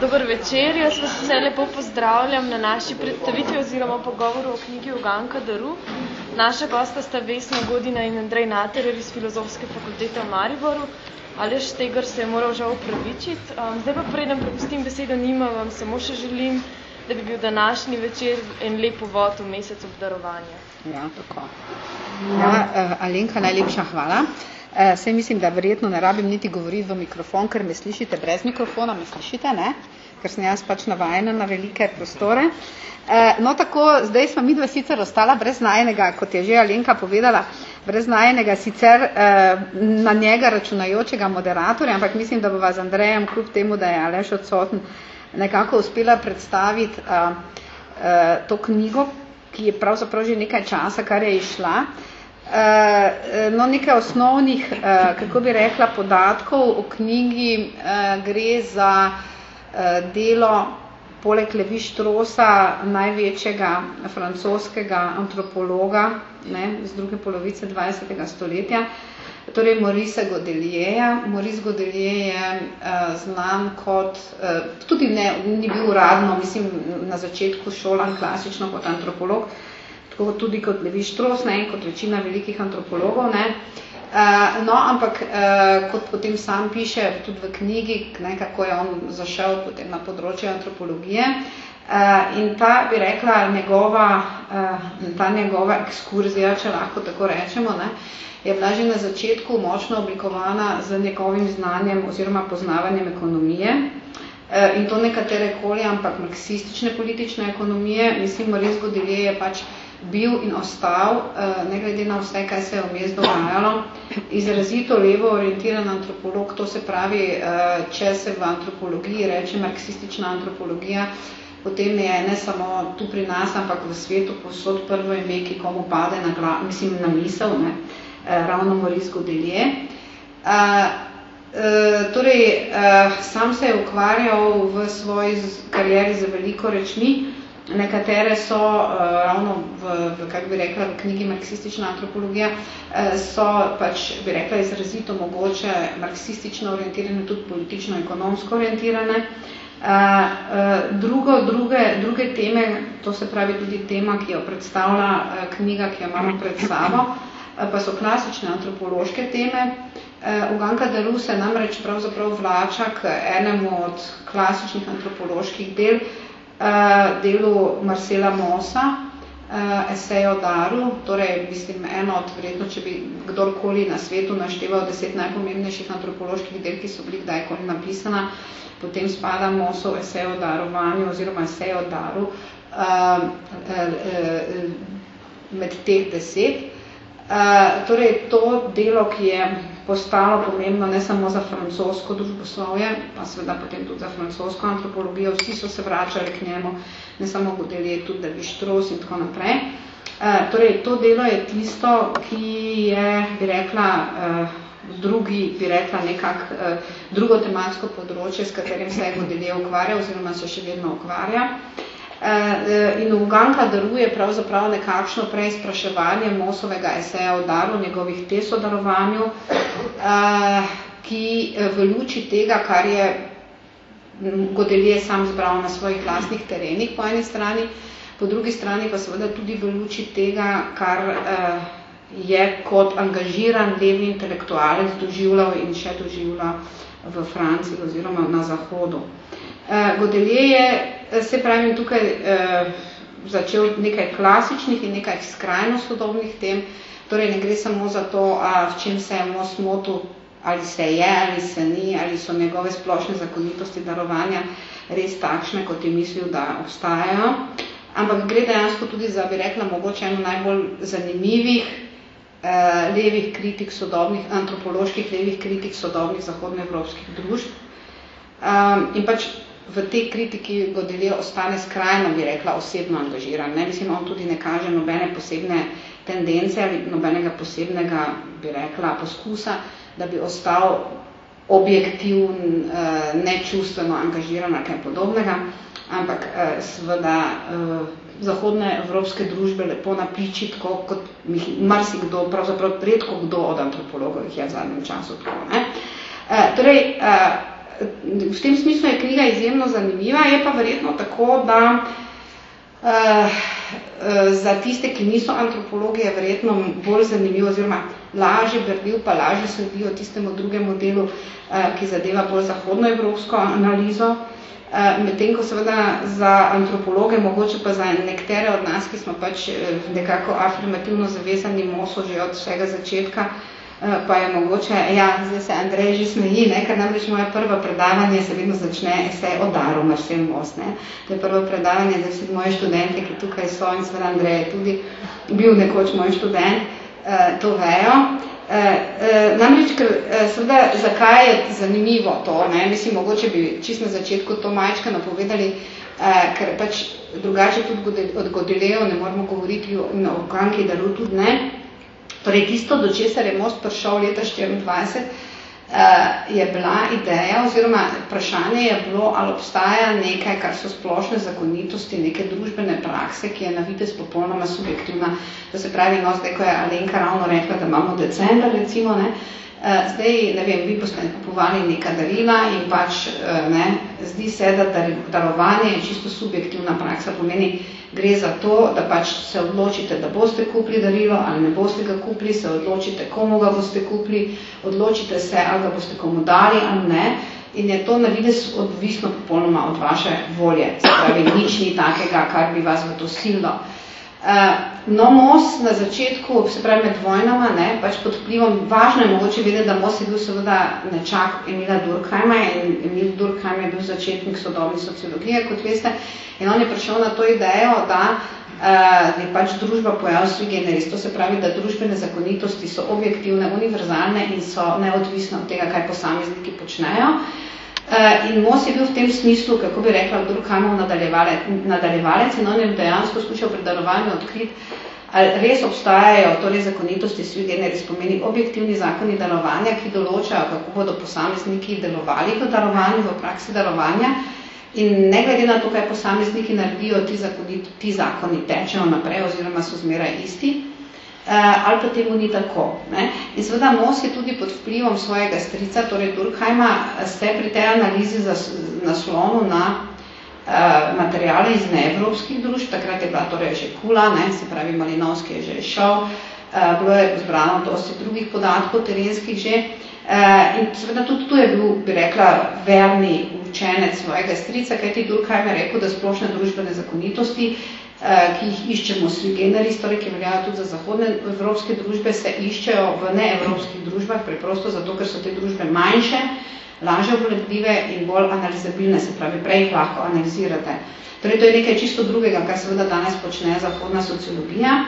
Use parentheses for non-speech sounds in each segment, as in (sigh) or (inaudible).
Dober večer, jaz vas vse lepo pozdravljam na naši predstavitvi oziroma pogovoru o knjigi Uganka Daru. Naša gosta sta Vesna Godina in Andrej Naterer iz Filozofske fakultete v Mariboru. Aleš Štegr se je moral žal upravičiti. Um, zdaj pa preden prepustim besedo njima, vam samo še želim, da bi bil današnji večer en lep uvod v mesec obdarovanja. Ja, tako. Ja, uh, Alenka, najlepša hvala. Uh, sej mislim, da verjetno ne rabim niti govoriti v mikrofon, ker me slišite brez mikrofona, me slišite, ne? ker sem jaz pač navajena na velike prostore. Uh, no tako, zdaj smo mi dva sicer ostala brez najenega, kot je že Alenka povedala, brez najenega sicer uh, na njega računajočega moderatorja, ampak mislim, da bo vas Andrejem, kljub temu, da je Aleš odsoten, nekako uspela predstaviti uh, uh, to knjigo, ki je pravzaprav že nekaj časa, kar je išla. Eh, no, nekaj osnovnih, uh, kako bi rekla, podatkov o knjigi uh, gre za delo poleg Levi Štrosa, največjega francoskega antropologa ne, z druge polovice 20. stoletja, torej Maurice Godelieja. Maurice Godelier je uh, znan kot, uh, tudi ne, ni bil uradno, mislim, na začetku šolan klasično kot antropolog, uh, tako tudi kot Levi Štros, ne, kot večina velikih antropologov. Ne. Uh, no, ampak uh, kot potem sam piše tudi v knjigi, ne, kako je on zašel potem na področje antropologije, uh, in ta, bi rekla, njegova, uh, ta njegova ekskurzija, če lahko tako rečemo, ne, je bila že na začetku močno oblikovana z njegovim znanjem oziroma poznavanjem ekonomije, uh, in to nekatere koli, ampak marksistične politične ekonomije, mislim, res Godelier je pač bil in ostal, eh, ne glede na vse, kaj se je vmes dogajalo, izrazito levo orientiran antropolog, to se pravi, eh, če se v antropologiji reče marksistična antropologija, potem je ne samo tu pri nas, ampak v svetu posod prvo ime, ki komu pade na, glav, mislim, na misel, ne, eh, ravno Godelier. Uh, torej, sam se je ukvarjal v svoji karieri za veliko rečmi, Nekatere so uh, ravno v, v, kak bi rekla, v knjigi Marksistična antropologija, uh, so pač, bi rekla, izrazito mogoče marksistično orientirane, tudi politično-ekonomsko orientirane. Uh, drugo, druge, druge teme, to se pravi tudi tema, ki jo predstavlja knjiga, ki jo imamo pred sabo, pa so klasične antropološke teme. Uganka Daru se namreč pravzaprav vlača k enemu od klasičnih antropoloških del, uh, delu Marcela Mosa, uh, esej o daru, torej, mislim, eno od, verjetno, če bi kdorkoli na svetu našteval deset najpomembnejših antropoloških del, ki so bili kdajkoli napisana, potem spada Mosov esej o darovanju oziroma esej o daru uh, uh, uh, med teh deset. Uh, torej, to delo, ki je postalo pomembno ne samo za francosko družboslovje, pa seveda potem tudi za francosko antropologijo, vsi so se vračali k njemu, ne samo Godelier, tudi David Strauss in tako naprej. Uh, torej, to delo je tisto, ki je, bi rekla, uh, drugi, bi rekla, nekak uh, drugo tematsko področje, s katerim se je Godelier ukvarja oziroma se še vedno ukvarja. Eh, in Uganka daruje pravzaprav nekakšno preizpraševanje Mosovega eseja o daru, njegovih tes o darovanju, eh, ki v luči tega, kar je Godelje sam zbral na svojih vlastnih terenih po eni strani, po drugi strani pa seveda tudi v luči tega, kar eh, je kot angažiran levi intelektualec doživljal in še doživljal v Franciji oziroma na Zahodu. Godelje je se pravi, tukaj eh, začel nekaj klasičnih in nekaj skrajno sodobnih tem, torej ne gre samo za to, a, v čem se je Mos motil, ali se je, ali se ni, ali so njegove splošne zakonitosti darovanja res takšne, kot je mislil, da obstajajo, ampak gre dejansko tudi za, bi rekla, mogoče eno najbolj zanimivih eh, levih kritik sodobnih, antropoloških levih kritik sodobnih zahodnoevropskih družb. Um, in pač v tej kritiki Godelje ostane skrajno, bi rekla, osebno angažiran. Ne? Mislim, on tudi ne kaže nobene posebne tendence ali nobenega posebnega, bi rekla, poskusa, da bi ostal objektivn, eh, nečustveno angažiran ali kaj podobnega, ampak eh, seveda eh, zahodne evropske družbe lepo napiči, tako kot marsikdo, pravzaprav redko kdo od antropologov jih je v zadnjem času tako. Ne? Torej, v tem smislu je knjiga izjemno zanimiva, je pa verjetno tako, da uh, za tiste, ki niso antropologi, je verjetno bolj zanimivo, oziroma lažje brdil, pa lažje sledijo tistemu drugemu delu, uh, ki zadeva bolj zahodnoevropsko analizo. Uh, Medtem, ko seveda za antropologe, mogoče pa za nektere od nas, ki smo pač nekako afirmativno zavezani moso že od vsega začetka, uh, pa je mogoče, ja, zdaj se Andrej že smeji, ne, ker namreč moje prvo predavanje se vedno začne esej o daru Marcel Most, ne. To je prvo predavanje, zdaj vsi moji študenti, ki tukaj so in seveda Andrej je tudi bil nekoč moj študent, eh, to vejo. Eh, namreč, ker seveda, zakaj je zanimivo to, ne, mislim, mogoče bi čisto na začetku to majčka napovedali, ker pač drugače tudi od Godelejo ne moramo govoriti o, o Kanki Daru tudi ne, Torej, tisto, do česar je most prišel leta 24, eh, je bila ideja oziroma vprašanje je bilo, ali obstaja nekaj, kar so splošne zakonitosti, neke družbene prakse, ki je na vides popolnoma subjektivna. To se pravi, no, zdaj, ko je Alenka ravno rekla, da imamo december, recimo, ne, eh, zdaj, ne vem, vi boste kupovali neka darila in pač, eh, ne, zdi se, da darovanje je čisto subjektivna praksa, pomeni, gre za to, da pač se odločite, da boste kupili darilo ali ne boste ga kupili, se odločite, komu ga boste kupili, odločite se, ali ga boste komu dali ali ne. In je to na vides odvisno popolnoma od vaše volje. Se pravi, nič ni takega, kar bi vas v to sililo. Uh, no, Mos na začetku, se pravi med vojnama, ne, pač pod vplivom, važno je mogoče vedeti, da Mos je bil seveda nečak Emila Durkheima in Emil Durkheim je bil začetnik sodobne sociologije, kot veste, In on je prišel na to idejo, da uh, je pač družba pojav sui generis. To se pravi, da družbene zakonitosti so objektivne, univerzalne in so neodvisne od tega, kaj posamezniki počnejo. Uh, in Mos je bil v tem smislu, kako bi rekla, Durkheimov nadaljevalec, nadaljevalec in on je dejansko skušal pred darovanjem odkriti, ali res obstajajo torej zakonitosti sui generis, pomeni objektivni zakoni darovanja, ki določajo, kako bodo posamezniki delovali v darovanju, v praksi darovanja, In ne glede na to, kaj posamezniki naredijo, ti zakoni, ti zakoni tečejo naprej oziroma so zmeraj isti, ali pa temu ni tako. Ne? In seveda Mos je tudi pod vplivom svojega strica, torej Durkheima, se pri tej analizi naslonu na uh, materijale iz neevropskih družb, takrat je bila torej že Kula, ne? se pravi Malinovski je že šel, uh, bilo je zbrano dosti drugih podatkov terenskih že, Uh, in seveda tudi tu je bil, bi rekla, verni učenec svojega strica, kaj ti Durkheim je rekel, da splošne družbene zakonitosti, uh, ki jih iščemo sui generis, torej, ki veljajo tudi za zahodne evropske družbe, se iščejo v neevropskih družbah, preprosto zato, ker so te družbe manjše, lažje obvladljive in bolj analizabilne, se pravi, prej jih lahko analizirate. Torej, to je nekaj čisto drugega, kar seveda danes počne zahodna sociologija.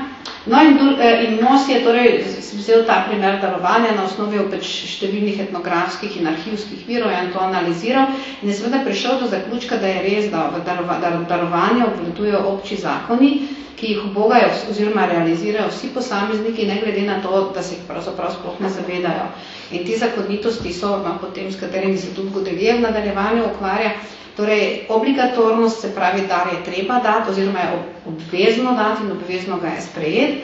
No in, eh, in Mos je torej vzel ta primer darovanja na osnovi pač številnih etnografskih in arhivskih virov in to analiziral in je seveda prišel do zaključka, da je res, da v darovanju obvladujejo obči zakoni, ki jih obogajo oziroma realizirajo vsi posamezniki, ne glede na to, da se jih pravzaprav sploh ne zavedajo. In ti zakonitosti so, no, potem, s katerimi se tudi Godelije v nadaljevanju ukvarja, Torej, obligatornost se pravi, dar je treba dati, oziroma je obvezno dati in obvezno ga je sprejeti.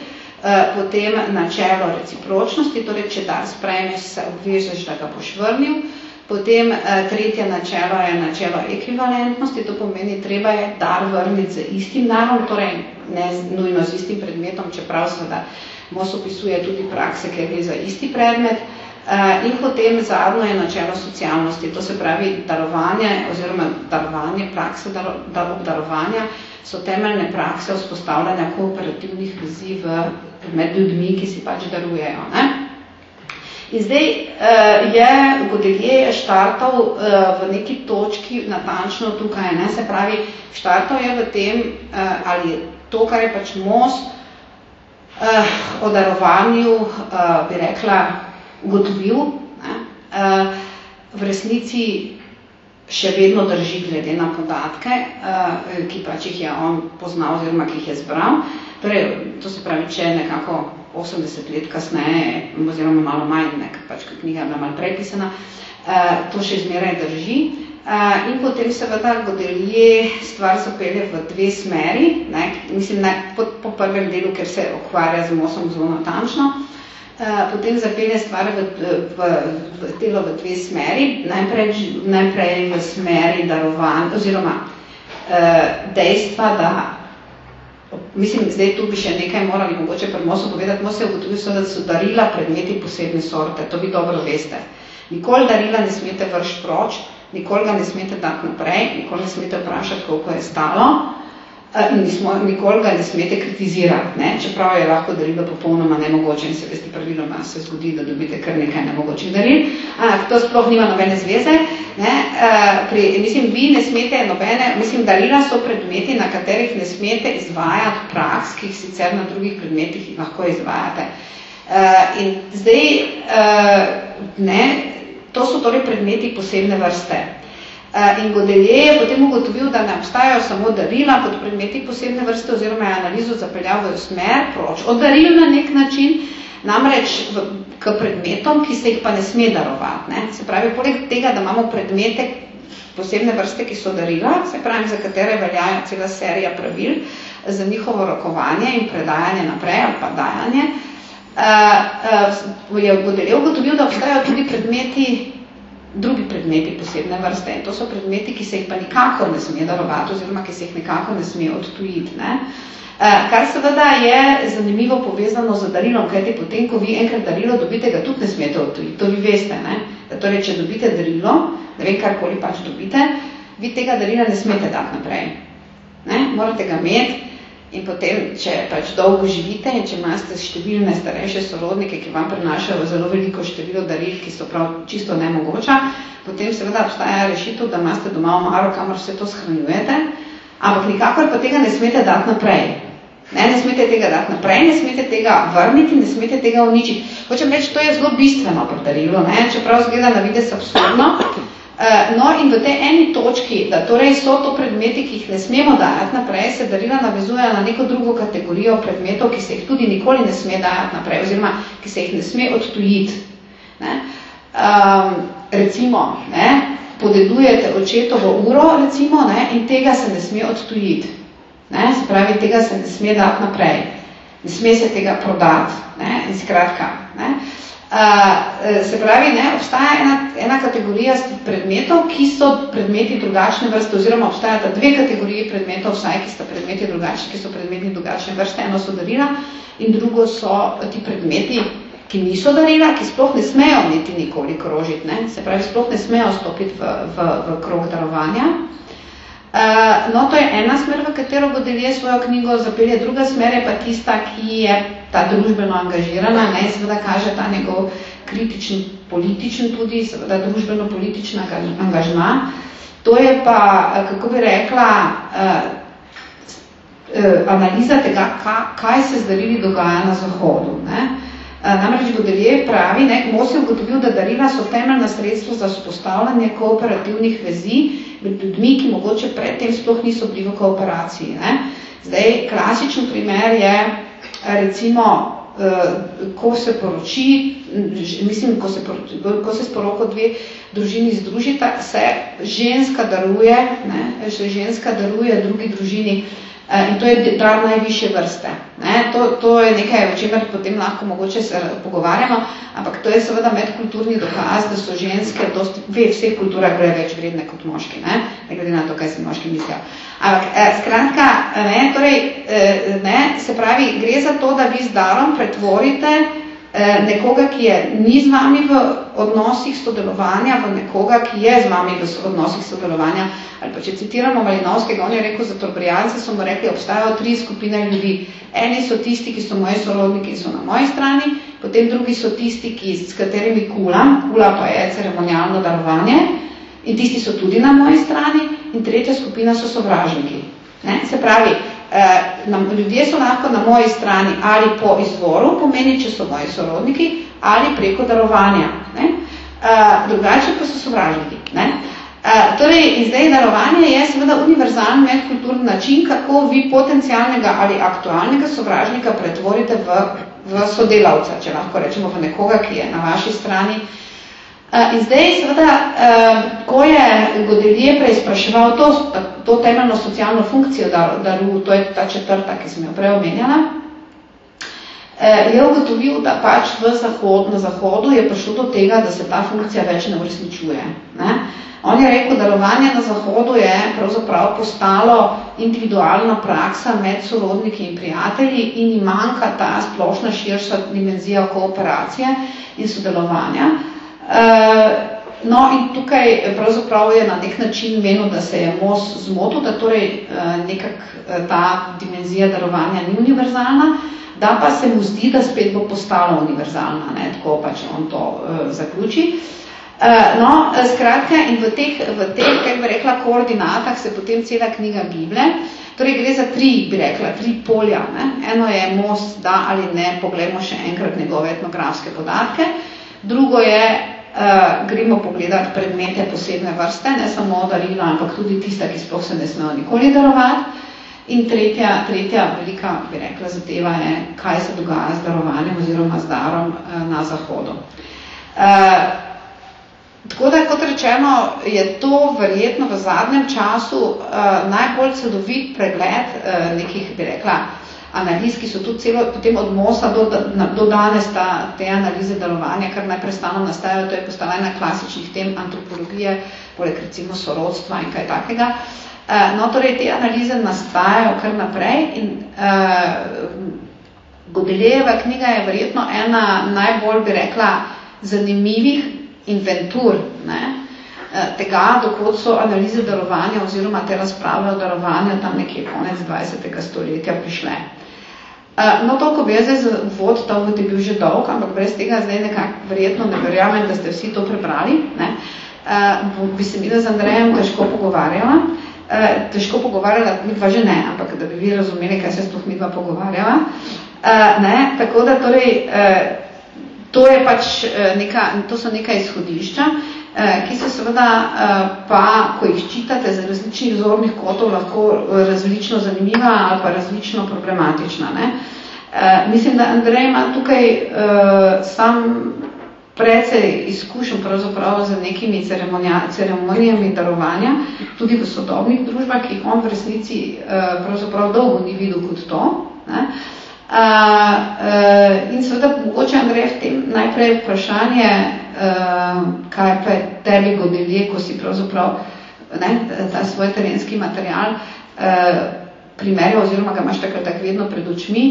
Eh, potem načelo recipročnosti, torej, če dar sprejmeš, se obvežeš, da ga boš vrnil. Potem eh, tretje načelo je načelo ekvivalentnosti, to pomeni, treba je dar vrniti z istim darom, torej ne nujno z istim predmetom, čeprav seveda MOS opisuje tudi prakse, ker gre za isti predmet. Eh, in potem zadnjo je načelo socialnosti, to se pravi darovanje oziroma darovanje, prakse dar, dar, darovanja so temeljne prakse vzpostavljanja kooperativnih vezi v, med ljudmi, ki si pač darujejo. Ne? In zdaj uh, je Godelje je štartal uh, v neki točki natančno tukaj, ne? se pravi, štartal je v tem, ali to, kar je pač most uh, o darovanju, uh, bi rekla, ugotovil, ne, uh, v resnici še vedno drži glede na podatke, uh, ki pač jih je on poznal oziroma ki jih je zbral. Torej, to se pravi, če nekako 80 let kasneje, oziroma malo manj, nek, pač knjiga je malo prepisana, uh, to še zmeraj drži. Uh, in potem seveda Godelje stvar zapelje v dve smeri, ne, mislim, ne, po, po prvem delu, ker se okvarja z mosom zelo natančno, potem zapelje stvar v, v, v telo v dve smeri. Najprej, najprej v smeri darovan, oziroma dejstva, da Mislim, zdaj tu bi še nekaj morali mogoče pri Mosu povedati. Mos je ugotovil, da so darila predmeti posebne sorte, to vi dobro veste. Nikoli darila ne smete vršiti proč, nikoli ga ne smete dati naprej, nikoli ne smete vprašati, koliko je stalo, Eh, in nismo, nikoli ga ne smete kritizirati, ne? čeprav je lahko darilo popolnoma nemogoče in se veste praviloma se zgodi, da dobite kar nekaj nemogočih daril. A, to sploh nima nobene zveze. Ne? Eh, pri, mislim, vi ne smete nobene, mislim, darila so predmeti, na katerih ne smete izvajati praks, ki jih sicer na drugih predmetih lahko izvajate. Eh, in zdaj, a, ne, to so torej predmeti posebne vrste. Eh, in Godelier je potem ugotovil, da ne obstajajo samo darila kot predmeti posebne vrste oziroma je analizo zapeljal v smer proč od daril na nek način, namreč v, k predmetom, ki se jih pa ne sme darovati. Ne? Se pravi, poleg tega, da imamo predmete posebne vrste, ki so darila, se pravi, za katere veljajo cela serija pravil za njihovo rokovanje in predajanje naprej ali pa dajanje, uh, uh, je Godelier ugotovil, da obstajajo tudi predmeti drugi predmeti posebne vrste. In to so predmeti, ki se jih pa nikako ne sme darovati, oziroma ki se jih nikako ne sme odtujiti. Ne? Uh, kar seveda je zanimivo povezano z darilom, kajti potem, ko vi enkrat darilo dobite, ga tudi ne smete odtujiti. To vi veste, ne? Da torej, če dobite darilo, ne vem, karkoli pač dobite, vi tega darila ne smete dati naprej. Ne? Morate ga imeti, In potem, če pač dolgo živite in če imate številne starejše sorodnike, ki vam prenašajo zelo veliko število daril, ki so prav čisto nemogoča, potem seveda obstaja rešitev, da imate doma omaro, kamor vse to shranjujete, ampak nikakor pa tega ne smete dati naprej. Ne, ne smete tega dati naprej, ne smete tega vrniti, ne smete tega uničiti. Hočem reči, to je zelo bistveno pri darilu, ne? čeprav zgleda na vides absurdno, no in v tej eni točki, da torej so to predmeti, ki jih ne smemo dajati naprej, se darila navezuje na neko drugo kategorijo predmetov, ki se jih tudi nikoli ne sme dajati naprej, oziroma ki se jih ne sme odtujiti. Ne? Um, recimo, ne, podedujete očetovo uro, recimo, ne, in tega se ne sme odtujiti. Ne? Se pravi, tega se ne sme dati naprej. Ne sme se tega prodati. Ne? In skratka, ne? Uh, Uh, se pravi, ne, obstaja ena, ena kategorija predmetov, ki so predmeti drugačne vrste, oziroma obstajata dve kategoriji predmetov, vsaj, ki sta predmeti drugačni, ki so predmeti drugačne vrste. Eno so darila in drugo so ti predmeti, ki niso darila, ki sploh ne smejo niti nikoli krožiti. Ne. Se pravi, sploh ne smejo stopiti v, v, v krog darovanja. Uh, no, to je ena smer, v katero Godelje svojo knjigo zapelje, druga smer je pa tista, ki je ta družbeno angažirana, ne, seveda kaže ta njegov kritičen, političen tudi, seveda družbeno-politična angažma. To je pa, eh, kako bi rekla, uh, uh, analiza tega, ka, kaj se zdarili dogaja na Zahodu. Ne. Namreč Godelje pravi, ne, Mos je ugotovil, da darila so temeljna sredstvo za spostavljanje kooperativnih vezi, med ljudmi, ki mogoče predtem sploh niso bili v kooperaciji. Ne? Zdaj, klasičen primer je, recimo, uh, ko se poroči, mislim, ko se, poroči, ko se sporoko dve družini združita, se ženska daruje, ne? ženska daruje drugi družini Eh, in to je dar najviše vrste. Ne? To, to je nekaj, o čemer potem lahko mogoče se pogovarjamo, ampak to je seveda medkulturni dokaz, da so ženske dosti, ve, vseh kulturah gre več vredne kot moški, ne, ne glede na to, kaj si moški mislijo. Ampak, eh, skratka, ne, torej, eh, ne, se pravi, gre za to, da vi z darom pretvorite nekoga, ki je ni z vami v odnosih sodelovanja, v nekoga, ki je z vami v odnosih sodelovanja. Ali pa če citiramo Malinovskega, on je rekel, za Torbrijalce so mu rekli, obstajajo tri skupine ljudi. Eni so tisti, ki so moji sorodniki in so na moji strani, potem drugi so tisti, ki, s katerimi kulam, kula pa je ceremonialno darovanje, in tisti so tudi na moji strani, in tretja skupina so sovražniki. Ne? Se pravi, eh, nam, ljudje so lahko na moji strani ali po izvoru, pomeni, če so moji sorodniki, ali preko darovanja. Ne? Eh, drugače pa so sovražniki. Ne? Uh, torej, in zdaj darovanje je seveda univerzalni medkulturni način, kako vi potencialnega ali aktualnega sovražnika pretvorite v, v sodelavca, če lahko rečemo v nekoga, ki je na vaši strani, Uh, in zdaj, seveda, uh, ko je Godelje preizpraševal to, to temeljno socialno funkcijo daru, to je ta četrta, ki sem jo prej omenjala, eh, je ugotovil, da pač v zahod, na zahodu je prišlo do tega, da se ta funkcija več ne uresničuje. Ne? On je rekel, da darovanje na zahodu je pravzaprav postalo individualna praksa med sorodniki in prijatelji in jim manjka ta splošna širša dimenzija kooperacije in sodelovanja. Uh, No, in tukaj pravzaprav je na nek način menil, da se je Mos zmotil, da torej eh, nekak eh, ta dimenzija darovanja ni univerzalna, da pa se mu zdi, da spet bo postala univerzalna, ne, tako pač on to uh, zaključi. Uh, no, skratka, in v teh, v teh, kaj bi rekla, koordinatah se potem cela knjiga giblje. Torej gre za tri, bi rekla, tri polja. Ne. Eno je most, da ali ne, pogledamo še enkrat njegove etnografske podatke. Drugo je, uh, gremo pogledati predmete posebne vrste, ne samo darila, ampak tudi tista, ki sploh se ne smejo nikoli darovati. In tretja, tretja velika, bi rekla, zadeva je, kaj se dogaja z darovanjem oziroma z darom uh, na Zahodu. Uh, tako da, kot rečeno, je to verjetno v zadnjem času uh, najbolj celovit pregled uh, nekih, bi rekla, analiz, ki so tudi celo potem od Mosa do, do danes ta, te analize darovanja, kar najprestano nastajajo, to je postala ena klasičnih tem antropologije, poleg recimo sorodstva in kaj takega. Uh, no, torej, te analize nastajajo kar naprej in uh, Godelejeva knjiga je verjetno ena najbolj, bi rekla, zanimivih inventur, ne, uh, tega, dokot so analize darovanja oziroma te razprave o darovanju tam nekje konec 20. stoletja prišle. Uh, no, toliko bi jaz zdaj vod, ta vod je bil že dolg, ampak brez tega zdaj nekako verjetno ne verjamem, da ste vsi to prebrali. Ne? Uh, bi se mi da z Andrejem težko pogovarjala. Uh, težko pogovarjala, mi dva že ne, ampak da bi vi razumeli, kaj se sploh mi dva pogovarjala. Uh, ne? Tako da torej, uh, to, je pač, neka, to so neka izhodišča, uh, ki se seveda uh, pa, ko jih čitate z različnih zornih kotov, lahko različno zanimiva ali pa različno problematična. Ne? Mislim, da Andrej ima tukaj sam precej izkušen pravzaprav z nekimi ceremonijami darovanja, tudi v sodobnih družbah, ki jih on v resnici pravzaprav dolgo ni videl kot to. Ne? In seveda mogoče Andrej v tem najprej vprašanje, kaj pa je tebi godelje, ko si pravzaprav ne, ta svoj terenski material uh, primerjal oziroma ga imaš takrat tak vedno pred očmi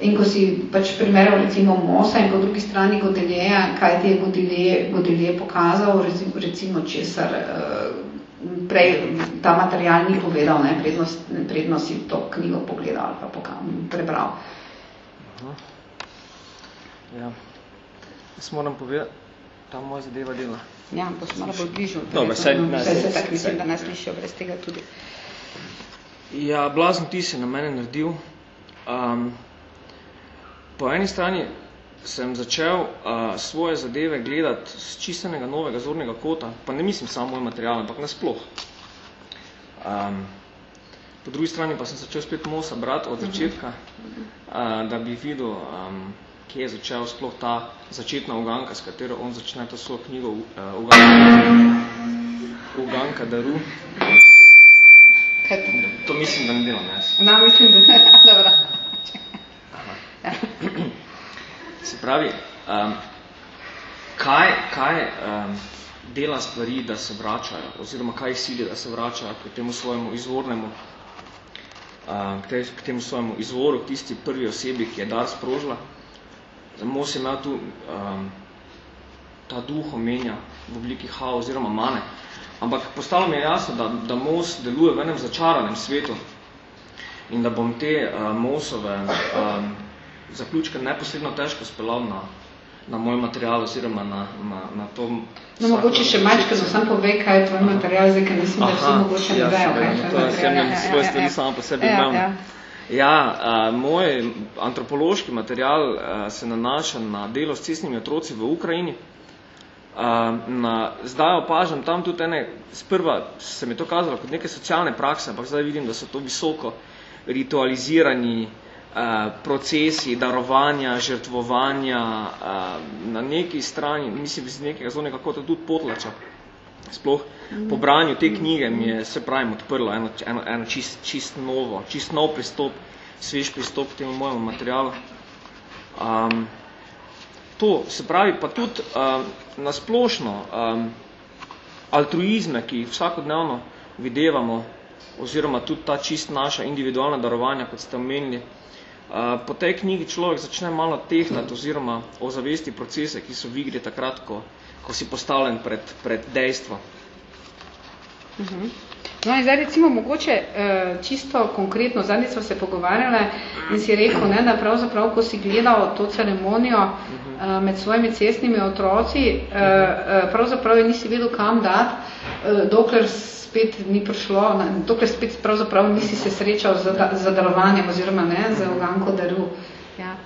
in ko si pač primerjal recimo Mosa in po drugi strani Godeljeja, kaj ti je Godelje, Godelje pokazal, recimo, česar uh, prej ta material ni povedal, ne, prednost, prednost si to knjigo pogledal ali pa poka, prebral. Aha. Ja. Jaz moram povedati, ta moja zadeva dela. Ja, bo se malo bolj saj, ne, saj se tak mislim, da nas slišijo brez tega tudi. Ja, blazno ti si na mene naredil. Um, po eni strani sem začel uh, svoje zadeve gledati z čistenega novega zornega kota, pa ne mislim samo moj material, ampak nasploh. Um, po drugi strani pa sem začel spet Mosa brati od začetka, uh, da bi videl, um, kje je začel sploh ta začetna uganka, s katero on začne to svojo knjigo uh, uganka, uganka daru. To mislim, da ne delam jaz. No, mislim, da ne. (laughs) Dobro. Ja. Se pravi, um, kaj, kaj um, dela stvari, da se vračajo, oziroma kaj jih sili, da se vračajo k temu svojemu izvornemu, um, k temu svojemu izvoru, tisti prvi osebi, ki je dar sprožila. Mos je imel tu um, ta duh omenja v obliki ha oziroma mane, Ampak postalo mi je jasno, da, da Mos deluje v enem začaranem svetu. In da bom te uh, Mosove um, zaključke neposredno težko speljal na, na moj material oziroma na, na, na to... No, mogoče še mačka, da sam pove, kaj je tvoj material, zdaj, ker mislim, da vsi mogoče ne vejo, kaj je tvoj material. To je ja, svoje stvari ja, samo po sebi ja, ja. Ja, uh, moj antropološki material uh, se nanaša na delo s cestnimi otroci v Ukrajini, na, zdaj opažam tam tudi ene, sprva se mi to kazalo kot neke socialne prakse, ampak zdaj vidim, da so to visoko ritualizirani uh, procesi darovanja, žrtvovanja uh, na neki strani, mislim, iz nekega zelo nekako to tudi potlača. Sploh po branju te knjige mi je, se pravim, odprlo eno, eno, eno čist, čist novo, čist nov pristop, svež pristop k temu mojemu materialu. Um, to se pravi pa tudi um, nasplošno um, altruizme, ki jih vsakodnevno videvamo, oziroma tudi ta čist naša individualna darovanja, kot ste omenili, uh, po tej knjigi človek začne malo tehtati oziroma ozavesti procese, ki so v igri takrat, ko, ko si postavljen pred, pred dejstvo. Uh mhm. -huh. No in zdaj recimo mogoče uh, čisto konkretno, zadnji smo se pogovarjali in si rekel, ne, da pravzaprav, ko si gledal to ceremonijo uh, med svojimi cestnimi otroci, uh, pravzaprav je nisi vedel kam dati, dokler spet ni prišlo, dokler spet pravzaprav nisi se srečal z, z darovanjem oziroma ne, z oganko daru. Ja.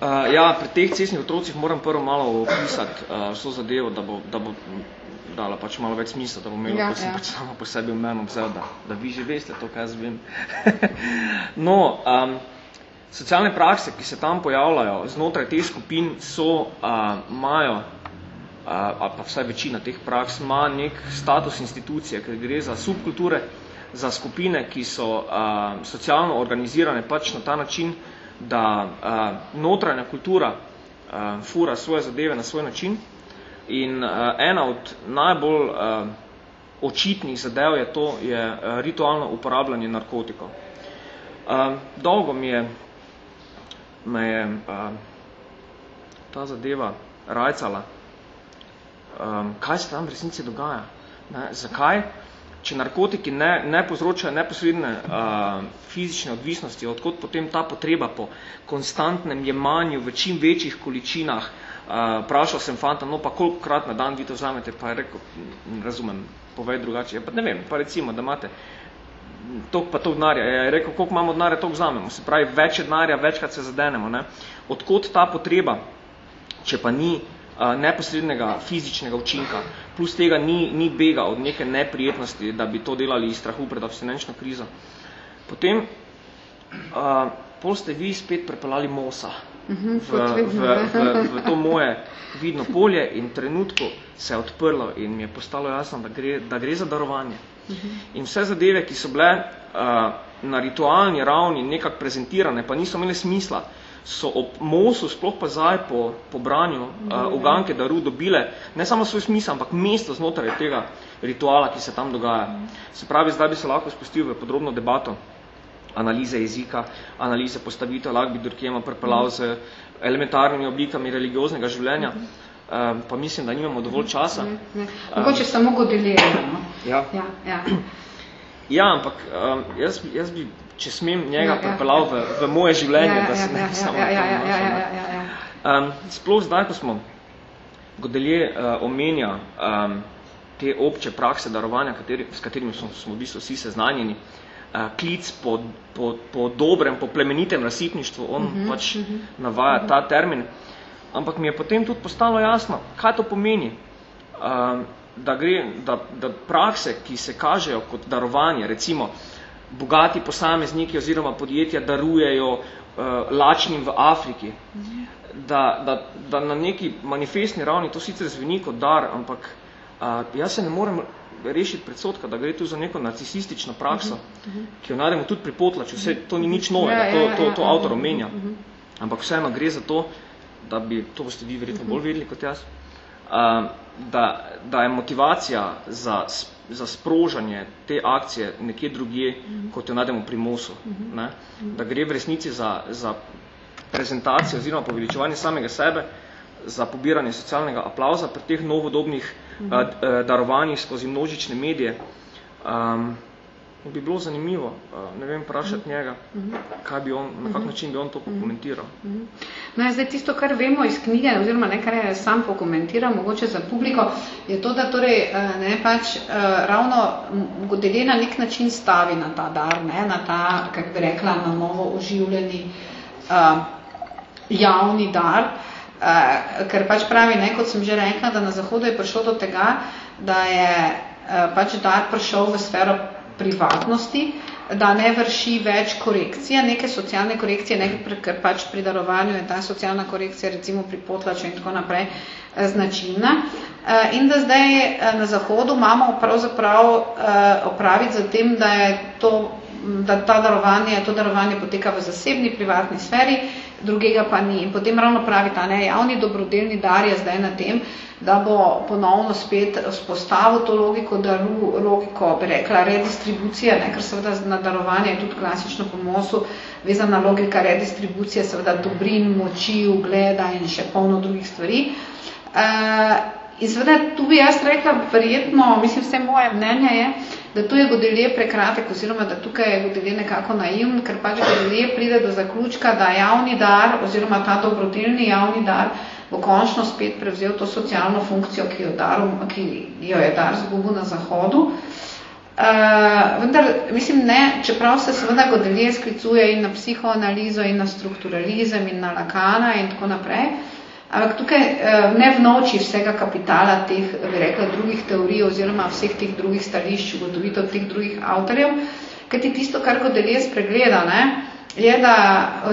Uh, ja, pri teh cestnih otrocih moram prvo malo opisati uh, vso zadevo, da bo, da bo dala pač malo več smisla, da bo imelo, ja, ko sem ja. pač samo po sebi omenom vzel, da, da vi že veste to, kaj jaz vem. (laughs) no, um, socialne prakse, ki se tam pojavljajo znotraj teh skupin, so, uh, imajo, uh, ali pa vsaj večina teh praks, ima nek status institucije, ker gre za subkulture, za skupine, ki so uh, socialno organizirane pač na ta način, da uh, notranja kultura uh, fura svoje zadeve na svoj način, In uh, ena od najbolj uh, očitnih zadev je to, je uh, ritualno uporabljanje narkotikov. Uh, dolgo mi je, me je uh, ta zadeva rajcala, um, kaj se tam v resnici dogaja. Ne? Zakaj? Če narkotiki ne, ne povzročajo neposredne uh, fizične odvisnosti, odkot potem ta potreba po konstantnem jemanju v čim večjih količinah, Uh, vprašal sem fanta, no pa koliko krat na dan vi to vzamete, pa je rekel, ne razumem, povej drugače. Ja, pa ne vem, pa recimo, da imate toliko pa to denarja. Je rekel, koliko imamo denarja, toliko vzamemo. Se pravi, več denarja, večkrat se zadenemo. Ne? Odkot ta potreba, če pa ni uh, neposrednega fizičnega učinka, plus tega ni, ni bega od neke neprijetnosti, da bi to delali iz strahu pred abstinenčno krizo. Potem, uh, pol ste vi spet prepeljali mosa. Mhm, v, v, v, v to moje vidno polje in trenutku se je odprlo in mi je postalo jasno, da gre, da gre za darovanje. Mhm. In vse zadeve, ki so bile uh, na ritualni ravni nekako prezentirane, pa niso imeli smisla, so ob mosu, sploh pa zdaj po, po branju uh, uganke daru dobile ne samo svoj smisel, ampak mesto znotraj tega rituala, ki se tam dogaja. Se pravi, zdaj bi se lahko spustil v podrobno debato analize jezika, analize postavitev, lahko bi Durkema prepelal z elementarnimi oblikami religioznega življenja, pa mislim, da nimamo dovolj časa. Mogoče samo godeliramo. No? Ja. Ja, ja. ja, ampak jaz, jaz bi, če smem, njega ja, ja. v, v moje življenje, ja, ja, da se ne ja, samo ja, ja, ja, ja, ja, ja, ja. Um, sploh zdaj, ko smo Godelje uh, omenja um, te obče prakse darovanja, kateri, s katerimi smo, smo v bistvu vsi seznanjeni, uh, klic po, po, po dobrem, po plemenitem rasitništvu, on uh mhm, -huh, pač uh mhm. -huh. navaja uh -huh. ta termin. Ampak mi je potem tudi postalo jasno, kaj to pomeni, uh, da, gre, da, da prakse, ki se kažejo kot darovanje, recimo bogati posamezniki oziroma podjetja darujejo uh, lačnim v Afriki, mhm. da, da, da na neki manifestni ravni to sicer zveni kot dar, ampak uh, jaz se ne morem rešiti predsotka, da gre tu za neko narcisistično prakso, uh -huh. ki jo najdemo tudi pri potlaču. Vse, to ni nič novega, ja, to, ja, to, to ja, avtor omenja. Uh -huh. Ampak vseeno gre za to, da bi, to boste vi verjetno bolj vedeli kot jaz, uh, da, da je motivacija za, za sprožanje te akcije nekje drugje, uh -huh. kot jo najdemo pri Mosu. Uh -huh. ne? Da gre v resnici za, za prezentacijo oziroma poveličevanje samega sebe, za pobiranje socialnega aplauza pri teh novodobnih uh -huh. darovanjih skozi množične medije. Um, bi bilo zanimivo, uh, ne vem, vprašati uh -huh. njega, kaj bi on, na kak način bi on to pokomentiral. Uh -huh. No, zdaj, tisto, kar vemo iz knjige, oziroma ne, kar je sam pokomentiral, mogoče za publiko, je to, da torej, ne, pač, ravno Godelje na nek način stavi na ta dar, ne, na ta, kak bi rekla, na novo oživljeni uh, javni dar, uh, Uh, ker pač pravi, ne, kot sem že rekla, da na Zahodu je prišlo do tega, da je uh, pač dar prišel v sfero privatnosti, da ne vrši več korekcije, neke socialne korekcije, ne, ker pač pri darovanju je ta socialna korekcija, recimo pri potlaču in tako naprej, uh, značilna. In da zdaj na Zahodu imamo pravzaprav opraviti za tem, da je to da ta darovanje, to darovanje poteka v zasebni, privatni sferi, drugega pa ni. In potem ravno pravi ta ne, javni dobrodelni dar je zdaj na tem, da bo ponovno spet vzpostavil to logiko daru, logiko, bi rekla, redistribucija, ne, ker seveda na darovanje je tudi klasično po mosu vezana logika redistribucije, seveda dobrin, moči, ugleda in še polno drugih stvari. Uh, in seveda tu bi jaz rekla, verjetno, mislim, vse moje mnenje je, da tu je Godelje prekratek, oziroma da tukaj je Godelje nekako naivn, ker pač Godelje pride do zaključka, da javni dar, oziroma ta dobrodelni javni dar, bo končno spet prevzel to socialno funkcijo, ki jo, dar, ki jo je dar zgubil na Zahodu. Uh, vendar, mislim, ne, čeprav se seveda Godelje sklicuje in na psihoanalizo, in na strukturalizem, in na Lakana in tako naprej, ampak tukaj uh, ne vnoči vsega kapitala teh, bi rekla, drugih teorij oziroma vseh teh drugih stališč, ugotovitev teh drugih avtorjev, kajti tisto, kar Godelje spregleda, ne, je, da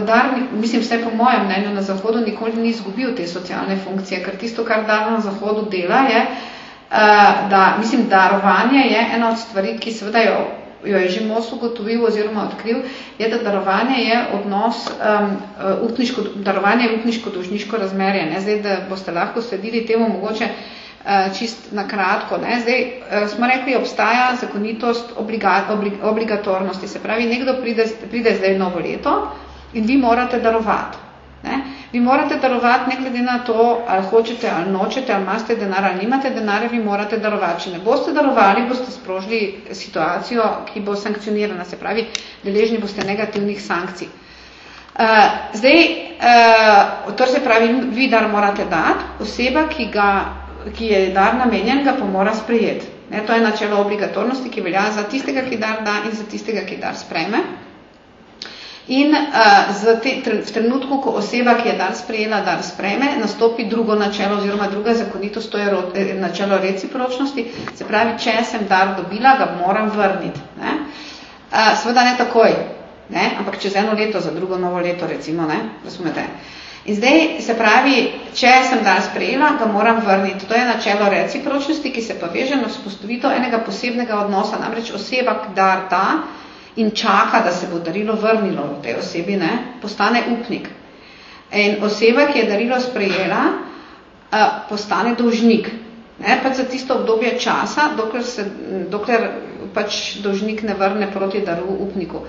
dar, mislim, vse po mojem mnenju na Zahodu nikoli ni izgubil te socialne funkcije, ker tisto, kar dar na Zahodu dela, je, uh, da, mislim, darovanje je ena od stvari, ki seveda jo, jo je že most ugotovil oziroma odkril, je, da darovanje je odnos, um, upniško, darovanje je upniško-dožniško razmerje. Ne? Zdaj, da boste lahko sledili temu mogoče uh, čist na kratko. Ne? Zdaj, eh, smo rekli, obstaja zakonitost obliga, oblig, obligatornosti. Se pravi, nekdo pride, pride zdaj novo leto in vi morate darovati. Ne? Vi morate darovati, ne glede na to, ali hočete, ali nočete, ali imate denar, ali nimate denarja, vi morate darovati. Če ne boste darovali, boste sprožili situacijo, ki bo sankcionirana. Se pravi, deležni boste negativnih sankcij. Uh, zdaj, uh, to se pravi, vi dar morate dati, oseba, ki ga ki je dar namenjen, ga pa mora sprejeti. Ne, to je načelo obligatornosti, ki velja za tistega, ki dar da in za tistega, ki dar sprejme. In uh, te, v trenutku, ko oseba, ki je dar sprejela, dar sprejme, nastopi drugo načelo oziroma druga zakonitost, to je ro, eh, načelo recipročnosti. Se pravi, če sem dar dobila, ga moram vrniti. Ne? Uh, seveda ne takoj, ne? ampak čez eno leto, za drugo novo leto, recimo, ne? razumete. In zdaj se pravi, če sem dan sprejela, ga moram vrniti. To je načelo recipročnosti, ki se pa veže na vzpostavitev enega posebnega odnosa. Namreč oseba, ki dar da in čaka, da se bo darilo vrnilo v tej osebi, ne, postane upnik. In oseba, ki je darilo sprejela, postane dolžnik. Ne, pač za tisto obdobje časa, dokler, se, dokler pač dolžnik ne vrne proti daru upniku.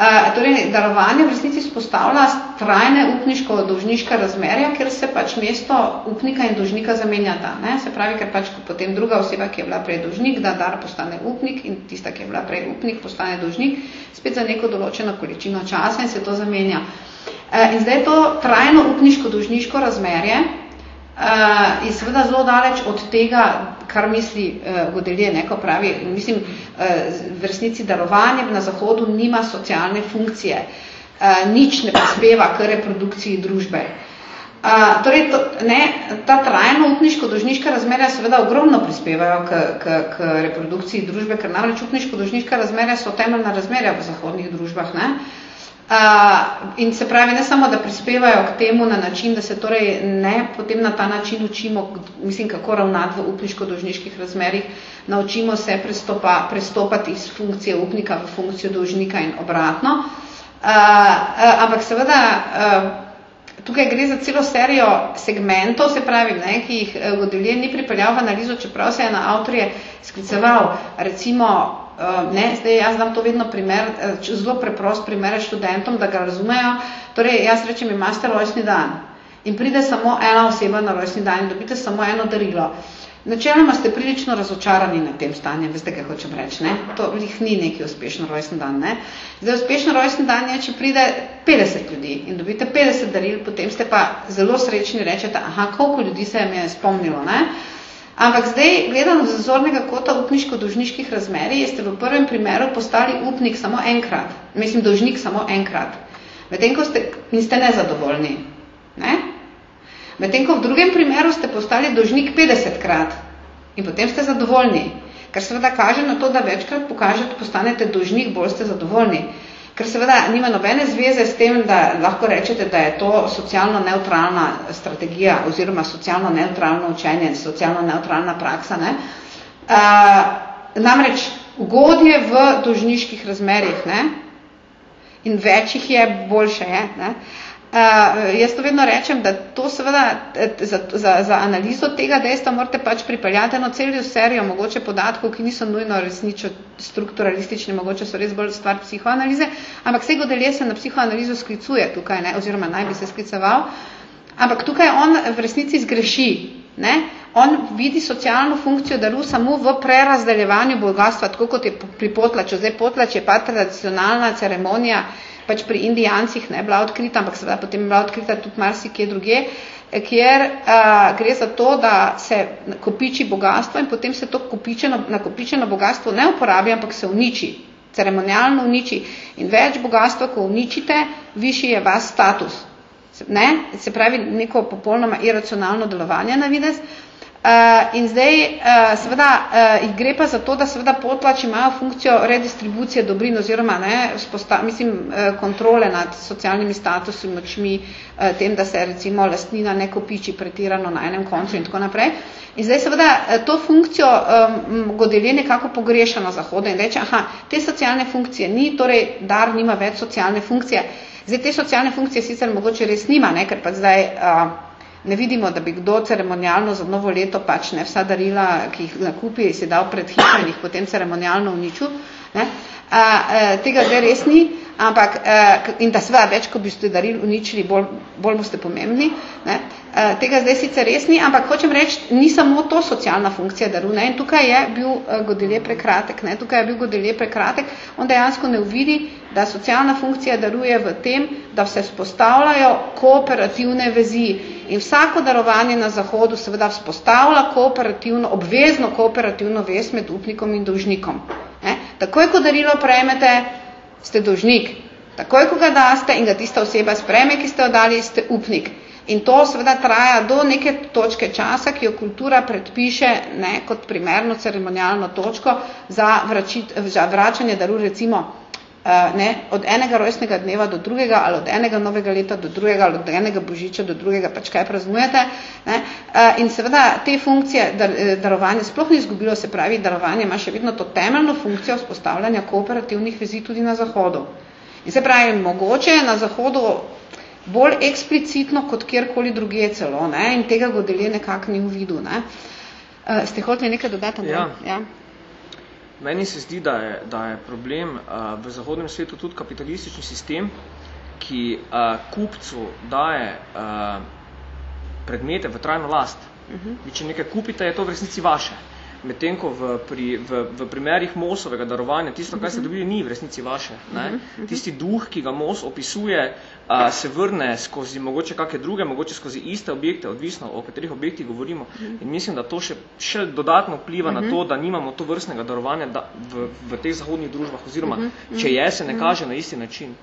Uh, torej, darovanje v resnici spostavlja trajne upniško-dolžniška razmerja, ker se pač mesto upnika in dolžnika zamenjata. Ne? Se pravi, ker pač potem druga oseba, ki je bila prej dolžnik, da dar postane upnik in tista, ki je bila prej upnik, postane dolžnik, spet za neko določeno količino časa in se to zamenja. Uh, in zdaj to trajno upniško-dolžniško razmerje uh, je seveda zelo daleč od tega, kar misli uh, Godelje, neko pravi, mislim, uh, v resnici darovanje na Zahodu nima socialne funkcije, uh, nič ne prispeva k reprodukciji družbe. Uh, torej, to, ne, ta trajno upniško-dožniška razmerja seveda ogromno prispevajo k, k, k reprodukciji družbe, ker namreč upniško-dožniška razmerja so temeljna razmerja v zahodnih družbah. Ne? Uh, in se pravi, ne samo, da prispevajo k temu na način, da se torej ne potem na ta način učimo, mislim, kako ravnati v upniško-dožniških razmerih, naučimo se prestopa, prestopati iz funkcije upnika v funkcijo dožnika in obratno. Uh, uh, ampak seveda, uh, tukaj gre za celo serijo segmentov, se pravi, ne, ki jih Godelje ni pripeljal v analizo, čeprav se je na avtorje skliceval, recimo, ne, zdaj jaz dam to vedno primer, eh, zelo preprost primer študentom, da ga razumejo. Torej, jaz rečem, imate rojstni dan in pride samo ena oseba na rojstni dan in dobite samo eno darilo. Načeloma ste prilično razočarani na tem stanjem, veste, kaj hočem reči, ne? To jih ni neki uspešno rojstni dan, ne? Zdaj, uspešno rojstni dan je, če pride 50 ljudi in dobite 50 daril, potem ste pa zelo srečni rečete, aha, koliko ljudi se je spomnilo, ne? Ampak zdaj, gledano z zornega kota upniško-dožniških razmerij, ste v prvem primeru postali upnik samo enkrat, mislim, dožnik samo enkrat. Medtem, ko ste, niste nezadovoljni. Ne? Medtem, ko v drugem primeru ste postali dožnik 50 krat in potem ste zadovoljni, kar seveda kaže na to, da večkrat pokažete, postanete dožnik, bolj ste zadovoljni ker seveda nima nobene zveze s tem, da lahko rečete, da je to socialno neutralna strategija oziroma socialno neutralno učenje, socialno neutralna praksa. Ne? Uh, namreč ugodje v dožniških razmerjih ne? in večjih je, boljše je, ne? Jaz to vedno rečem, da to seveda za, za, za analizo tega dejstva morate pač pripeljati eno celo serijo mogoče podatkov, ki niso nujno resnično strukturalistični, mogoče so res bolj stvar psihoanalize, ampak vse godelje se na psihoanalizo sklicuje tukaj, ne, oziroma naj bi se skliceval, ampak tukaj on v resnici zgreši. Ne? On vidi socialno funkcijo daru samo v prerazdeljevanju bogatstva, tako kot je pri potlaču. Zdaj potlač je pa tradicionalna ceremonija, pač pri indijancih ne bila odkrita, ampak seveda potem bila odkrita tudi marsikje druge, kjer a, gre za to, da se kopiči bogatstvo in potem se to kopičeno, nakopičeno bogatstvo ne uporablja, ampak se uniči, ceremonialno uniči. In več bogatstva, ko uničite, višji je vas status. Ne? Se pravi, neko popolnoma iracionalno delovanje na vides. Uh, in zdaj, uh, seveda, uh, gre pa za to, da seveda potlač imajo funkcijo redistribucije dobrin oziroma ne, sposta, mislim, uh, kontrole nad socialnimi statusi, močmi, uh, tem, da se recimo lastnina ne kopiči pretirano na enem koncu in tako naprej. In zdaj seveda to funkcijo um, godelje nekako pogreša na zahodu in reče, aha, te socialne funkcije ni, torej dar nima več socialne funkcije. Zdaj, te socialne funkcije sicer mogoče res nima, ne, ker pa zdaj... Uh, ne vidimo, da bi kdo ceremonialno za novo leto pač ne vsa darila, ki jih nakupi, si dal pred hišo in jih potem ceremonialno uničil. Ne? A, a, tega zdaj res ni, ampak a, in da seveda več, ko bi ste darili uničili, bolj, bolj boste pomembni. Ne? A, tega zdaj sicer res ni, ampak hočem reči, ni samo to socialna funkcija daru. Ne? In tukaj je bil godelje prekratek. Ne? Tukaj je bil godelje prekratek. On dejansko ne uvidi, da socialna funkcija daruje v tem, da se spostavljajo kooperativne vezi. In vsako darovanje na Zahodu seveda vzpostavlja kooperativno, obvezno kooperativno vez med upnikom in dolžnikom. Ne? Takoj, ko darilo prejmete, ste dolžnik. Takoj, ko ga daste in ga tista oseba spreme, ki ste odali, ste upnik. In to seveda traja do neke točke časa, ki jo kultura predpiše ne, kot primerno ceremonialno točko za, vračit, za vračanje daru recimo Uh, ne, od enega rojstnega dneva do drugega, ali od enega novega leta do drugega, ali od enega božiča do drugega, pač kaj praznujete. Ne? Uh, in seveda te funkcije dar, eh, darovanja sploh ni izgubilo, se pravi, darovanje ima še vedno to temeljno funkcijo vzpostavljanja kooperativnih vezi tudi na Zahodu. In se pravi, mogoče na Zahodu bolj eksplicitno kot kjerkoli druge celo, ne? in tega godelje nekako ni v vidu. Ne? Uh, ste hoteli nekaj dodati? Ja. ja. Meni se zdi, da je, da je problem uh, v zahodnem svetu tudi kapitalistični sistem, ki uh, kupcu daje uh, predmete v trajno last. Uh -huh. Vi, če nekaj kupite, je to v resnici vaše. Medtem ko v, pri, v, v primerih Mosovega darovanja, tisto, kar ste dobili, ni v resnici vaše. Ne? Tisti duh, ki ga Mos opisuje, a, se vrne skozi mogoče kakšne druge, mogoče skozi iste objekte, odvisno o katerih objektih govorimo. In mislim, da to še, še dodatno vpliva na to, da nimamo to vrstnega darovanja da, v, v teh zahodnih družbah, oziroma če je, se ne kaže na isti način.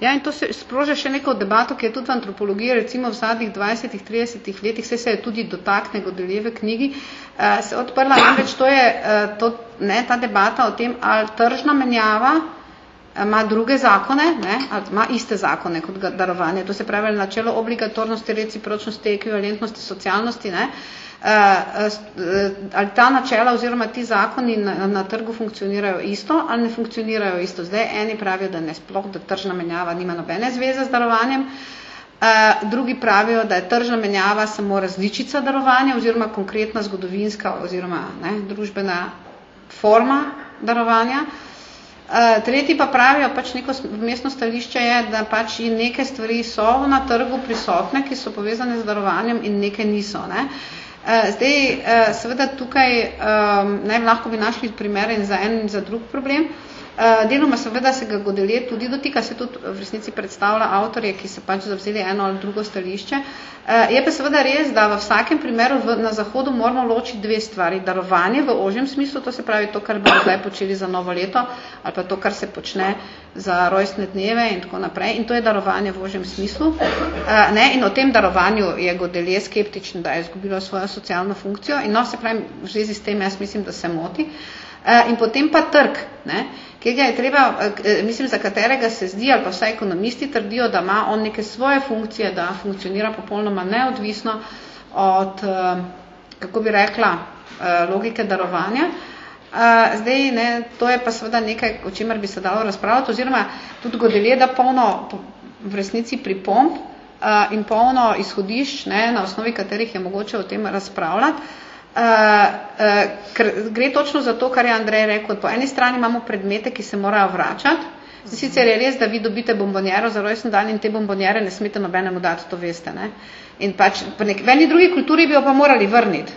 Ja, in to se sproža še neko debato, ki je tudi v antropologiji, recimo v zadnjih 20-30 letih, vse se je tudi dotakne godeljeve knjigi, se odprla, namreč to je to, ne, ta debata o tem, ali tržna menjava ima druge zakone, ne, ali ima iste zakone kot darovanje. To se pravi načelo obligatornosti, recipročnosti, ekvivalentnosti, socialnosti. Ne, ali ta načela oziroma ti zakoni na, na trgu funkcionirajo isto ali ne funkcionirajo isto. Zdaj eni pravijo, da ne sploh, da tržna menjava nima nobene zveze z darovanjem, Uh, drugi pravijo, da je tržna menjava samo različica darovanja oziroma konkretna zgodovinska oziroma ne, družbena forma darovanja. Uh, Uh, tretji pa pravijo, pač neko mestno stališče je, da pač neke stvari so na trgu prisotne, ki so povezane z darovanjem in neke niso. Ne? Uh, zdaj, uh, seveda tukaj um, naj lahko bi našli primere in za en in za drug problem. Uh, deloma seveda se ga godelje tudi dotika, se tudi v resnici predstavlja avtorje, ki se pač zavzeli eno ali drugo stališče. Uh, Eh, je pa seveda res, da v vsakem primeru v, na Zahodu moramo ločiti dve stvari. Darovanje v ožjem smislu, to se pravi to, kar bomo zdaj počeli za novo leto, ali pa to, kar se počne za rojstne dneve in tako naprej. In to je darovanje v ožjem smislu. Uh, ne? In o tem darovanju je Godelje skeptičen, da je izgubilo svojo socialno funkcijo. In no, se pravi, v zvezi s tem jaz mislim, da se moti. Uh, in potem pa trg. Ne? Ki ga je treba, eh, mislim, za katerega se zdi, ali pa vsaj ekonomisti trdijo, da ima on neke svoje funkcije, da funkcionira popolnoma neodvisno od, eh, kako bi rekla, eh, logike darovanja. Zdaj, ne, to je pa seveda nekaj, o čemer bi se dalo razpravljati, oziroma tudi godelje, da polno v resnici pripomp in polno izhodišč, ne, na osnovi katerih je mogoče o tem razpravljati. Uh, uh, gre točno za to, kar je Andrej rekel. Po eni strani imamo predmete, ki se morajo vračati. Sicer je res, da vi dobite bombonjero za rojsten dan in te bombonjere ne smete nobenemu dati, to veste. Ne? In pač v nek, eni drugi kulturi bi jo pa morali vrniti.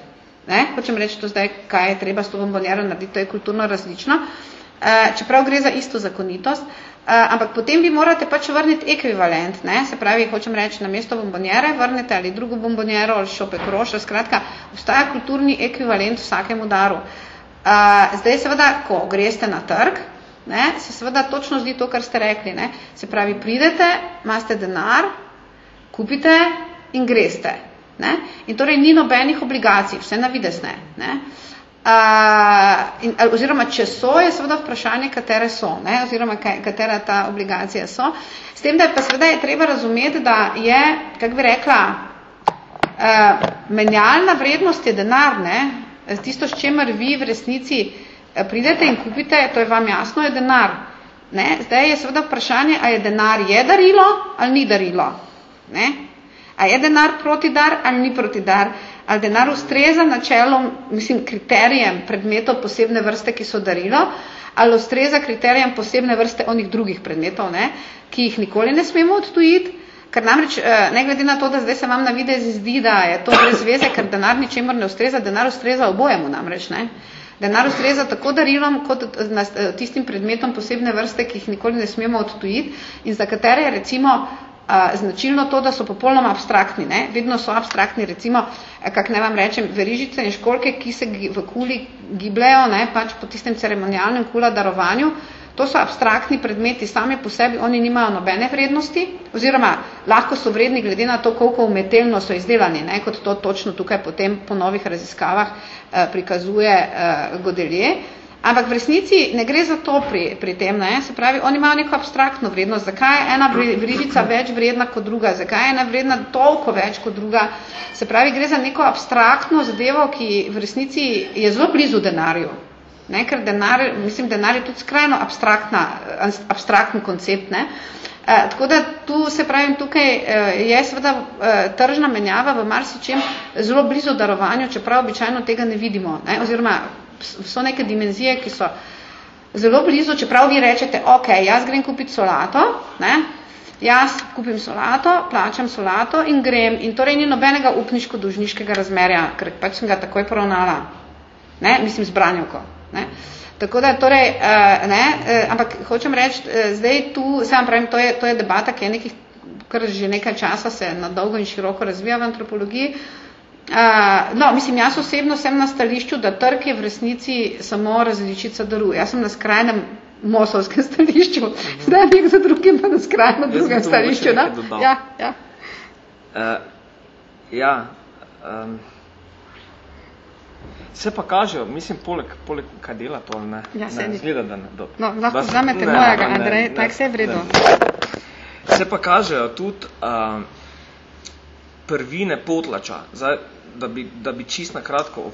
Ne? Hočem reči to zdaj, kaj je treba s to bombonjero narediti, to je kulturno različno. Uh, čeprav gre za isto zakonitost. Uh, ampak potem vi morate pač vrniti ekvivalent, ne? se pravi, hočem reči, na mesto bombonjere vrnete ali drugo bombonjero ali šopek roša, skratka, obstaja kulturni ekvivalent vsakemu daru. Uh, zdaj seveda, ko greste na trg, ne, se seveda točno zdi to, kar ste rekli, ne? se pravi, pridete, imate denar, kupite in greste. Ne? In torej ni nobenih obligacij, vse na vides ne. ne? Uh, In, oziroma, če so, je seveda vprašanje, katere so, ne? oziroma kaj, katera ta obligacija so. S tem, da je pa seveda je treba razumeti, da je, kako bi rekla, uh, menjalna vrednost je denar, ne? tisto, s čemer vi v resnici pridete in kupite, to je vam jasno, je denar. Ne? Zdaj je seveda vprašanje, a je denar je darilo ali ni darilo. Ne? A je denar protidar ali ni protidar ali denar ustreza načelom, mislim, kriterijem predmetov posebne vrste, ki so darilo, ali ustreza kriterijem posebne vrste onih drugih predmetov, ne, ki jih nikoli ne smemo odtujiti, ker namreč, eh, ne glede na to, da zdaj se vam na videz zdi, da je to brez veze, ker denar ničemer ne ustreza, denar ustreza obojemu namreč, ne. Denar ustreza tako darilom, kot eh, tistim predmetom posebne vrste, ki jih nikoli ne smemo odtujiti in za katere recimo značilno to, da so popolnoma abstraktni. Ne? Vedno so abstraktni, recimo, kak ne vam rečem, verižice in školke, ki se v kuli gibljajo, ne? pač po tistem ceremonialnem kula darovanju, to so abstraktni predmeti, sami po sebi, oni nimajo nobene vrednosti, oziroma lahko so vredni glede na to, koliko umetelno so izdelani, ne? kot to točno tukaj potem po novih raziskavah eh, prikazuje eh, Godelje. Ampak v resnici ne gre za to pri, pri tem, ne? se pravi, oni imajo neko abstraktno vrednost, zakaj je ena vrižica več vredna kot druga, zakaj je ena vredna toliko več kot druga, se pravi, gre za neko abstraktno zadevo, ki v resnici je zelo blizu denarju, ne? ker denar, mislim, denar je tudi skrajno abstraktna, abstraktni koncept, ne? E, tako da tu se pravim, tukaj e, je seveda e, tržna menjava v marsičem zelo blizu darovanju, čeprav običajno tega ne vidimo, ne? oziroma so neke dimenzije, ki so zelo blizu, čeprav vi rečete, ok, jaz grem kupiti solato, ne? jaz kupim solato, plačam solato in grem in torej ni nobenega upniško-dužniškega razmerja, ker pač sem ga takoj poravnala, ne? mislim zbranjevko. Ne? Tako da, torej, uh, ne, uh, ampak hočem reči, uh, zdaj tu, se vam pravim, to je, to je debata, ki je nekih, kar že nekaj časa se na dolgo in široko razvija v antropologiji, uh, no, mislim, jaz osebno sem na stališču, da trg je v resnici samo različica daru. Jaz sem na skrajnem mosovskem (laughs) stališču, uh -huh. zdaj nek za drugim pa na skrajnem drugem stališču. Da? Ja, ja. Uh, ja um, se pa kažejo, mislim, poleg, poleg kaj dela to, ne? Ja, se ne, zgleda, da ne. Do, no, lahko vzamete mojega, Andrej, tak se je vredo. Se pa kažejo tudi uh, prvine potlača. Zdaj, da bi, da bi čist na kratko,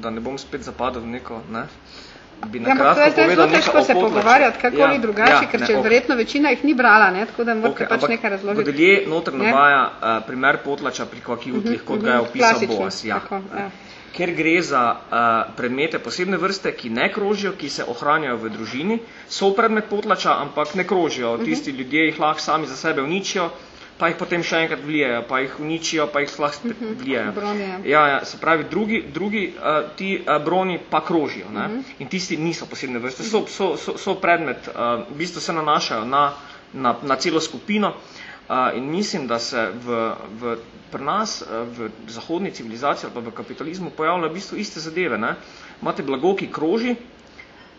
da ne bom spet zapadel v neko, ne, bi na ja, kratko povedal nekaj zelo se pogovarjati, kako ja, drugače, ja, ker če okay. verjetno večina jih ni brala, ne, tako da morate okay, pač nekaj razložiti. Godelje noter navaja uh, primer potlača pri kvakijutlih, uh -huh, kot uh -huh, ga je mhm, opisal Boas. Ja, tako, ja. Ker gre za uh, predmete posebne vrste, ki ne krožijo, ki se ohranjajo v družini, so predmet potlača, ampak ne krožijo. Uh -huh. Tisti ljudje jih lahko sami za sebe uničijo, pa jih potem še enkrat vlijajo, pa jih uničijo, pa jih sploh spet mhm, vlijajo. Ja, ja, se pravi, drugi, drugi uh, ti uh, broni pa krožijo ne? Uh mhm. -huh. in tisti niso posebne vrste, so, so, so, so predmet, uh, v bistvu se nanašajo na, na, na celo skupino uh, in mislim, da se v, v, pri nas, v zahodni civilizaciji ali pa v kapitalizmu pojavljajo v bistvu iste zadeve. Ne? Imate blago, ki kroži,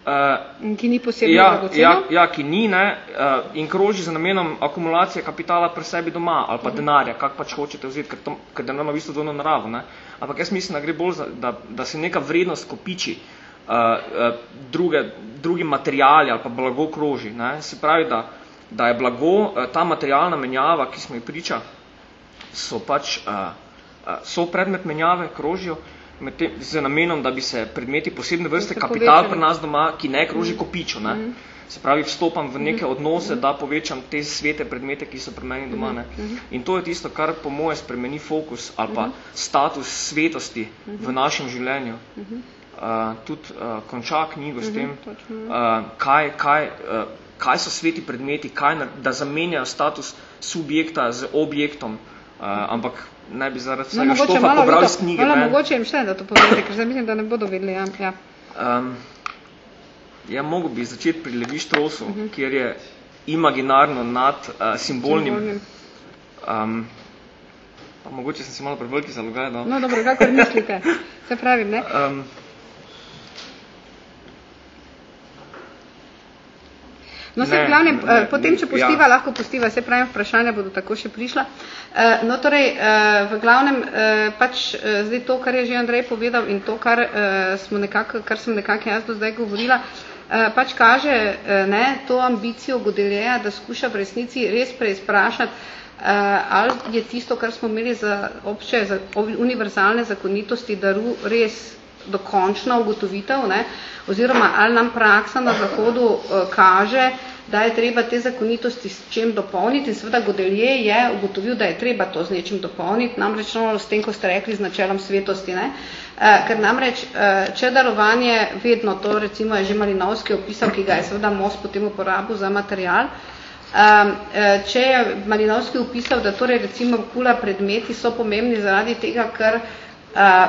Uh, ki ni posebno ja, ja, ja, ki ni ne, uh, in kroži za namenom akumulacije kapitala pri sebi doma ali pa uh mhm. -huh. denarja, kak pač hočete vzeti, ker, to, ker denar ima v bistvu dvojno naravo. Ne. Ampak jaz mislim, da gre bolj za, da, da se neka vrednost kopiči uh, uh, druge, drugi materijali ali pa blago kroži. Ne. Se pravi, da, da je blago, uh, ta materialna menjava, ki smo ji priča, so pač uh, uh, so predmet menjave, krožijo, tem, z namenom, da bi se predmeti posebne vrste kapital pri nas doma, ki ne kroži mm. kopičo. Ne? Mm. Se pravi, vstopam v neke odnose, da povečam te svete predmete, ki so pri meni doma. Ne? In to je tisto, kar po moje spremeni fokus ali pa status svetosti v našem življenju. Uh, tudi uh, konča knjigo s tem, uh, kaj, kaj, uh, kaj so sveti predmeti, kaj, da zamenjajo status subjekta z objektom, uh, ampak ne bi zaradi vsega no, štofa pobrali z knjige. Malo mogoče jim še, da to povedali, ker zdaj mislim, da ne bodo vedeli. Ja. Ja. Um, ja, mogo bi začeti pri Levi Štrosu, uh mhm. -huh. kjer je imaginarno nad uh, simbolnim. simbolnim. Um, pa mogoče sem si malo preveliki zalogaj. No, no dobro, kakor mislite, (laughs) se pravim, ne? Um, No, se ne, glavnem, ne, eh, potem, če postiva, ja. lahko postiva, se pravim, vprašanja bodo tako še prišla. Eh, no, torej, eh, v glavnem, pač zdaj to, kar je že Andrej povedal in to, kar, smo nekako, kar sem nekako jaz do zdaj govorila, pač kaže ne, to ambicijo Godeleja, da skuša v resnici res preizprašati, ali je tisto, kar smo imeli za obče, za univerzalne zakonitosti, daru res dokončna ugotovitev, ne, oziroma ali nam praksa na Zahodu uh, kaže, da je treba te zakonitosti s čem dopolniti. In seveda Godelje je ugotovil, da je treba to z nečim dopolniti, namreč no, s tem, ko ste rekli, z načelom svetosti, ne, uh, ker namreč, uh, če darovanje vedno, to recimo je že Malinovski opisal, ki ga je seveda most potem uporabil za material, Um, če je Malinovski upisal, da torej recimo kula predmeti so pomembni zaradi tega, ker uh,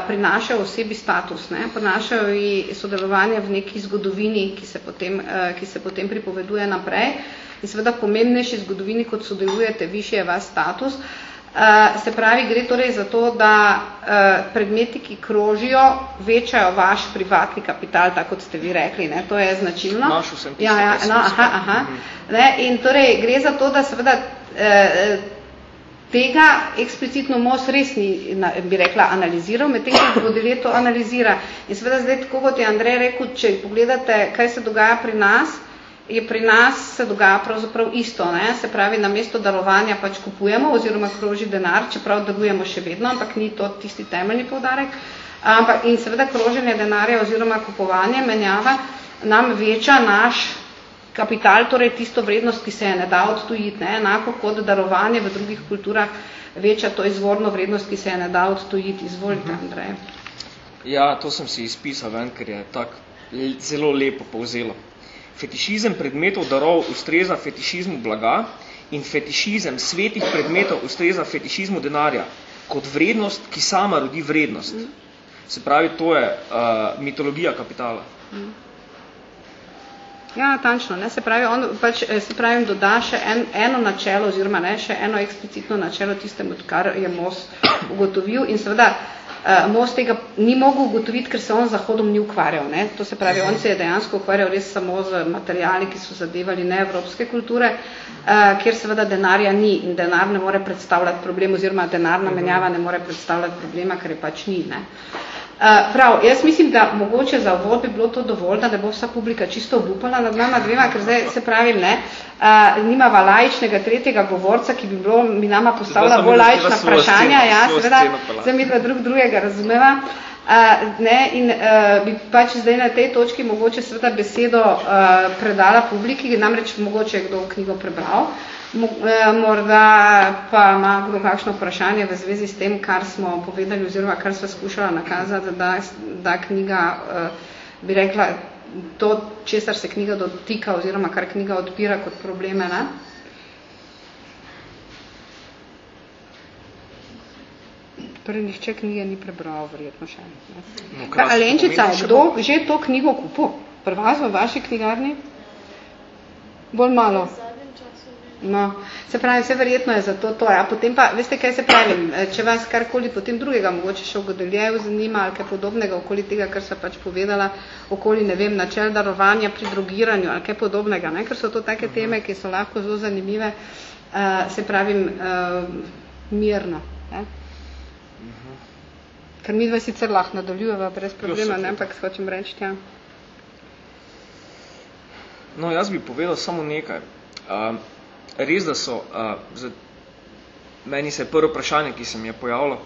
prinašajo osebi status, ne? prinašajo ji sodelovanje v neki zgodovini, ki se, potem, uh, ki se potem pripoveduje naprej. In seveda pomembnejši zgodovini, kot sodelujete, višje je vas status. Uh, se pravi, gre torej za to, da predmeti, ki krožijo, večajo vaš privatni kapital, tako kot ste vi rekli. Ne? To je značilno. Našel sem ja, ja, no, aha, aha. -hmm. ne? In torej gre za to, da seveda tega eksplicitno most res ni, bi rekla, analiziral, med tem, ko Baudelaire to analizira. In seveda zdaj, tako kot je Andrej rekel, če pogledate, kaj se dogaja pri nas, je pri nas se dogaja pravzaprav isto. Ne? Se pravi, na mesto darovanja pač kupujemo oziroma kroži denar, čeprav darujemo še vedno, ampak ni to tisti temeljni povdarek. Ampak, in seveda kroženje denarja oziroma kupovanje menjava nam veča naš kapital, torej tisto vrednost, ki se je ne da odtujiti, ne? enako kot darovanje v drugih kulturah veča to izvorno vrednost, ki se je ne da odtujiti. Izvolite, mhm. Andrej. Ja, to sem si izpisal ven, ker je tak zelo lepo povzelo. Fetišizem predmetov darov ustreza fetišizmu blaga in fetišizem svetih predmetov ustreza fetišizmu denarja kot vrednost, ki sama rodi vrednost. Mhm. Se pravi, to je uh, mitologija kapitala. Mm. Ja, tančno. Ne? Se pravi, on pač, eh, se pravi, doda še en, eno načelo oziroma ne, še eno eksplicitno načelo tistemu, kar je Most ugotovil in seveda uh, Most tega ni mogel ugotoviti, ker se on z Zahodom ni ukvarjal. Ne? To se pravi, on se je dejansko ukvarjal res samo z materiali, ki so zadevali neevropske kulture, uh, kjer seveda denarja ni in denar ne more predstavljati problem oziroma denarna menjava ne more predstavljati problema, ker je pač ni. Ne? Uh, prav, jaz mislim, da mogoče za uvod bi bilo to dovolj, da ne bo vsa publika čisto obupala nad nama dvema, ker zdaj se pravim, ne, uh, nimava lajičnega tretjega govorca, ki bi bilo mi nama postavila bolj lajična vprašanja, ja, seveda, zdaj mi dva drug drugega razumeva. Uh, ne, in uh, bi pač zdaj na tej točki mogoče seveda besedo uh, predala publiki, namreč mogoče je kdo knjigo prebral. Uh, morda pa ima kdo kakšno vprašanje v zvezi s tem, kar smo povedali oziroma kar sva skušala nakazati, da, da knjiga, eh, bi rekla, to, česar se knjiga dotika oziroma kar knjiga odpira kot probleme, ne? Torej, nihče knjige ni prebral, verjetno še. Ne? No, Alenčica, kdo že to knjigo kupil? Prva v vaši knjigarni? Bolj malo. No, se pravi, vse verjetno je zato to. A potem pa, veste, kaj se pravim, e, če vas karkoli potem drugega, mogoče še v Godeljeju zanima ali kaj podobnega okoli tega, kar se pač povedala, okoli, ne vem, načel darovanja pri drogiranju ali kaj podobnega, ne? ker so to take teme, ki so lahko zelo zanimive, uh, se pravim, uh, mirno. Ne? Ker mi dva sicer lahko nadaljujeva brez problema, ne, ampak hočem reči, ja. No, jaz bi povedal samo nekaj. Uh, res, da so, uh, za, meni se je prvo vprašanje, ki se mi je pojavilo,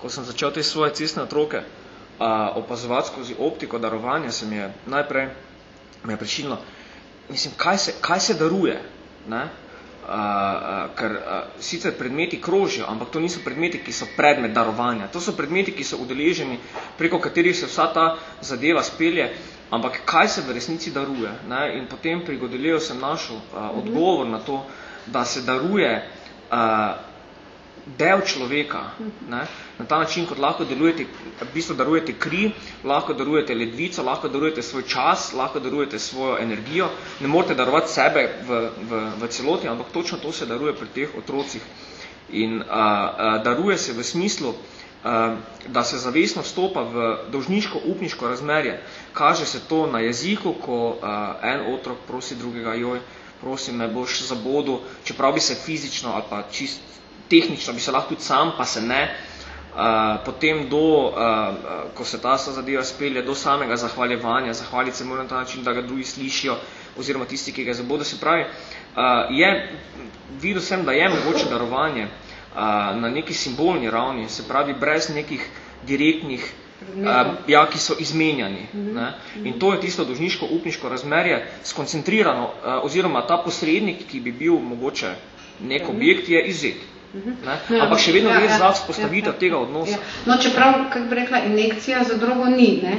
ko sem začel te svoje cestne otroke uh, opazovati skozi optiko darovanja, se mi je najprej me je prišilno, mislim, kaj se, kaj se daruje, ne? Uh, uh, ker uh, sicer predmeti krožijo, ampak to niso predmeti, ki so predmet darovanja. To so predmeti, ki so udeleženi, preko katerih se vsa ta zadeva spelje, ampak kaj se v resnici daruje. Ne? In potem pri Godeleju sem našel uh, odgovor na to, da se daruje uh, del človeka. Ne? Na ta način, kot lahko delujete, v bistvu darujete kri, lahko darujete ledvico, lahko darujete svoj čas, lahko darujete svojo energijo. Ne morate darovati sebe v, v, v celoti, ampak točno to se daruje pri teh otrocih. In uh, uh, daruje se v smislu, uh, da se zavestno vstopa v dolžniško, upniško razmerje. Kaže se to na jeziku, ko uh, en otrok prosi drugega, joj, prosim, me boš zabodil, čeprav bi se fizično ali pa čist tehnično bi se lahko tudi sam, pa se ne. Uh, potem do, uh, ko se ta zadeva spelje, do samega zahvaljevanja, zahvaliti se mora na ta način, da ga drugi slišijo, oziroma tisti, ki ga zabodo. Se pravi, uh, je, videl sem, da je mogoče darovanje uh, na neki simbolni ravni, se pravi, brez nekih direktnih, uh, ja, ki so izmenjani. Mm -hmm. ne? In to je tisto dožniško, upniško razmerje, skoncentrirano, uh, oziroma ta posrednik, ki bi bil mogoče nek objekt, je izet. Ne? Ja, Ampak še vedno ja, je ja, za vzpostavitev ja, ja, tega odnosa. Ja. No, čeprav, kako bi rekla, injekcija za drogo ni, ne?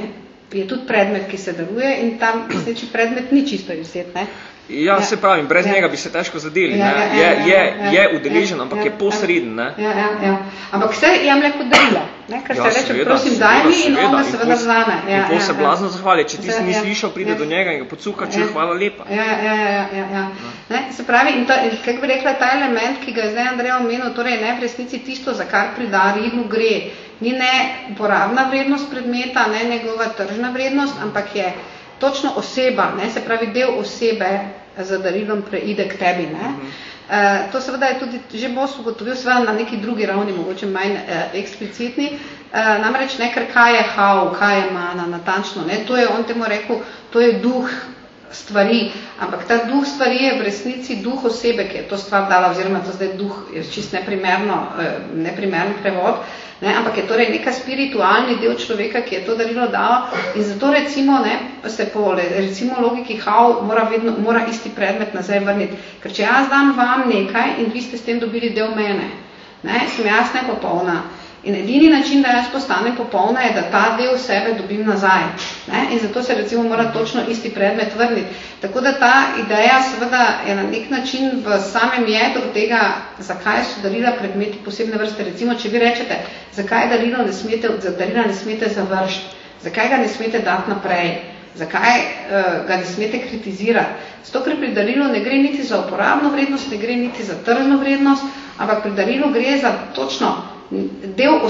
je tudi predmet, ki se daruje in tam (coughs) sneči predmet ni čisto izjet. Ne? Ja, ja, se pravim, brez ja. njega bi se težko zadeli. Ja, ja, ja, je, je, ja, je udeležen, ja, ampak ja, je posreden. Ja, ja, ja. Ampak vse jemlje kot darilo. Ne? Ker ja, se reče, seveda, prosim, daj mi in on ga seveda vzame. Ja, in ja, se blazno ja. zahvali. Če ti se ni ja, slišal, pride ja, do njega in ga pocuka, če ja, hvala lepa. Ja, ja, ja, ja, ja. ja. Ne? Se pravi, in to, kak bi rekla, ta element, ki ga je zdaj Andrej omenil, torej ne v resnici tisto, za kar pri darilu gre, ni ne uporabna vrednost predmeta, ne njegova tržna vrednost, ampak je točno oseba, ne, se pravi del osebe za darilom preide k tebi. Ne. Uh -huh. uh, to seveda je tudi že Bos ugotovil, seveda na neki drugi ravni, mogoče manj uh, eksplicitni, uh, namreč ne, ker kaj je hao, kaj je mana, natančno, ne, to je, on temu rekel, to je duh stvari, ampak ta duh stvari je v resnici duh osebe, ki je to stvar dala, oziroma to zdaj duh je čist neprimerno, neprimerno prevod, uh, Ne, ampak je torej neka spiritualni del človeka, ki je to darilo dal in zato recimo, ne, se po recimo logiki hao mora, vedno, mora isti predmet nazaj vrniti. Ker če jaz dam vam nekaj in vi ste s tem dobili del mene, ne, sem jaz nepopolna. In edini način, da jaz postanem popolna, je, da ta del sebe dobim nazaj. Ne? In zato se recimo mora točno isti predmet vrniti. Tako da ta ideja seveda je na nek način v samem jedru tega, zakaj so darila predmeti posebne vrste. Recimo, če vi rečete, zakaj darilo ne smete, darila ne smete završiti, zakaj ga ne smete dati naprej, zakaj uh, ga ne smete kritizirati. Zato, ker pri darilu ne gre niti za uporabno vrednost, ne gre niti za tržno vrednost, ampak pri darilu gre za točno del,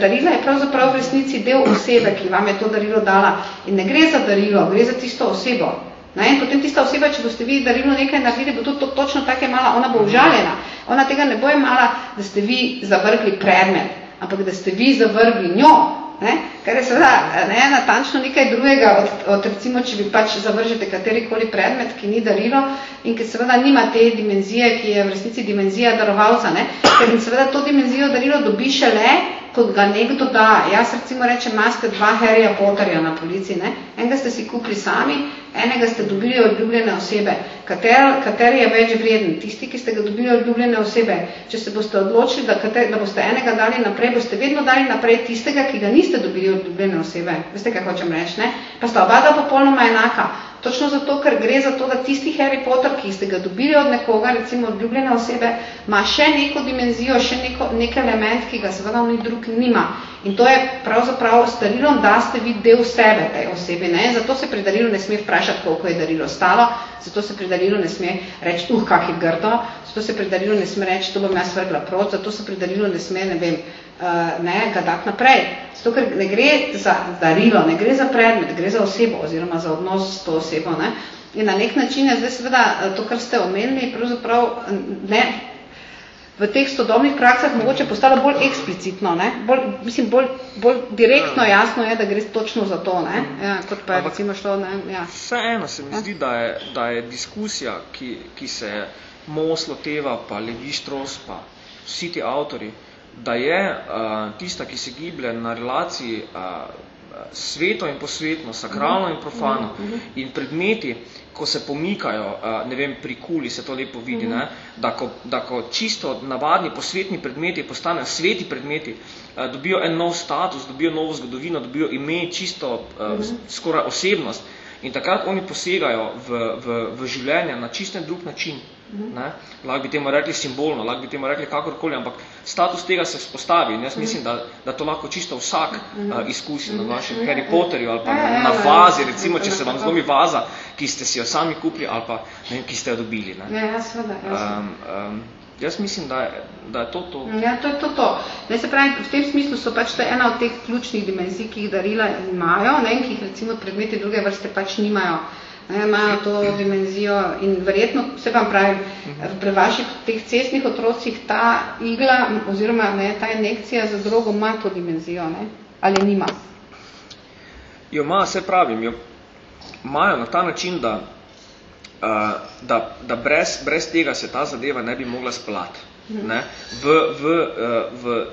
darila je pravzaprav v resnici del osebe, ki vam je to darilo dala. In ne gre za darilo, gre za tisto osebo. Ne? In potem tista oseba, če boste vi darilo nekaj naredili, bo to, to točno tako mala, ona bo užaljena. Ona tega ne bo imala, da ste vi zavrgli predmet, ampak da ste vi zavrgli njo, Ne? Kar je seveda ne, natančno nekaj drugega od, od recimo, če bi pač zavržete katerikoli predmet, ki ni darilo in ki seveda nima te dimenzije, ki je v resnici dimenzija darovalca. Ne? Ker seveda to dimenzijo darilo dobi šele, kot ga nekdo da. Jaz recimo rečem, imate dva Harryja Potterja na policiji. Ne? Enega ste si kupili sami, enega ste dobili od ljubljene osebe. Kater, kateri je več vreden? Tisti, ki ste ga dobili od ljubljene osebe. Če se boste odločili, da, kater, da boste enega dali naprej, boste vedno dali naprej tistega, ki ga niste dobili od ljubljene osebe. Veste, kaj hočem reči, ne? Pa sta oba da popolnoma enaka. Točno zato, ker gre za to, da tisti Harry Potter, ki ste ga dobili od nekoga, recimo od ljubljene osebe, ima še neko dimenzijo, še neko, nek element, ki ga seveda ni drug nima. In to je pravzaprav s darilom, da ste vi del sebe tej osebi. Ne? Zato se pri darilu ne sme vprašati, koliko je darilo stalo, zato se pri darilu ne sme reči, uh, kak je grdo, zato se pri darilu ne sme reči, to bom jaz vrgla prot, zato se pri darilu ne sme, ne vem, uh, ne, ga dati naprej. Zato, ker ne gre za darilo, ne gre za predmet, gre za osebo oziroma za odnos s to osebo. Ne? In na nek način je zdaj seveda eh, to, kar ste omenili, pravzaprav ne, v teh sodobnih praksah mogoče postalo bolj eksplicitno, ne? Bolj, mislim, bolj, bolj direktno jasno je, da gre točno za to, ne? Ja, kot pa je Ampak, recimo šlo, ne? Ja. Vseeno se mi ja. zdi, da je, da je diskusija, ki, ki se Moslo Teva, pa Levi Štros, pa vsi ti avtori, da je uh, tista, ki se giblje na relaciji uh, sveto in posvetno, sakralno in profano. In predmeti, ko se pomikajo, ne vem, pri kuli se to lepo vidi, ne, da, ko, da ko čisto navadni posvetni predmeti postanejo sveti predmeti, dobijo en nov status, dobijo novo zgodovino, dobijo ime, čisto skoraj osebnost. In takrat oni posegajo v, v, v življenje na čisten drug način. Ne? Lahko bi temu rekli simbolno, lahko bi temu rekli kakorkoli, ampak status tega se spostavi. In jaz mislim, da, da to lahko čisto vsak uh, izkusi na našem Harry Potterju ali pa na, na vazi, recimo, če se vam zlomi vaza, ki ste si jo sami kupili ali pa ne, ki ste jo dobili. Ne? Ja, seveda. Um, um, jaz mislim, da je, da je to to. Ja, to je to to. Ne, se pravi, v tem smislu so pač to ena od teh ključnih dimenzij, ki jih darila imajo, ne, ki jih recimo predmeti druge vrste pač nimajo ne, imajo to dimenzijo in verjetno, se vam pravim, pri vaših teh cestnih otrocih ta igla oziroma ne, ta injekcija za drogo ima to dimenzijo, ne, ali nima? Jo ima, se pravim, jo imajo na ta način, da, uh, da, da brez, brez tega se ta zadeva ne bi mogla spelati. Ne, v, v, v uh,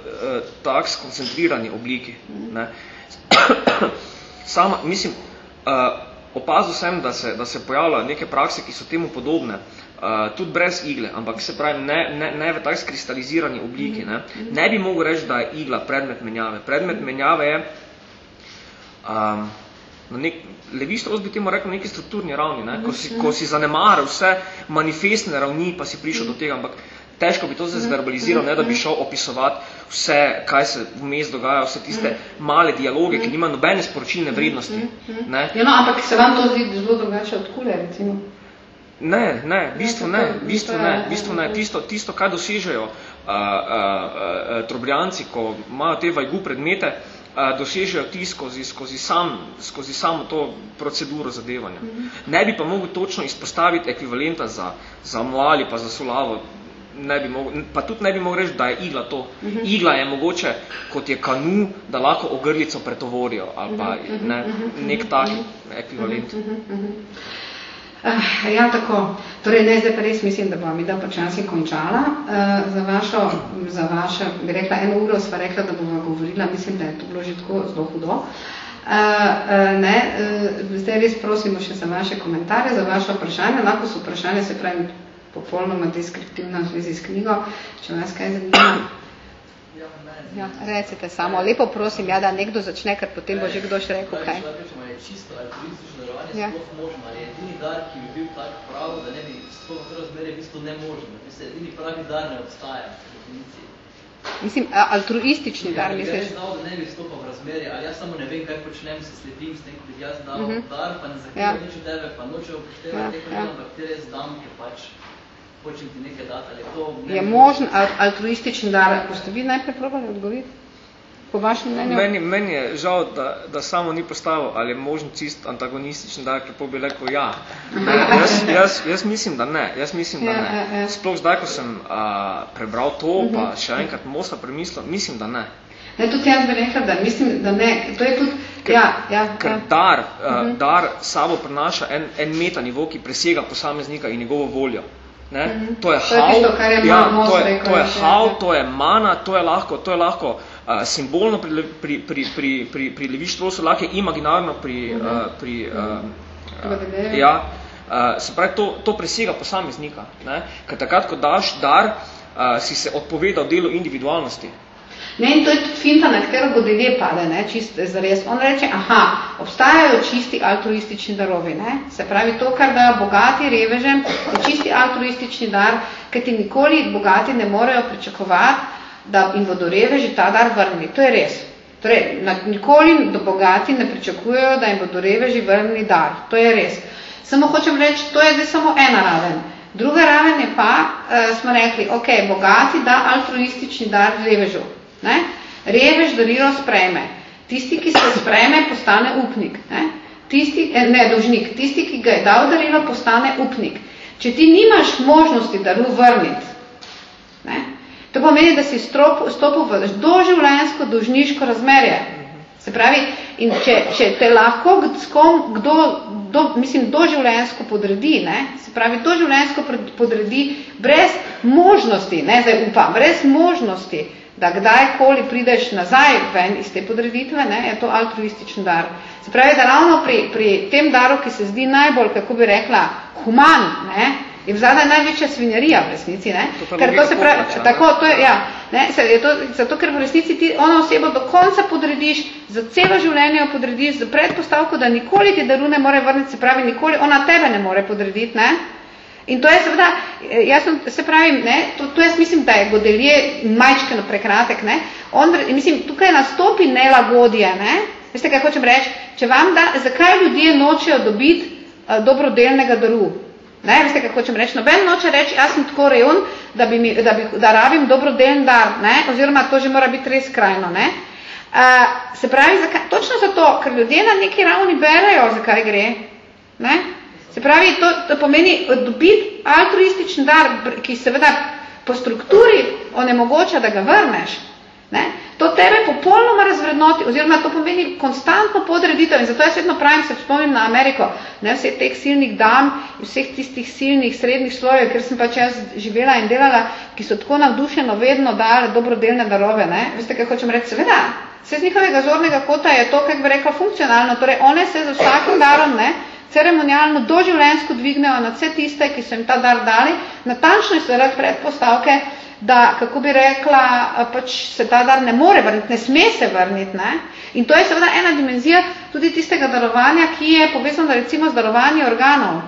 tak skoncentrirani obliki. Ne. (coughs) Sama, mislim, uh, opazil sem, da se, da se pojavljajo neke prakse, ki so temu podobne, uh, tudi brez igle, ampak se pravi, ne, ne, ne v tak skristalizirani obliki. Ne, ne bi mogel reči, da je igla predmet menjave. Predmet menjave je, um, na nek, levistros bi temu rekel, neki strukturni ravni, ne, ko si, ko si zanemaril vse manifestne ravni, pa si prišel do tega, ampak težko bi to zdaj zverbaliziral, ne da bi šel opisovati vse, kaj se vmes dogaja, vse tiste male dialoge, ki nima nobene sporočilne vrednosti. Ne? Ja, no, ampak se vam to zdi zelo drugače od kule, recimo? Ne, ne, bistvo ne, bistvo ne, bistvo ne. Tisto, tisto kaj dosežejo a, a, a, trobljanci, ko imajo te vajgu predmete, a, dosežejo ti skozi, skozi, sam, skozi samo to proceduro zadevanja. Ne bi pa mogel točno izpostaviti ekvivalenta za, za moali pa za solavo, ne bi mogel, pa tudi ne bi mogel reči, da je igla to. Uh -huh. Igla je mogoče, kot je kanu, da lahko ogrlico pretovorijo, ali pa ne, nek tak ekvivalent. Uh -huh. Uh, ja, tako. Torej, ne, zdaj pa res mislim, da bom da počasi končala. Uh, za vašo, za vaše, bi rekla, eno uro sva rekla, da bova govorila, mislim, da je to bilo že tako zelo hudo. Uh, uh, ne, uh, zdaj res prosimo še za vaše komentarje, za vaše vprašanje. Lahko so vprašanje, se pravi, popolnoma deskriptivna v zvezi s knjigo, če vas kaj zanima. Ja, recite samo, lepo prosim, ja, da nekdo začne, ker potem bo že kdo še rekel kaj. Je čisto altruistično darovanje ja. sploh možno, ali je edini dar, ki bi bil tak prav, da ne bi sploh v razmerje v bistvu ne možno. Mislim, edini pravi dar ne obstaja definiciji. Mislim, altruistični dar, misliš? Ja, da ne bi stopal v razmerje, ali jaz samo ne vem, kaj počnem, se sledim s tem, ko bi jaz dal uh -huh. dar, pa ne zahtevam ja. nič od tebe, pa noče upoštevati ja, teh ja. ampak te res dam, ker pač hočem ti nekaj dati, ali to... Je možen altruistični dar, boste vi najprej probali odgovoriti? Po vašem mnenju? Meni, meni je žal, da, da samo ni postavil, ali je možen čist antagonistični dar, ker bi rekel ja. Ne, jaz, jaz, jaz mislim, da ne. Jaz mislim, da Ja, ne. ja, ja. Sploh zdaj, ko sem a, prebral to, pa še enkrat mosla premislil, mislim, da ne. Ne, tudi jaz bi rekla, da mislim, da ne. To je tudi, ja, ja, Ker ja. dar, uh, dar sabo prinaša en, en meta nivo, ki presega posameznika in njegovo voljo. Ne? To je To je hav, kar je ja, to je, to je hav, ja. to je mana, to je lahko, to je lahko uh, simbolno pri, pri, pri, pri, pri, pri levištvosu, lahko je imaginarno pri, uh, pri uh, Vodeleju. ja, uh, se pravi, to, to presega posameznika. Ne? Ker takrat, ko daš dar, uh, si se odpovedal delu individualnosti. Ne, in to je tudi finta, na katero Godelier pade, ne, čist zares. On reče, aha, obstajajo čisti altruistični darovi, ne. Se pravi, to, kar dajo bogati revežem, je čisti altruistični dar, ker ti nikoli bogati ne morejo pričakovati, da jim bodo reveži ta dar vrnili. To je res. Torej, na, nikoli do bogati ne pričakujejo, da jim bodo reveži vrnili dar. To je res. Samo hočem reči, to je zdaj samo ena raven. Druga raven je pa, uh, smo rekli, ok, bogati da altruistični dar revežu. Ne? Revež darilo sprejme. Tisti, ki se sprejme, postane upnik. Ne? Tisti, eh, ne, dolžnik. Tisti, ki ga je dal darilo, postane upnik. Če ti nimaš možnosti daru vrniti, ne? to pomeni, da si stopil v doživljenjsko dolžniško razmerje. Se pravi, in če, če te lahko s kom, kdo, do, mislim, doživljenjsko podredi, ne? se pravi, doživljenjsko podredi brez možnosti, ne zdaj upam, brez možnosti, da kdajkoli prideš nazaj ven iz te podreditve, ne, je to altruističen dar. Se pravi, da ravno pri, pri tem daru, ki se zdi najbolj, kako bi rekla, human, ne, je vzadaj največja svinjarija v resnici, ne? Ker to se pravi, poplača, tako, to je, ja, ne, se, je to, zato, ker v resnici ti ono osebo do konca podrediš, za celo življenje jo podrediš, za predpostavko, da nikoli ti daru ne more vrniti, se pravi, nikoli ona tebe ne more podrediti, ne? In to je seveda, jaz sem, se pravim, ne, to, to jaz mislim, da je Godelje majčkeno prekratek, ne, on, mislim, tukaj nastopi nelagodje, ne, veste, kaj hočem reči, če vam da, zakaj ljudje nočejo dobiti uh, dobrodelnega daru, Ne, veste, kako hočem reči, noben noče reči, jaz sem tako revn, da, bi mi, da, bi, da rabim dobrodelen dar, ne, oziroma to že mora biti res krajno. Ne. Uh, se pravi, zakaj, točno zato, ker ljudje na neki ravni berejo, zakaj gre. Ne. Se pravi, to, to pomeni dobiti altruističen dar, ki seveda po strukturi onemogoča, da ga vrneš. Ne? To tebe popolnoma razvrednoti, oziroma to pomeni konstantno podreditev in zato jaz vedno pravim, se spomnim na Ameriko, ne vseh teh silnih dam, vseh tistih silnih srednjih slojev, ker sem pač jaz živela in delala, ki so tako navdušeno vedno dali dobrodelne darove, ne? Veste, kaj hočem reči? Seveda, vse z njihovega zornega kota je to, kako bi rekla, funkcionalno, torej one se za vsakim darom, ne, ceremonialno doživljenjsko dvignejo na vse tiste, ki so jim ta dar dali, natančno je seveda predpostavke, da, kako bi rekla, pač se ta dar ne more vrniti, ne sme se vrniti. Ne? In to je seveda ena dimenzija tudi tistega darovanja, ki je povezano recimo z darovanjem organov.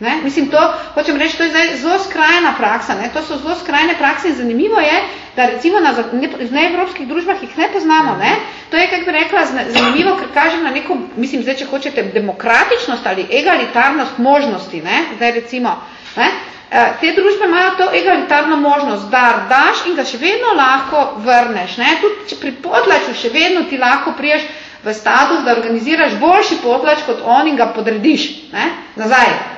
Ne? Mislim, to, hočem reči, to je zdaj zelo skrajna praksa, ne? to so zelo skrajne prakse in zanimivo je, da recimo na ne, v neevropskih družbah jih ne poznamo. Ne? To je, kako bi rekla, zanimivo, ker kažem na neko, mislim, zdaj, če hočete, demokratičnost ali egalitarnost možnosti, ne? zdaj recimo, ne? Eh, te družbe imajo to egalitarno možnost, da daš in ga še vedno lahko vrneš. Ne? Tudi če pri potlaču še vedno ti lahko priješ v status, da organiziraš boljši potlač kot on in ga podrediš ne? nazaj.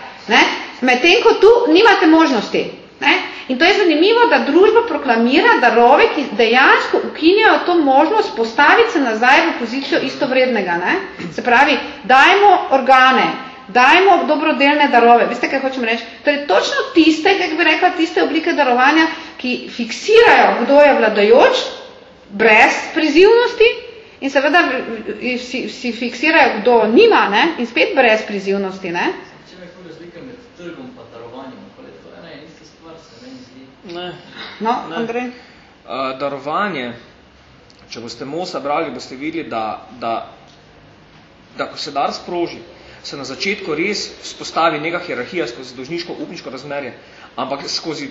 Medtem, ko tu nimate možnosti. Ne? In to je zanimivo, da družba proklamira darove, ki dejansko ukinjajo to možnost postaviti se nazaj v pozicijo istovrednega. Ne? Se pravi, dajmo organe, dajmo dobrodelne darove. Veste, kaj hočem reči? Torej, točno tiste, kako bi rekla, tiste oblike darovanja, ki fiksirajo, kdo je vladajoč, brez prizivnosti in seveda si fiksirajo, kdo nima ne? in spet brez prizivnosti. Ne? Če me kako razlika med trgom pa darovanjem, ali to ena je ista stvar, se meni zdi. Ne. No, ne. Andrej? Uh, darovanje, če boste Mosa brali, boste videli, da, da, da ko se dar sproži, se na začetku res vzpostavi neka hierarhija skozi dožniško upniško razmerje, ampak skozi,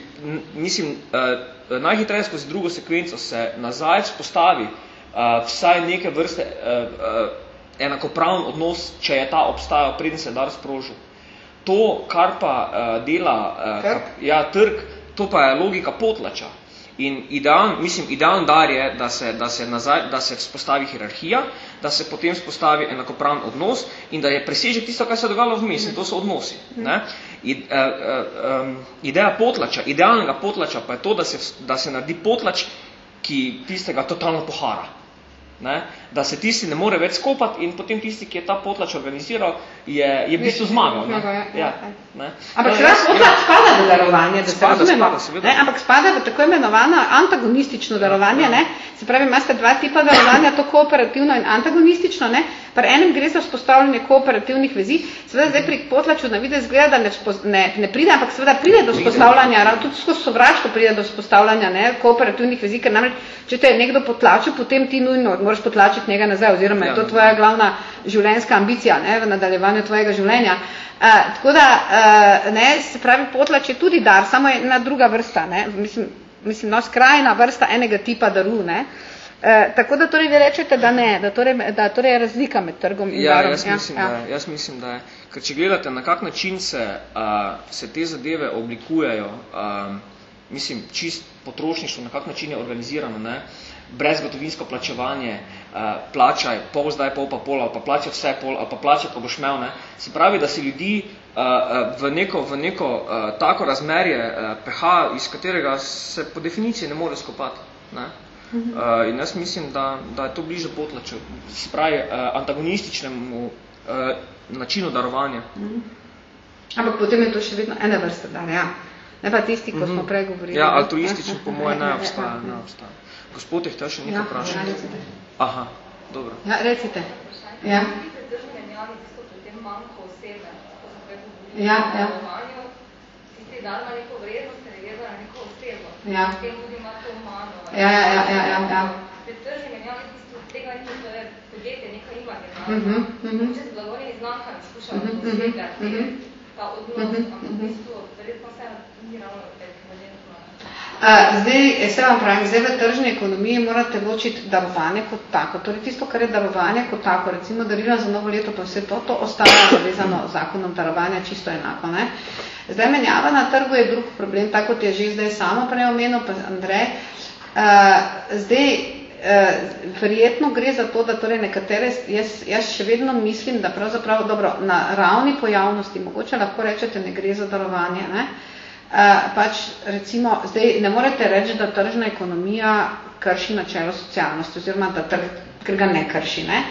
mislim, uh, najhitreje skozi drugo sekvenco se nazaj vzpostavi uh, vsaj neke vrste uh, uh, enakopravn odnos, če je ta obstajal, preden se dar sprožil. To, kar pa uh, dela uh, kap, ja, trg, to pa je logika potlača. In idealen, mislim, idealen dar je, da se, da, se nazaj, da se vzpostavi hierarhija, da se potem vzpostavi enakopraven odnos in da je preseže tisto, kar se je dogajalo vmes in to so odnosi. Ne? I, uh, uh, um, ideja potlača, idealnega potlača pa je to, da se, da se naredi potlač, ki tistega totalno pohara ne, da se tisti ne more več skopati in potem tisti, ki je ta potlač organiziral, je, je v bistvu zmagal. Ne. Ja, ja, ne. Ampak seveda potlač spada v darovanje, da spada, se razumemo. Spada, ne, ampak spada v tako imenovano antagonistično darovanje. Ja. Ne. Se pravi, imate dva tipa darovanja, to kooperativno in antagonistično. Ne. Pri enem gre za vzpostavljanje kooperativnih vezi, seveda zdaj pri potlaču na videz gleda, da ne, ne, ne pride, ampak seveda pride do vzpostavljanja, tudi skozi sovraštvo pride do vzpostavljanja ne, kooperativnih vezi, ker namreč, če te je nekdo potlačil, potem ti nujno moraš potlačiti njega nazaj, oziroma je to ja. tvoja glavna življenjska ambicija ne, v nadaljevanju tvojega življenja. Uh, tako da, uh, ne, se pravi, potlač je tudi dar, samo je ena druga vrsta, ne, mislim, mislim, no, skrajna vrsta enega tipa daru, ne. E, tako da torej vi rečete, da ne, da torej, da torej je razlika med trgom in ja, darom. Jaz mislim, ja, da, jaz mislim, da je. Ker če gledate, na kak način se, uh, se te zadeve oblikujejo, uh, mislim, čist potrošništvo, na kak način je organizirano, ne? brezgotovinsko plačevanje, plačaj pol zdaj, pol pa pol, ali pa plačaj vse pol, ali pa plačaj, ko boš imel. Ne? Se pravi, da si ljudi uh, v neko, v neko uh, tako razmerje uh, peha, iz katerega se po definiciji ne more skopati. Ne? Uh, in jaz mislim, da, da je to bliže potlaču, se pravi, uh, antagonističnemu uh, načinu darovanja. Ampak potem je to še vedno ena vrsta dar, ja. Ne pa tisti, ko smo Mhm. prej govorili. Ja, altruistično po moje ne Ja, ja, obstaja, ja. ne obstaja. Gospod je htel še nekaj Ja, vprašati? ja, recite. Aha, dobro. Ja, recite. Ja. Ja, ja. Tisti dan ima neko vrednost, se ne gleda na neko osebo. Ja. Potem tudi ima to mano. Ja, ja, ja, ja, ja, ja. Menjavi tisto tega ni, to je podjetje, neka ima Mhm, mhm. Če z blagovnimi znamkami skuša Mhm, mhm, dosegati mhm. ta odnos, Mhm, ampak v bistvu verjetno vse ni ravno ekvivalentno. Uh, zdaj, se vam pravim, zdaj v tržni ekonomiji morate ločiti darovanje kot tako. Torej tisto, kar je darovanje kot tako, recimo darila za novo leto, pa vse to, to ostaja zavezano zakonom darovanja čisto enako. Ne? Zdaj menjava na trgu je drug problem, tako kot je že zdaj samo prej omenil, pa Andrej. Uh, zdaj, uh, verjetno gre za to, da torej nekatere, jaz, jaz še vedno mislim, da pravzaprav, dobro, na ravni pojavnosti, mogoče lahko rečete, ne gre za darovanje, ne? Uh, pač recimo, zdaj ne morete reči, da tržna ekonomija krši načelo socialnosti, oziroma da trg, ker ga ne krši. Ne?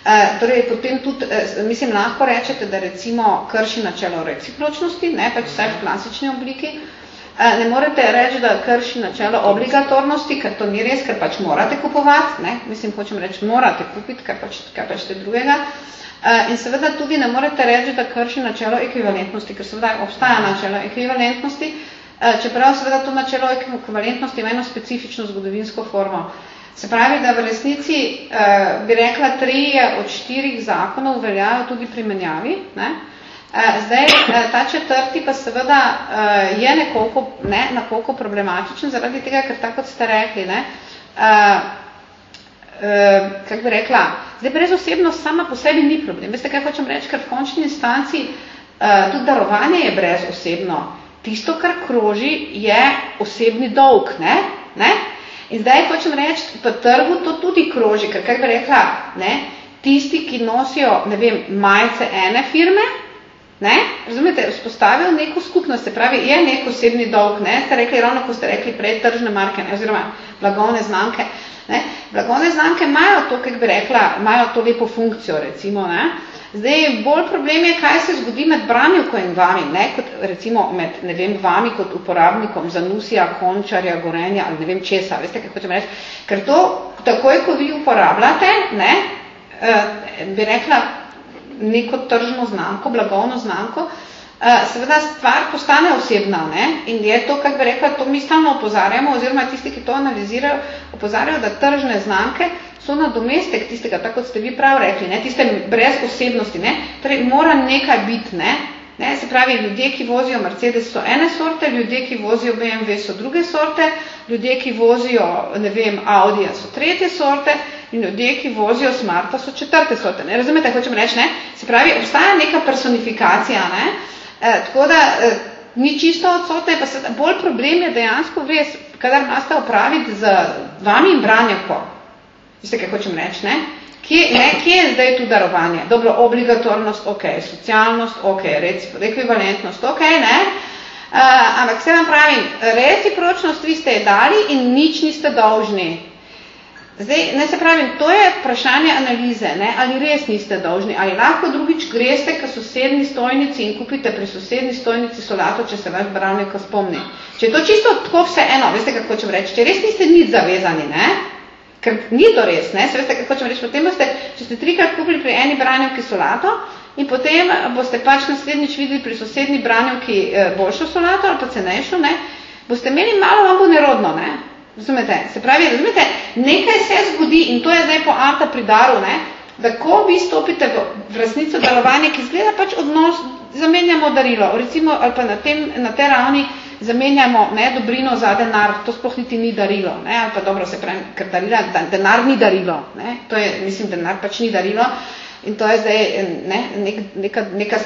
Uh, torej, potem tudi, uh, mislim, lahko rečete, da recimo krši načelo recipročnosti, ne, pač vsaj v klasični obliki. Uh, ne morete reči, da krši načelo obligatornosti, ker to ni res, ker pač morate kupovati, ne, mislim, hočem reči, morate kupiti, ker pač, ker pač te drugega. In seveda tudi ne morete reči, da krši načelo ekvivalentnosti, ker seveda obstaja načelo ekvivalentnosti, uh, čeprav seveda to načelo ekvivalentnosti ima eno specifično zgodovinsko formo. Se pravi, da v resnici uh, bi rekla, trije od štirih zakonov veljajo tudi pri menjavi. Ne? Zdaj, ta četrti pa seveda je nekoliko, ne, nekoliko problematičen zaradi tega, ker tako kot ste rekli, ne, uh, uh, kako bi rekla, zdaj brezosebnost sama po sebi ni problem. Veste, kaj hočem reči, ker v končni instanci uh, tudi darovanje je brezosebno. Tisto, kar kroži, je osebni dolg, ne? ne? In zdaj hočem reči, po trgu to tudi kroži, ker kaj bi rekla, ne? tisti, ki nosijo, ne vem, majice ene firme, ne? razumete, vzpostavil neko skupnost, se pravi, je nek osebni dolg, ne? ste rekli ravno, ko ste rekli prej tržne marke, ne? oziroma blagovne znamke, ne? blagovne znamke imajo to, kako bi rekla, imajo to lepo funkcijo, recimo, ne? Zdaj, bolj problem je, kaj se zgodi med branjevko in vami, ne, kot recimo med, ne vem, vami kot uporabnikom Zanusija, Končarja, Gorenja ali ne vem česa, veste, kaj hočem reči, ker to, takoj, ko vi uporabljate, ne, eh, bi rekla, neko tržno znamko, blagovno znamko, seveda stvar postane osebna, ne, in je to, kak bi rekla, to mi stalno opozarjamo, oziroma tisti, ki to analizirajo, opozarjajo, da tržne znamke so nadomestek tistega, tako kot ste vi prav rekli, ne, tiste brez osebnosti, ne, torej mora nekaj biti, ne, ne, se pravi, ljudje, ki vozijo Mercedes so ene sorte, ljudje, ki vozijo BMW so druge sorte, ljudje, ki vozijo, ne vem, Audija so tretje sorte in ljudje, ki vozijo Smarta so četrte sorte, ne, razumete, hočem reči, ne, se pravi, obstaja neka personifikacija, ne, e, tako da, e, ni čisto odsotne, pa se, bolj problem je dejansko res, kadar imate opraviti z vami in branjevko, Veste, kaj hočem reči, ne? Kje, ne? Kje je zdaj tu darovanje? Dobro, obligatornost, ok, socialnost, ok, ekvivalentnost, ok, ne? Uh, ampak se vam pravim, recipročnost vi ste dali in nič niste dolžni. Zdaj, ne se pravim, to je vprašanje analize, ne? ali res niste dolžni, ali lahko drugič greste k sosedni stojnici in kupite pri sosedni stojnici solato, če se vaš bravnik spomni. Če je to čisto tako vse eno, veste, kako hočem reči, če res niste nič zavezani, ne? ker ni to res, ne, se veste, kako hočem reči, potem boste, če ste trikrat kupili pri eni branjevki solato in potem boste pač naslednjič videli pri sosednji branjevki eh, boljšo solato ali pa cenejšo, ne, boste imeli malo vam bo nerodno, ne, razumete, se pravi, razumete, nekaj se zgodi in to je zdaj poanta pri daru, ne, da ko vi stopite v, v resnico darovanje, ki zgleda pač odnos, zamenjamo darilo, recimo, ali pa na, tem, na te ravni, zamenjamo ne, dobrino za denar, to sploh niti ni darilo, ne, ali pa dobro se pravi, ker darila, da, denar ni darilo, ne, to je, mislim, denar pač ni darilo. In to je zdaj ne, nek, neka, neka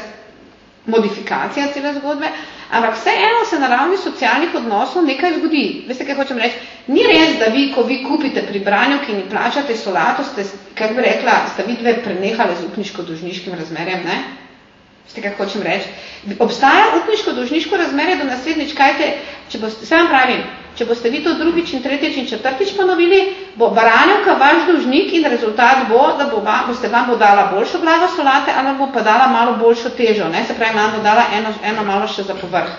modifikacija cele zgodbe, ampak vseeno se na ravni socialnih odnosov nekaj zgodi. Veste, kaj hočem reči? Ni res, da vi, ko vi kupite pri branju, ki ni plačate solato, ste, kako bi rekla, ste vi dve prenehali z upniško-dužniškim razmerjem, ne? Veste, kaj hočem reči? Obstaja upniško-dožniško razmerje do naslednjič, kajte, če boste, se vam pravim, če boste vi to drugič in tretjič in četrtič ponovili, bo baranjevka vaš dolžnik in rezultat bo, da bo, boste vam bo dala boljšo glavo solate ali bo pa dala malo boljšo težo, ne? se pravi, vam bo dala eno, eno malo še za povrh.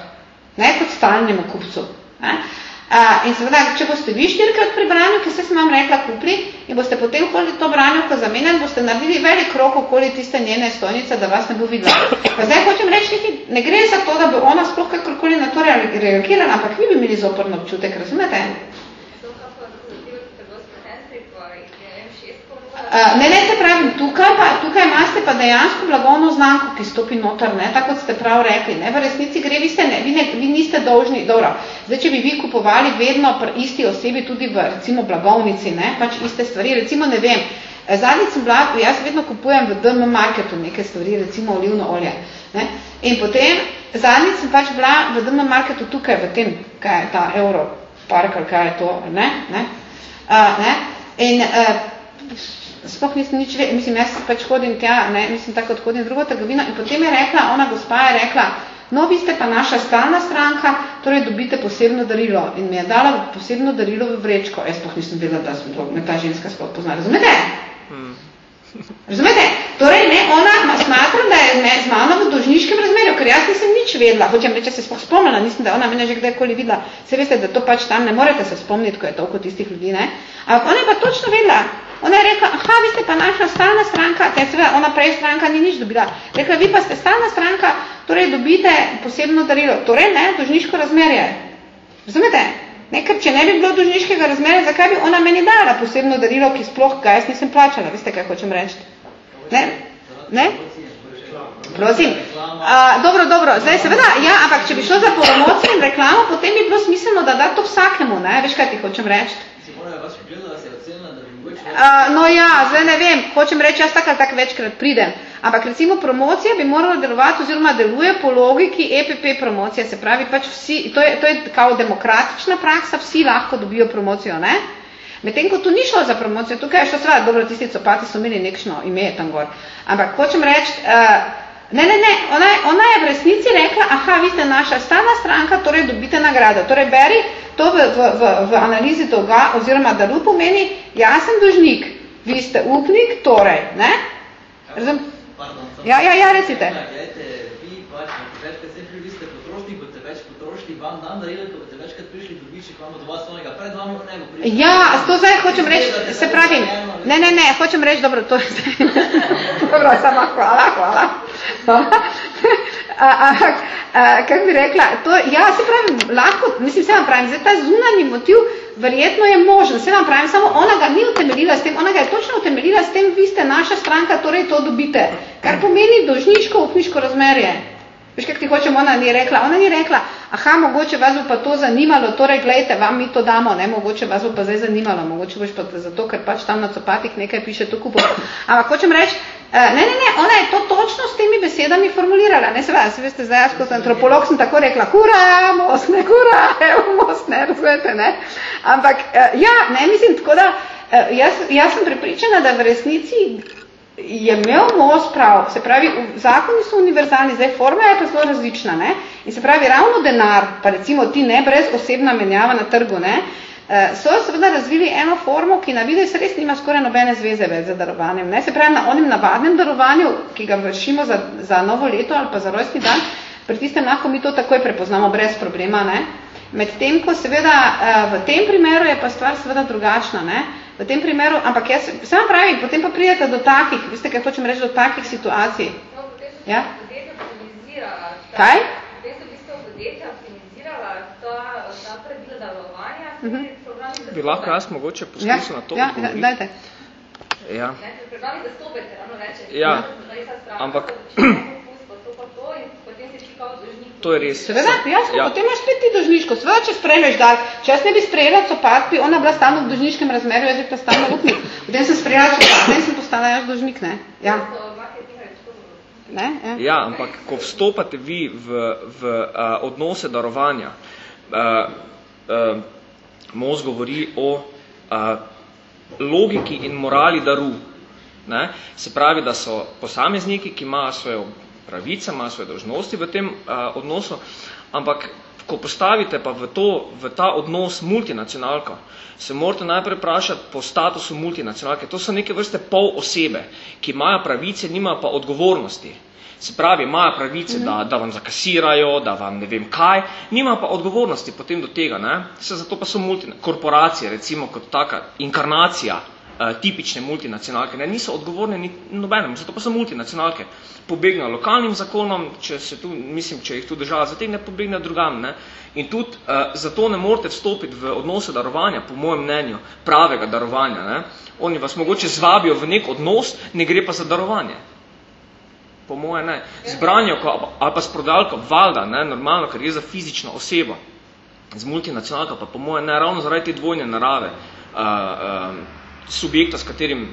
ne kot stalnemu kupcu. Ne? Uh, in seveda, če boste vi štirikrat pri branju, ki se vam rekla kupli, in boste potem hodili to branjevko zamenjali, boste naredili velik krok okoli tiste njene stojnice, da vas ne bo videla. Pa zdaj hočem reči, ne gre za to, da bi ona sploh kakorkoli na to reagirala, ampak vi bi imeli zoporno občutek, razumete? Uh, ne, ne, se pravim, tukaj, pa, tukaj imate pa dejansko blagovno znamko, ki stopi noter, ne, tako kot ste prav rekli. Ne, v resnici gre, vi, ste, ne, vi, ne, vi niste dolžni, dobro, zdaj, če bi vi kupovali vedno pri isti osebi tudi v, recimo, blagovnici, ne, pač iste stvari, recimo, ne vem, zadnjič sem bila, jaz vedno kupujem v DM marketu neke stvari, recimo olivno olje, ne, in potem, zadnjič sem pač bila v DM marketu tukaj, v tem, kaj je ta euro park, ali kaj je to, ne, ne, uh, ne, in uh, sploh nisem nič ve, mislim, jaz pač hodim tja, ne, mislim, tako kot hodim drugo trgovino in potem je rekla, ona gospa je rekla, no, vi ste pa naša stalna stranka, torej dobite posebno darilo in mi je dala posebno darilo v vrečko. Jaz sploh nisem vedela, da sem me ta ženska sploh poznala. Razumete? Hmm. Razumete? Torej, ne, ona smatra, da je me, z mano v dožniškem razmerju, ker jaz nisem nič vedela. Hočem reči, se sploh spomnila, nisem, da ona mene že kdajkoli videla. Se veste, da to pač tam ne morete se spomniti, ko je toliko tistih ljudi, ne? Ampak ona je pa točno vedela, Ona je rekla, aha, vi ste pa naša stalna stranka, te seveda ona prej stranka ni nič dobila. Rekla, vi pa ste stalna stranka, torej dobite posebno darilo. Torej, ne, dožniško razmerje. Razumete? Ne, ker če ne bi bilo dožniškega razmerja, zakaj bi ona meni dala posebno darilo, ki sploh ga jaz nisem plačala? Veste, kaj hočem reči? Ne? Ne? Prosim. A, dobro, dobro. Zdaj, seveda, ja, ampak če bi šlo za promocijo in reklamo, potem bi bilo smiselno, da da to vsakemu, ne? Veš, kaj ti hočem reči? Si morajo vas pogledati, da se Uh, no ja, zdaj ne vem, hočem reči, jaz tako tak večkrat pridem, ampak recimo promocija bi morala delovati oziroma deluje po logiki EPP promocija, se pravi pač vsi, to je, to je kao demokratična praksa, vsi lahko dobijo promocijo, ne? Medtem, ko tu ni šlo za promocijo, tukaj je šlo seveda, dobro, tisti copati so imeli nekšno ime tam gor, ampak hočem reči, uh, ne, ne, ne, ona je, ona je v resnici rekla, aha, vi ste naša stana stranka, torej dobite nagrado, torej beri, To v, v, v, v analizi dolga oziroma daru pomeni, jaz sem dožnik, vi ste upnik, torej, ne? Razum? Ja, ja, ja, recite. Gledajte, vi pač, večkrat se vi ste potrošnik, boste več potrošili, vam dan darili, ko boste večkrat prišli dobiček, vam od vas onega, pred vami ne bo prišli. Ja, to zdaj hočem reči, se pravim, ne, ne, ne, hočem reči, dobro, to je zdaj. (laughs) dobro, sama, hvala, hvala. (laughs) Ampak, kako bi rekla, to, ja, se pravim, lahko, mislim, se vam pravim, zdaj ta zunanji motiv verjetno je možen, se vam pravim, samo ona ga ni utemeljila s tem, ona ga je točno utemeljila s tem, vi ste naša stranka, torej to dobite, kar pomeni dožniško, upniško razmerje. Veš, kak ti hočem, ona ni rekla, ona ni rekla, aha, mogoče vas bo pa to zanimalo, torej, gledajte, vam mi to damo, ne, mogoče vas bo pa zdaj zanimalo, mogoče boš pa zato, ker pač tam na copatih nekaj piše, to kupo. Ampak hočem reči, ne, ne, ne, ona je to točno s temi besedami formulirala, ne, seveda, se veste, zdaj jaz kot antropolog sem tako rekla, hura, most, ne, hura, (laughs) evo, most, ne, razumete, ne. Ampak, eh, ja, ne, mislim, tako da, eh, jaz, jaz sem pripričana, da v resnici je imel most prav, se pravi, zakoni so univerzalni, zdaj forma je pa zelo različna, ne? in se pravi, ravno denar, pa recimo ti ne, brez osebna menjava na trgu, ne? Eh, so seveda razvili eno formo, ki na vides res nima skoraj nobene zveze več z darovanjem. Ne? Se pravi, na onim navadnem darovanju, ki ga vršimo za, za novo leto ali pa za rojstni dan, pri tistem lahko mi to takoj prepoznamo brez problema. Ne? Medtem, ko seveda eh, v tem primeru je pa stvar seveda drugačna. Ne? v tem primeru, ampak jaz sam pravim, potem pa prijete do takih, veste, kaj hočem reči, do takih situacij. No, potem so ja? Kaj? Optimizirala ta, ta pravila darovanja, uh Mhm. -huh. Bi lahko jaz mogoče poskusil Ja, na to ja, odgovoriti? dajte. Ja. Ne, programi zastopite, ravno reče. Ja. Stranka, Ampak- to pa to, in potem si ti kao dožnik. To je res. Seveda, jasno, Ja. potem imaš spet ti dožniško. Seveda, če sprejmeš dar, če jaz ne bi sprejela copat, bi ona bila stalno v dožniškem razmerju, jaz bi pa stalno upnik. Potem sem sprejela copat, potem sem postala jaz dožnik, ne? Ja, So marketingarji tako dobro. Ne? Ja. Ja, ampak ko vstopate vi v, v uh, odnose darovanja, uh, uh, Moz govori o uh, logiki in morali daru. Ne? Se pravi, da so posamezniki, ki imajo svoje pravice, imajo svoje dožnosti v tem uh, odnosu, ampak ko postavite pa v, to, v ta odnos multinacionalko, se morate najprej vprašati po statusu multinacionalke. To so neke vrste pol osebe, ki imajo pravice, nimajo pa odgovornosti. Se pravi, imajo pravice, da, da vam zakasirajo, da vam ne vem kaj, nima pa odgovornosti potem do tega. Ne? Se zato pa so korporacije, recimo kot taka inkarnacija tipične multinacionalke, ne? niso odgovorne ni nobenem, zato pa so multinacionalke. Pobegnajo lokalnim zakonom, če se tu, mislim, če jih tu država zategne, pobegnajo drugam. Ne? In tudi uh, zato ne morate vstopiti v odnose darovanja, po mojem mnenju, pravega darovanja. Ne? Oni vas mogoče zvabijo v nek odnos, ne gre pa za darovanje. Po moje ne. Z branjoko ali pa s prodalko, valda, ne, normalno, ker je za fizično osebo. Z multinacionalko pa po moje ne, ravno zaradi te dvojne narave uh, uh, subjekta, s katerim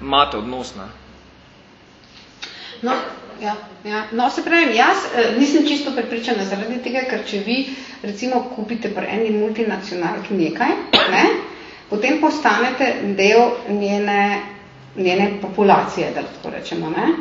imate odnos. Ne. No, ja, ja. no, se pravim, jaz eh, nisem čisto prepričana zaradi tega, ker če vi recimo kupite pri eni multinacionalki nekaj, ne, potem postanete del njene, njene populacije, da lahko rečemo. Ne.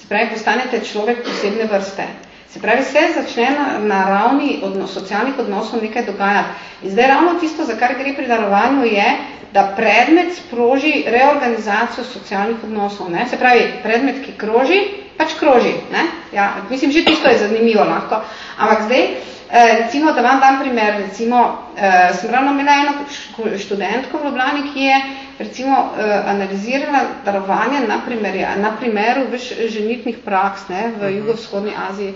Se pravi, postanete človek posebne vrste. Se pravi, vse začne na, na ravni odnos, socialnih odnosov nekaj dogajati. In zdaj ravno tisto, za kar gre pri darovanju, je, da predmet sproži reorganizacijo socialnih odnosov. Ne? Se pravi, predmet, ki kroži, pač kroži. Ne? Ja, mislim, že tisto je zanimivo lahko. Ampak zdaj, eh, recimo, da vam dam primer, recimo, eh, sem ravno imela eno študentko v Ljubljani, ki je recimo eh, analizirala darovanje na, primer, na primeru veš, ženitnih praks ne, v mhm. jugovzhodni Aziji.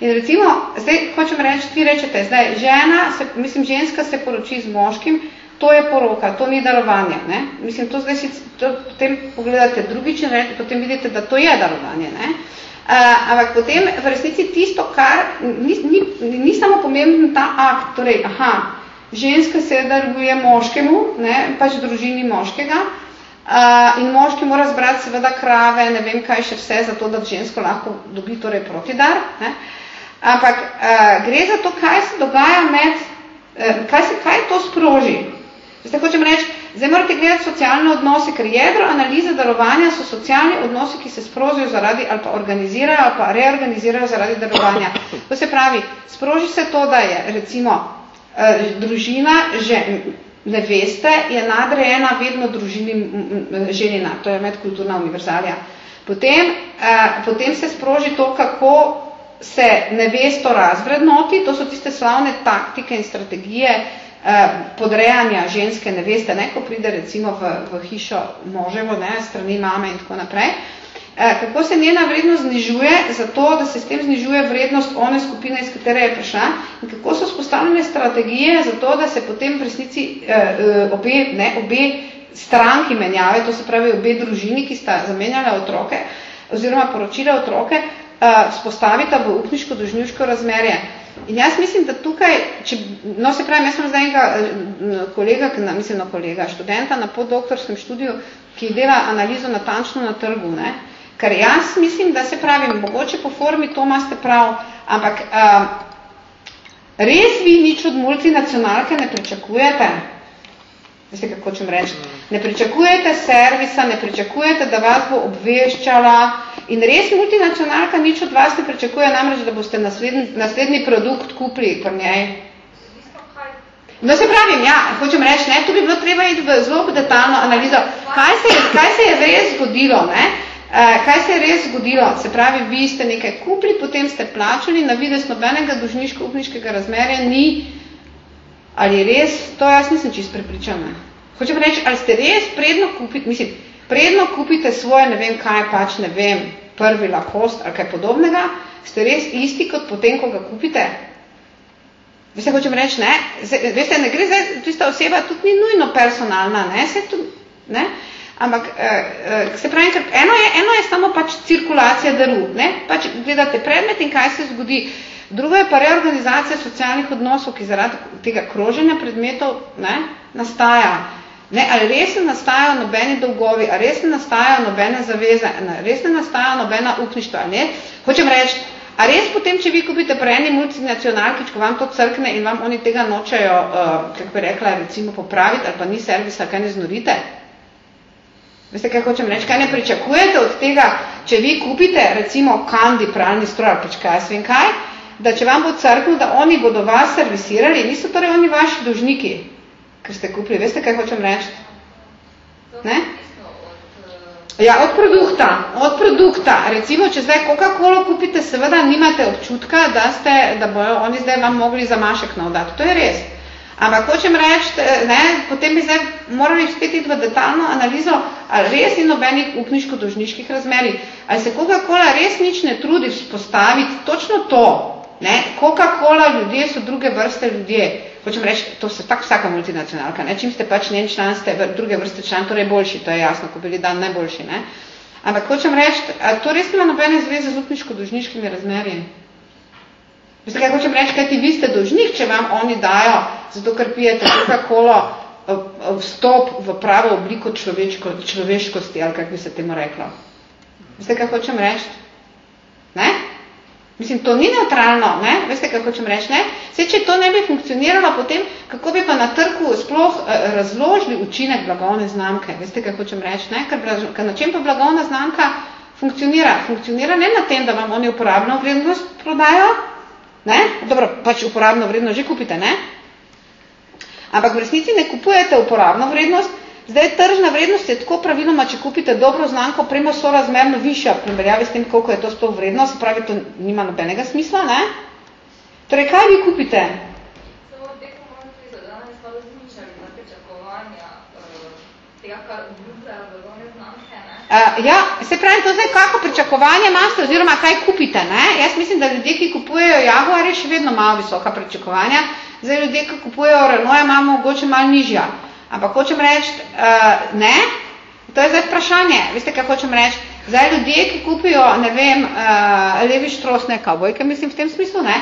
In recimo, zdaj hočem reči, ti rečete, zdaj žena, se, mislim, ženska se poroči z moškim, to je poroka, to ni darovanje. Ne? Mislim, to zdaj si to, potem pogledate drugič in reči, potem vidite, da to je darovanje. Ne? Uh, ampak potem v resnici tisto, kar ni, ni, ni samo pomemben ta akt, torej, aha, ženska se daruje moškemu, ne, pač družini moškega, uh, in moški mora zbrati seveda krave, ne vem kaj še vse, zato da žensko lahko dobi torej protidar. Ne. Ampak uh, gre za to, kaj se dogaja med, uh, kaj, se, kaj to sproži. Zdaj hočem reči, zdaj morate gledati socialne odnose, ker jedro analize darovanja so socialni odnosi, ki se sprožijo zaradi ali pa organizirajo ali pa reorganizirajo zaradi darovanja. To se pravi, sproži se to, da je recimo eh, družina, že neveste, je nadrejena vedno družini ženina, to je medkulturna univerzalija. Potem, eh, potem se sproži to, kako se nevesto razvrednoti, to so tiste slavne taktike in strategije, Eh, podrejanja ženske neveste, ne, ko pride recimo v, v hišo moževo, ne, strani mame in tako naprej, eh, kako se njena vrednost znižuje, zato da se s tem znižuje vrednost one skupine, iz katere je prišla, in kako so spostavljene strategije za to, da se potem v resnici eh, obe, ne, obe stranki menjave, to se pravi obe družini, ki sta zamenjale otroke, oziroma poročile otroke, spostavita v upniško-dožnjuško razmerje. In jaz mislim, da tukaj, če, no se pravim, jaz sem zdaj enega eh, kolega, mislim na kolega, študenta na poddoktorskem študiju, ki dela analizo natančno na trgu, ne? ker jaz mislim, da se pravim, mogoče po formi to imate prav, ampak uh, res vi nič od multinacionalke ne pričakujete, Veste, kako hočem reči? Ne pričakujete servisa, ne pričakujete, da vas bo obveščala in res multinacionalka nič od vas ne pričakuje namreč, da boste naslednji, naslednji produkt kupili pri njej. No se pravim, ja, hočem reči, ne, tu bi bilo treba iti v zelo detaljno analizo. Kaj se, je, kaj se je res zgodilo, ne? Uh, kaj se je res zgodilo? Se pravi, vi ste nekaj kupili, potem ste plačali, na vides nobenega dužniško-upniškega razmerja ni, ali res, to jaz nisem čist prepričana. Hočem reči, ali ste res predno kupiti, mislim, predno kupite svoje, ne vem kaj pač, ne vem, prvi lakost ali kaj podobnega, ste res isti kot potem, ko ga kupite? Veste, hočem reči, ne, veste, ne gre zdaj, tista oseba tudi ni nujno personalna, ne, se tu, ne, ampak, eh, eh, se pravi, eno je, eno je samo pač cirkulacija daru, ne, pač gledate predmet in kaj se zgodi, Drugo je pa reorganizacija socialnih odnosov, ki zaradi tega kroženja predmetov ne, nastaja. Ne, ali res ne nastajajo nobeni dolgovi, ali res ne nastajajo nobene zaveze, ali res ne nastajajo nobena upništva, ne? Hočem reči, a res potem, če vi kupite pri eni multinacionalki, ko vam to crkne in vam oni tega nočejo, uh, kako bi rekla, recimo popraviti, ali pa ni servisa, kaj ne znorite? Veste, kaj hočem reči? Kaj ne pričakujete od tega, če vi kupite, recimo, kandi pralni stroj, ali pač kaj, jaz vem kaj, da če vam bo crknil, da oni bodo vas servisirali, niso torej oni vaši dožniki, ker ste kupili. Veste, kaj hočem reči? Ne? Ja, od produkta, od produkta. Recimo, če zdaj Coca-Cola kupite, seveda nimate občutka, da, ste, da bojo oni zdaj vam mogli zamašek navdati. To je res. Ampak hočem reči, ne, potem bi zdaj morali spet iti v detaljno analizo, ali res ni nobenih upniško-dožniških razmerij, ali se Coca-Cola res nič ne trudi vzpostaviti točno to. Coca-Cola ljudje so druge vrste ljudje. Hočem reči, to se tako vsaka multinacionalka, ne? čim ste pač njen član, ste druge vrste član, torej boljši, to je jasno, ko bili dan najboljši. Ne? Ampak hočem reči, a to res ima nobene zveze z upniško-dožniškimi razmerji? Veste, kaj hočem reči, kaj ti vi ste dožnik, če vam oni dajo, zato ker pijete Coca-Cola vstop v pravo obliko človeško, človeškosti, ali kako bi se temu reklo. Veste, kaj hočem reči? Ne? Mislim, to ni neutralno, ne? Veste, kako hočem reči, ne? Vse, če to ne bi funkcioniralo, potem, kako bi pa na trgu sploh eh, razložili učinek blagovne znamke? Veste, kako hočem reči, ne? Ker, ker na čem pa blagovna znamka funkcionira? Funkcionira ne na tem, da vam oni uporabno vrednost prodajo, ne? Dobro, pač uporabno vrednost že kupite, ne? Ampak v resnici ne kupujete uporabno vrednost, Zdaj, tržna vrednost je tako praviloma, če kupite dobro znamko, premo so razmerno višja, primerjavi s tem, koliko je to sploh vrednost, pravi, to nima nobenega smisla, ne? Torej, kaj vi kupite? Samo teko moram tudi za danes malo zničali na pričakovanja uh, tega, kar obljubljajo blagovne znamke, ne? Uh, ja, se pravi, to zdaj, kako pričakovanje imate, oziroma kaj kupite, ne? Jaz mislim, da ljudje, ki kupujejo Jaguar, je še vedno malo visoka pričakovanja, zdaj ljudje, ki kupujejo Renault, imamo mogoče malo nižja. Ampak hočem reči, uh, ne, to je zdaj vprašanje. Veste, kaj hočem reči? Zdaj ljudje, ki kupijo, ne vem, uh, levi štrosne kavbojke, mislim v tem smislu, ne,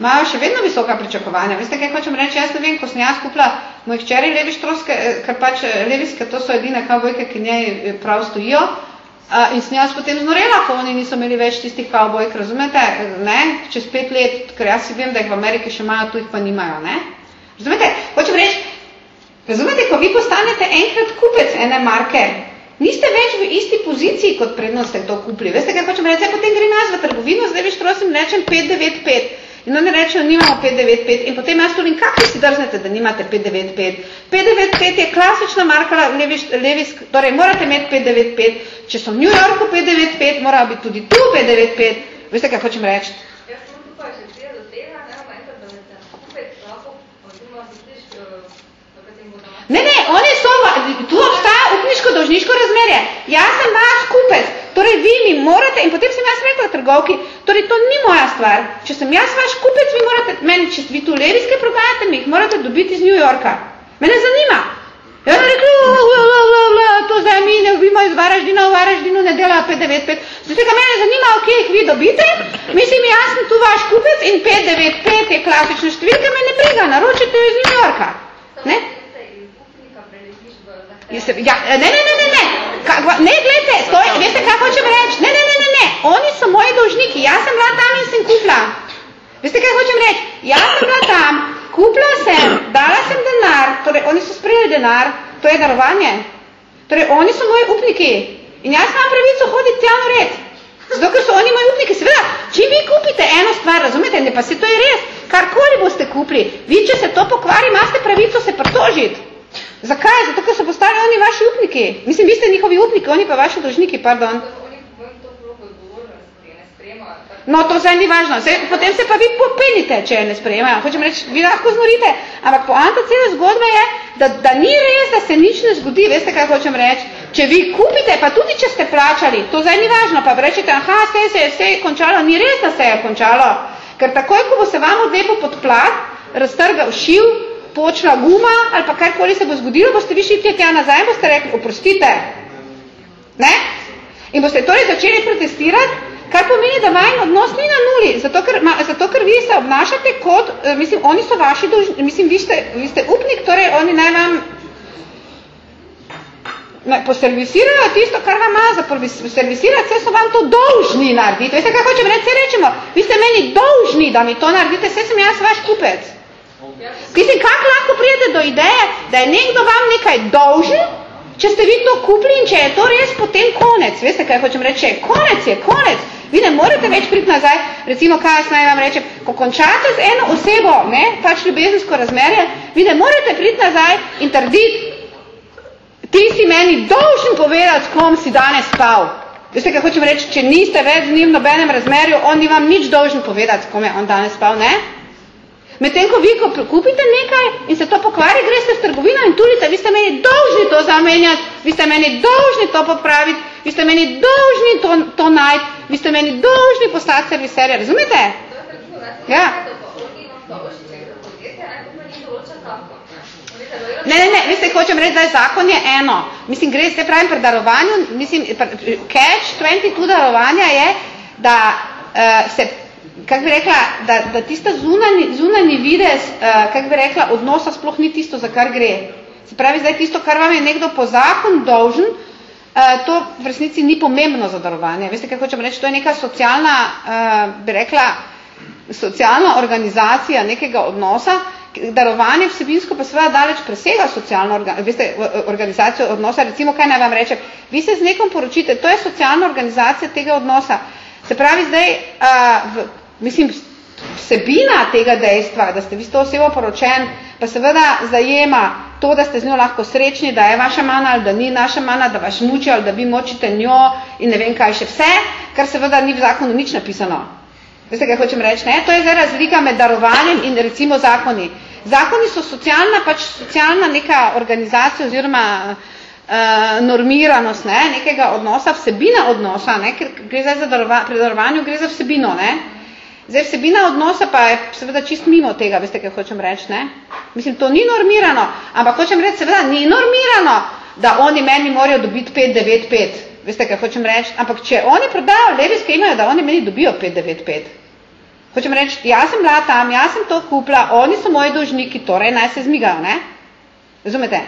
imajo še vedno visoka pričakovanja. Veste, kaj hočem reči? Jaz ne vem, ko sem jaz kupila mojih čeri levi štroske, ker pač leviske, to so edine kavbojke, ki njej prav stojijo, uh, in sem jaz potem znorela, ko oni niso imeli več tistih kavbojk, razumete, ne, čez pet let, ker jaz si vem, da jih v Ameriki še imajo, tu jih pa nimajo, ne. Razumete, hočem reči, Razumete, ko vi postanete enkrat kupec ene marke, niste več v isti poziciji, kot predno ste to kupili. Veste, kaj hočem reči? Potem gre nas v trgovino, zdaj viš prosim, rečem 595. In oni rečejo, nimamo 595. In potem jaz povem, kako si drznete, da nimate 595? 595 je klasična marka levis, levis, torej morate imeti 595. Če so v New Yorku 595, mora biti tudi tu 595. Veste, kaj hočem reči? Ne, ne, oni so, tu obstaja upniško-dožniško razmerje. Jaz sem vaš kupec, torej vi mi morate, in potem sem jaz rekla trgovki, torej to ni moja stvar. Če sem jaz vaš kupec, vi morate, meni, če vi tu leviske prodajate, mi jih morate dobiti iz New Yorka. Mene zanima. Ja ona rekla, to zdaj mi ne vimo iz Varaždina, v Varaždinu ne dela 595. Zdaj, ka mene zanima, kje jih vi dobite, mislim, jaz sem tu vaš kupec in 595 je klasična številka, me ne briga, naročite jo iz New Yorka. Ne? Se, ja, ne, ne, ne, ne, ne, Ka, ne, gledajte, stoj, veste, kaj hočem reči? Ne, ne, ne, ne, ne, oni so moji dolžniki, jaz sem bila tam in sem kupla. Veste, kaj hočem reči? Jaz sem bila tam, kupla sem, dala sem denar, torej oni so sprejeli denar, to je darovanje. Torej, oni so moji upniki in jaz imam pravico hoditi na red. Zato, ker so oni moji upniki. Seveda, če vi kupite eno stvar, razumete, ne pa se to je res, karkoli boste kupili, vi, če se to pokvari, imate pravico se pritožiti. Zakaj? Zato, ker so postali oni vaši upniki. Mislim, vi ste njihovi upniki, oni pa vaši dolžniki, pardon. No, to zdaj ni važno. Se, potem se pa vi popelite, če je ne sprejemajo. Hočem reči, vi lahko znorite. Ampak poanta cele zgodbe je, da, da ni res, da se nič ne zgodi. Veste, kaj hočem reči? Če vi kupite, pa tudi, če ste plačali, to zdaj ni važno. Pa rečete, aha, se je vse končalo. Ni res, da se je končalo. Ker takoj, ko bo se vam odlepo pod plat, raztrgal šiv, počla guma ali pa karkoli se bo zgodilo, boste vi šli tja nazaj in boste rekli, oprostite. Ne? In boste torej začeli protestirati, kar pomeni, da vajen odnos ni na nuli, zato ker, ma, zato ker vi se obnašate kot, eh, mislim, oni so vaši dolžni, mislim, vi ste, vi ste upnik, torej oni naj vam ne, poservisirajo tisto, kar vam ima za servisirati, vse so vam to dolžni narediti. Veste, kaj hočem reči? Rečemo, vi ste meni dolžni, da mi to naredite, vse sem jaz vaš kupec. Mislim, kako lahko prijete do ideje, da je nekdo vam nekaj dolžen, če ste vi to kupili in če je to res potem konec. Veste, kaj hočem reči? Konec je, konec. Vi ne morete več priti nazaj. Recimo, kaj jaz naj vam rečem, ko končate z eno osebo, ne, pač ljubezensko razmerje, vi ne morete priti nazaj in trditi, Ti si meni dolžen povedati, s kom si danes spal. Veste, kaj hočem reči, če niste več z njim v nobenem razmerju, on ni vam nič dolžen povedati, s kom je on danes spal, ne? Medtem, ko vi ko kupite nekaj in se to pokvari, greste v trgovino in tulite, vi ste meni dolžni to zamenjati, vi ste meni dolžni to popraviti, vi ste meni dolžni to, to najti, vi ste meni dolžni postati serviserja, razumete? Ja. Ne, ne, ne, veste, hočem reči, da je zakon je eno. Mislim, gre se pravim pri darovanju, mislim, catch 22 darovanja je, da uh, se, kak bi rekla, da, da tista zunani, zunani videz, uh, kak bi rekla, odnosa sploh ni tisto, za kar gre. Se pravi, zdaj tisto, kar vam je nekdo po zakon dolžen, uh, to v resnici ni pomembno za darovanje. Veste, kaj hočem reči, to je neka socialna, uh, bi rekla, socialna organizacija nekega odnosa, darovanje vsebinsko pa seveda daleč presega socialno orga, veste, organizacijo odnosa. Recimo, kaj naj vam reče, vi se z nekom poročite, to je socialna organizacija tega odnosa. Se pravi, zdaj, uh, v, mislim, vsebina tega dejstva, da ste vi s to osebo poročen, pa seveda zajema to, da ste z njo lahko srečni, da je vaša mana ali da ni naša mana, da vaš muči ali da vi močite njo in ne vem kaj še vse, kar seveda ni v zakonu nič napisano. Veste, kaj hočem reči? Ne? To je zdaj razlika med darovanjem in recimo zakoni. Zakoni so socialna, pač socialna neka organizacija oziroma uh, normiranost ne? nekega odnosa, vsebina odnosa, ne? ker gre zdaj za darova, pri darovanju gre za vsebino. Ne? Zdaj, vsebina odnosa pa je seveda čist mimo tega, veste, kaj hočem reči. Ne? Mislim, to ni normirano, ampak hočem reči, seveda ni normirano, da oni meni morajo dobiti 5, 9, 5. Veste, kaj hočem reči? Ampak če oni prodajo leviske imajo, da oni meni dobijo 5, 9, 5. Hočem reči, jaz sem bila tam, jaz sem to kupila, oni so moji dolžniki, torej naj se zmigajo, ne? Razumete?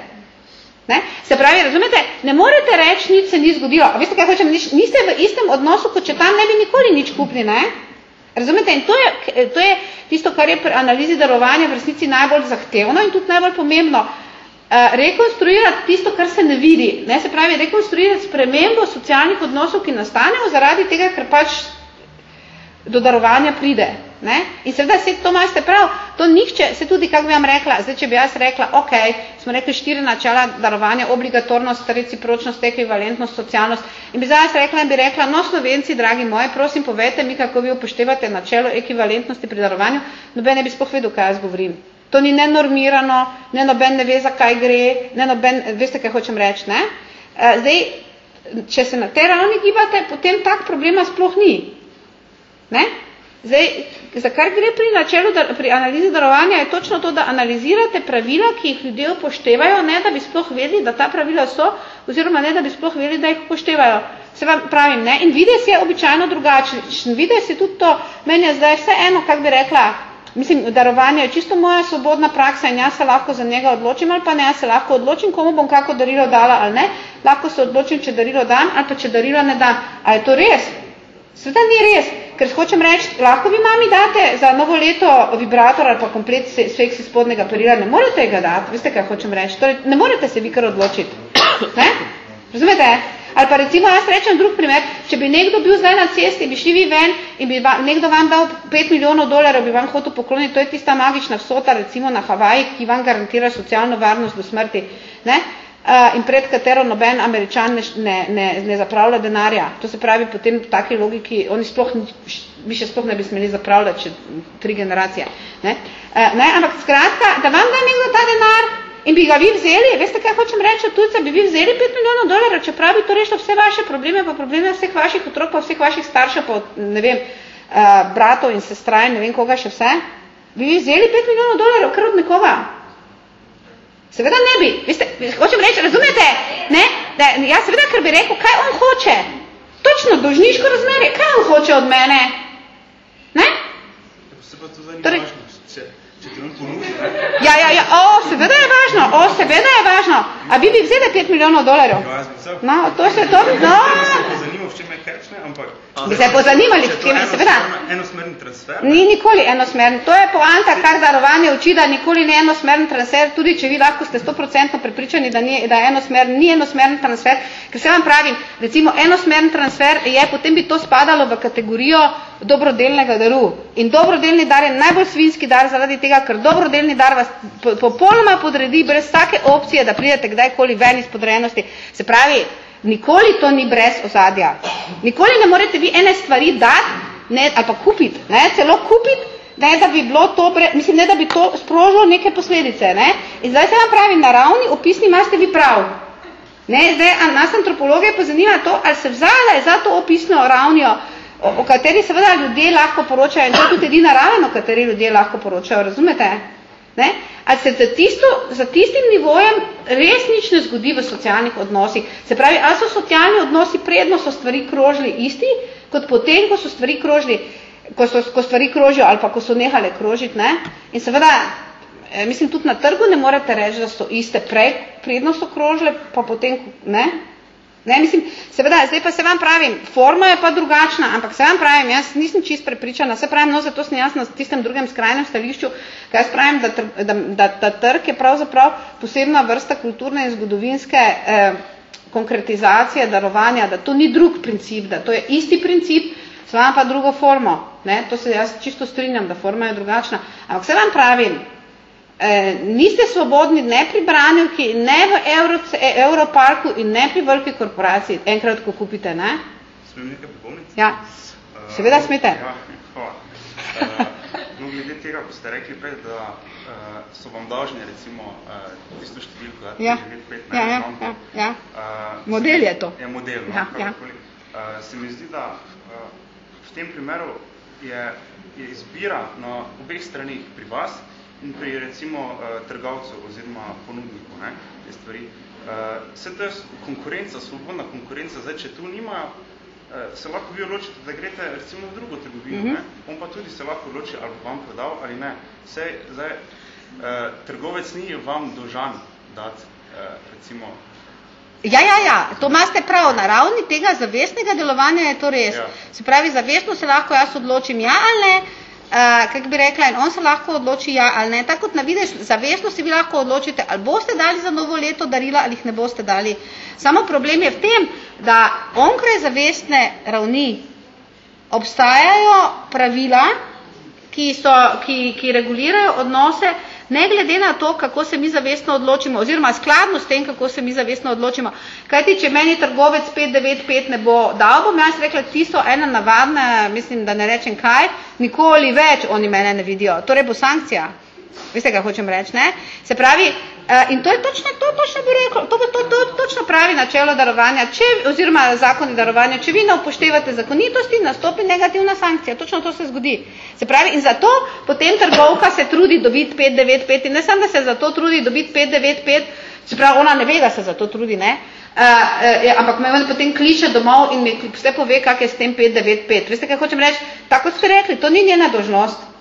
Ne? Se pravi, razumete, ne morete reči, nič se ni zgodilo. A veste, kaj hočem, niste v istem odnosu, kot če tam ne bi nikoli nič kupili, ne? Razumete, in to je, to je tisto, kar je pri analizi darovanja v resnici najbolj zahtevno in tudi najbolj pomembno. Uh, rekonstruirati tisto, kar se ne vidi. Ne? Se pravi, rekonstruirati spremembo socialnih odnosov, ki nastanejo zaradi tega, ker pač do darovanja pride. Ne? In seveda se to imate prav, to nihče, se tudi, kako bi vam rekla, zdaj, če bi jaz rekla, ok, smo rekli štiri načela darovanja, obligatornost, recipročnost, ekvivalentnost, socialnost, in bi zdaj jaz rekla in bi rekla, no, slovenci, dragi moji, prosim, povejte mi, kako vi upoštevate načelo ekvivalentnosti pri darovanju, noben ne bi sploh vedel, kaj jaz govorim. To ni nenormirano, ne noben ne ve, za kaj gre, ne noben, veste, kaj hočem reči, ne? Eh, zdaj, če se na te ravni gibate, potem tak problema sploh ni. Ne? Zdaj, za kar gre pri načelu, pri analizi darovanja, je točno to, da analizirate pravila, ki jih ljudje upoštevajo, ne da bi sploh vedeli, da ta pravila so, oziroma ne da bi sploh vedeli, da jih upoštevajo. Se vam pravim, ne? In vides je običajno drugačen. Vides je tudi to, meni je zdaj vse eno, kak bi rekla, mislim, darovanje je čisto moja svobodna praksa in jaz se lahko za njega odločim ali pa ne, jaz se lahko odločim, komu bom kako darilo dala ali ne, lahko se odločim, če darilo dam ali pa če darilo ne dam. A je to res? Sveda ni res, ker hočem reči, lahko vi mami date za novo leto vibrator ali pa komplet seksi spodnega perila, ne morete ga dati, veste, kaj hočem reči, torej ne morete se vi kar odločiti. Ne? Razumete? Ali pa recimo, jaz rečem drug primer, če bi nekdo bil zdaj na cesti, bi šli vi ven in bi va, nekdo vam dal 5 milijonov dolarjev, bi vam hotel pokloniti, to je tista magična vsota, recimo na Havaji, ki vam garantira socialno varnost do smrti. Ne? Uh, in pred katero noben američan ne, ne, ne, ne zapravlja denarja. To se pravi, potem v taki logiki, oni sploh, bi še sploh ne bi smeli zapravljati če tri generacije. Ne? Uh, ne? Ampak skratka, da vam da nekdo ta denar in bi ga vi vzeli, veste, kaj hočem reči, tujca, bi vi vzeli 5 milijonov dolarjev, čeprav bi to rešilo vse vaše probleme, pa probleme vseh vaših otrok, pa vseh vaših staršev, pa ne vem, uh, bratov in sestra in ne vem koga še vse, bi vi vzeli 5 milijonov dolarjev kar od nekoga. Seveda ne bi. Veste, hočem reči, razumete? Ne? Da, ja, seveda, ker bi rekel, kaj on hoče. Točno, dožniško razmerje, kaj on hoče od mene? Ne? Se pa to torej, važno, če, če ti on ponudi, ne? Ja, ja, ja, o, seveda je važno, o, seveda je važno. A bi bi vzeli 5 milijonov dolarjev? No, to se, to bi, no. Zanima, v čem je catch, ne? A ampak... Bi se pozanimali, če s kim je, je to seveda. enosmerni transfer, Ni nikoli enosmeren. To je poanta, kar darovanje uči, da nikoli ni enosmeren transfer, tudi če vi lahko ste 100% prepričani, da, ni, da je enosmeren, ni enosmeren transfer, ker se vam pravim, recimo enosmeren transfer je, potem bi to spadalo v kategorijo dobrodelnega daru. In dobrodelni dar je najbolj svinski dar zaradi tega, ker dobrodelni dar vas po- popolnoma podredi brez vsake opcije, da pridete kdajkoli ven iz podrejenosti. Se pravi, nikoli to ni brez ozadja. Nikoli ne morete vi ene stvari dati, ne, ali pa kupiti, ne, celo kupiti, ne, da bi bilo to, bre, mislim, ne, da bi to sprožilo neke posledice, ne. In zdaj se vam pravi, naravni opisni imate vi prav. Ne, zdaj, a nas antropologe pa zanima to, ali se vzala za to opisno ravnijo, o, o kateri seveda ljudje lahko poročajo, in to je tudi edina raven, o kateri ljudje lahko poročajo, razumete? Ne? Ali se za, tisto, za tistim nivojem res nič ne zgodi v socialnih odnosih? Se pravi, ali so socialni odnosi predno so stvari krožili isti, kot potem, ko so stvari krožili, ko, so, ko stvari krožijo ali pa ko so nehale krožiti, ne? In seveda, eh, mislim, tudi na trgu ne morete reči, da so iste prej, predno so krožile, pa potem, ne? Ne, mislim, seveda, zdaj pa se vam pravim, forma je pa drugačna, ampak se vam pravim, jaz nisem čist prepričana, se pravim, no, zato sem jaz na tistem drugem skrajnem stališču, kaj jaz pravim, da, tr, da, da, da trg je pravzaprav posebna vrsta kulturne in zgodovinske eh, konkretizacije, darovanja, da to ni drug princip, da to je isti princip, se vam pa drugo formo, ne, to se jaz čisto strinjam, da forma je drugačna, ampak se vam pravim, Eh, niste svobodni ne pri branilki, ne v Euro, Europarku in ne pri veliki korporaciji, enkrat, ko kupite, ne? Smem nekaj pripomniti? Ja, seveda smete. Ja, hvala. Uh, no, glede tega, ko ste rekli prej, da uh, so vam dolžni recimo uh, tisto številko, da Ja. 9, 5, Ja, ja, ja, ja. Uh, Model je to. Je model, no, Ja, ja. Uh, se mi zdi, da uh, v tem primeru je, je izbira na obeh stranih pri vas in pri recimo uh, trgovcu oziroma ponudniku ne, te stvari. Vse to je konkurenca, svobodna konkurenca. Zdaj, če tu nima, uh, se lahko vi odločite, da greste recimo v drugo trgovino, mm -hmm. ne? on pa tudi se lahko odloči, ali bo vam prodal ali ne. Sej, zdaj, trgovec ni vam dolžan dati recimo Ja, ja, ja, to imate prav, na ravni tega zavestnega delovanja je to res. Ja. Se pravi, zavestno se lahko jaz odločim ja ali ne, uh, kako bi rekla, in on se lahko odloči ja ali ne. Tako kot na vidiš, zavestno si vi lahko odločite, ali boste dali za novo leto darila ali jih ne boste dali. Samo problem je v tem, da onkraj zavestne ravni obstajajo pravila, ki, so, ki, ki regulirajo odnose, ne glede na to, kako se mi zavestno odločimo, oziroma skladno s tem, kako se mi zavestno odločimo. Kajti, če meni trgovec 595 ne bo dal, bom jaz rekla, ti so ena navadna, mislim, da ne rečem kaj, nikoli več oni mene ne vidijo. Torej bo sankcija. Veste, kaj hočem reči, ne? Se pravi, in to je točno, to točno bi rekel, to, to, to, točno pravi načelo darovanja, če, oziroma zakoni darovanja, če vi ne upoštevate zakonitosti, nastopi negativna sankcija, točno to se zgodi. Se pravi, in zato potem trgovka se trudi dobiti 595 in ne samo, da se zato trudi dobiti 595, se pravi, ona ne ve, da se zato trudi, ne? Uh, uh, ampak me on potem kliče domov in mi vse pove, kak je s tem 595. Veste, kaj hočem reči? Tako ste rekli, to ni njena dožnost.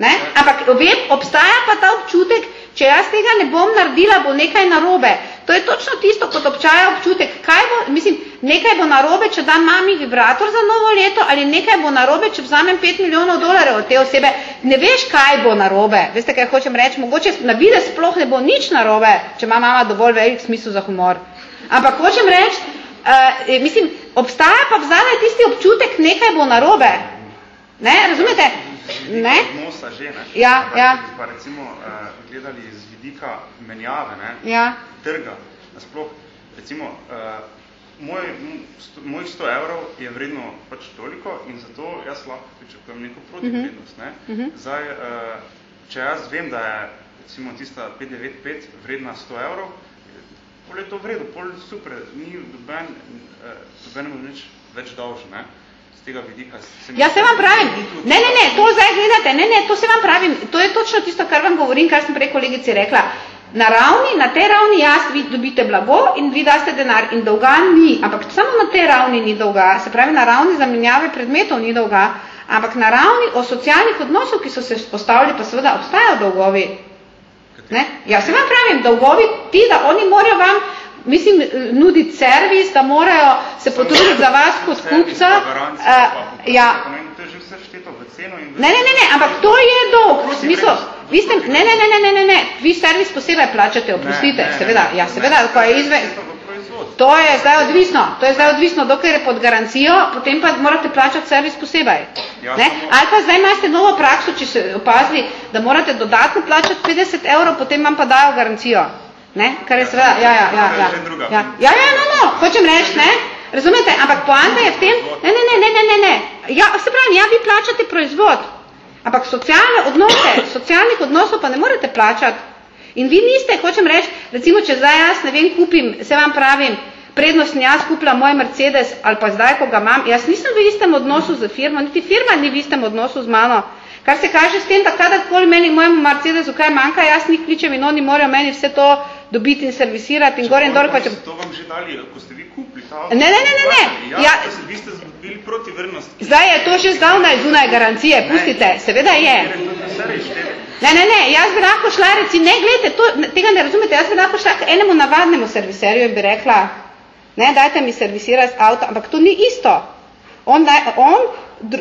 Ne? Ampak vem, obstaja pa ta občutek, če jaz tega ne bom naredila, bo nekaj narobe. To je točno tisto, kot občaja občutek. Kaj bo, mislim, nekaj bo narobe, če dam mami vibrator za novo leto, ali nekaj bo narobe, če vzamem 5 milijonov dolarjev od te osebe. Ne veš, kaj bo narobe. Veste, kaj hočem reči? Mogoče na vide sploh ne bo nič narobe, če ima mama dovolj velik smisel za humor. Ampak hočem reči, uh, mislim, obstaja pa vzame tisti občutek, nekaj bo narobe. Ne, razumete? Ne? odnosa že, ne? Ja, Ampak, ja. pa recimo uh, gledali z vidika menjave, ne? Ja. trga, nasploh, recimo, uh, moj, mojih 100 evrov je vredno pač toliko in zato jaz lahko pričakujem neko protivrednost. Ne? Mhm. Zdaj, uh, če jaz vem, da je recimo tista 595 vredna 100 evrov, pol je to vredo, pol super, ni doben, uh, dobenemu nič več dolžen, ne? Z tega vidika se mi Ja, se vam pravim. Ne, ne, ne, to zdaj gledate. Ne, ne, to se vam pravim. To je točno tisto, kar vam govorim, kar sem prej kolegici rekla. Na ravni, na tej ravni jaz vi dobite blago in vi daste denar in dolga ni, ampak samo na tej ravni ni dolga, se pravi na ravni zamenjave predmetov ni dolga, ampak na ravni o socialnih odnosov, ki so se vzpostavili, pa seveda obstajajo dolgovi. Ne? Ja, se vam pravim, dolgovi ti, da oni morajo vam mislim, nuditi servis, da morajo se potruditi za vas kot kupca. Uh, ja. Ne, ne, ne, ne, ampak to je dolg. Smisel, vi ste, ne, ne, ne, ne, ne, ne, ne, vi servis posebej plačate, oprostite, seveda, ja, seveda, ko je izve... To je zdaj odvisno, to je zdaj odvisno, dokler je pod garancijo, potem pa morate plačati servis posebej. Ja, ne? Ali pa zdaj imate novo prakso, če se opazili, da morate dodatno plačati 50 evrov, potem vam pa dajo garancijo. Ne? Kar je seveda, ja, ja, ja, ja, ja, ja, ja, no, no, hočem reči, ne, razumete, ampak poanta je v tem, ne, ne, ne, ne, ne, ne, ne, ja, se pravi, ja, vi plačate proizvod, ampak socialne odnose, (coughs) socialnih odnosov pa ne morete plačati. In vi niste, hočem reči, recimo, če zdaj jaz, ne vem, kupim, se vam pravim, prednostni jaz kupila moj Mercedes ali pa zdaj, ko ga imam, jaz nisem v istem odnosu z firmo, niti firma ni v istem odnosu z mano, Kar se kaže s tem, da kadarkoli meni mojemu Mercedesu kaj manjka, jaz njih kličem in oni morajo meni vse to dobiti in servisirati in gor in dol. Če... To vam že dali, ko ste vi kupili ta Ne, ne, ne, ne, ne. Ja, ja. vi ste bili proti vrnosti. Zdaj je to že zdavnaj zunaj garancije, pustite, ne, seveda je. Ne, ne, ne, jaz bi lahko šla reci, ne, gledajte, to, tega ne razumete, jaz bi lahko šla k enemu navadnemu serviserju in bi rekla, ne, dajte mi servisirati avto, ampak to ni isto. On, daj, on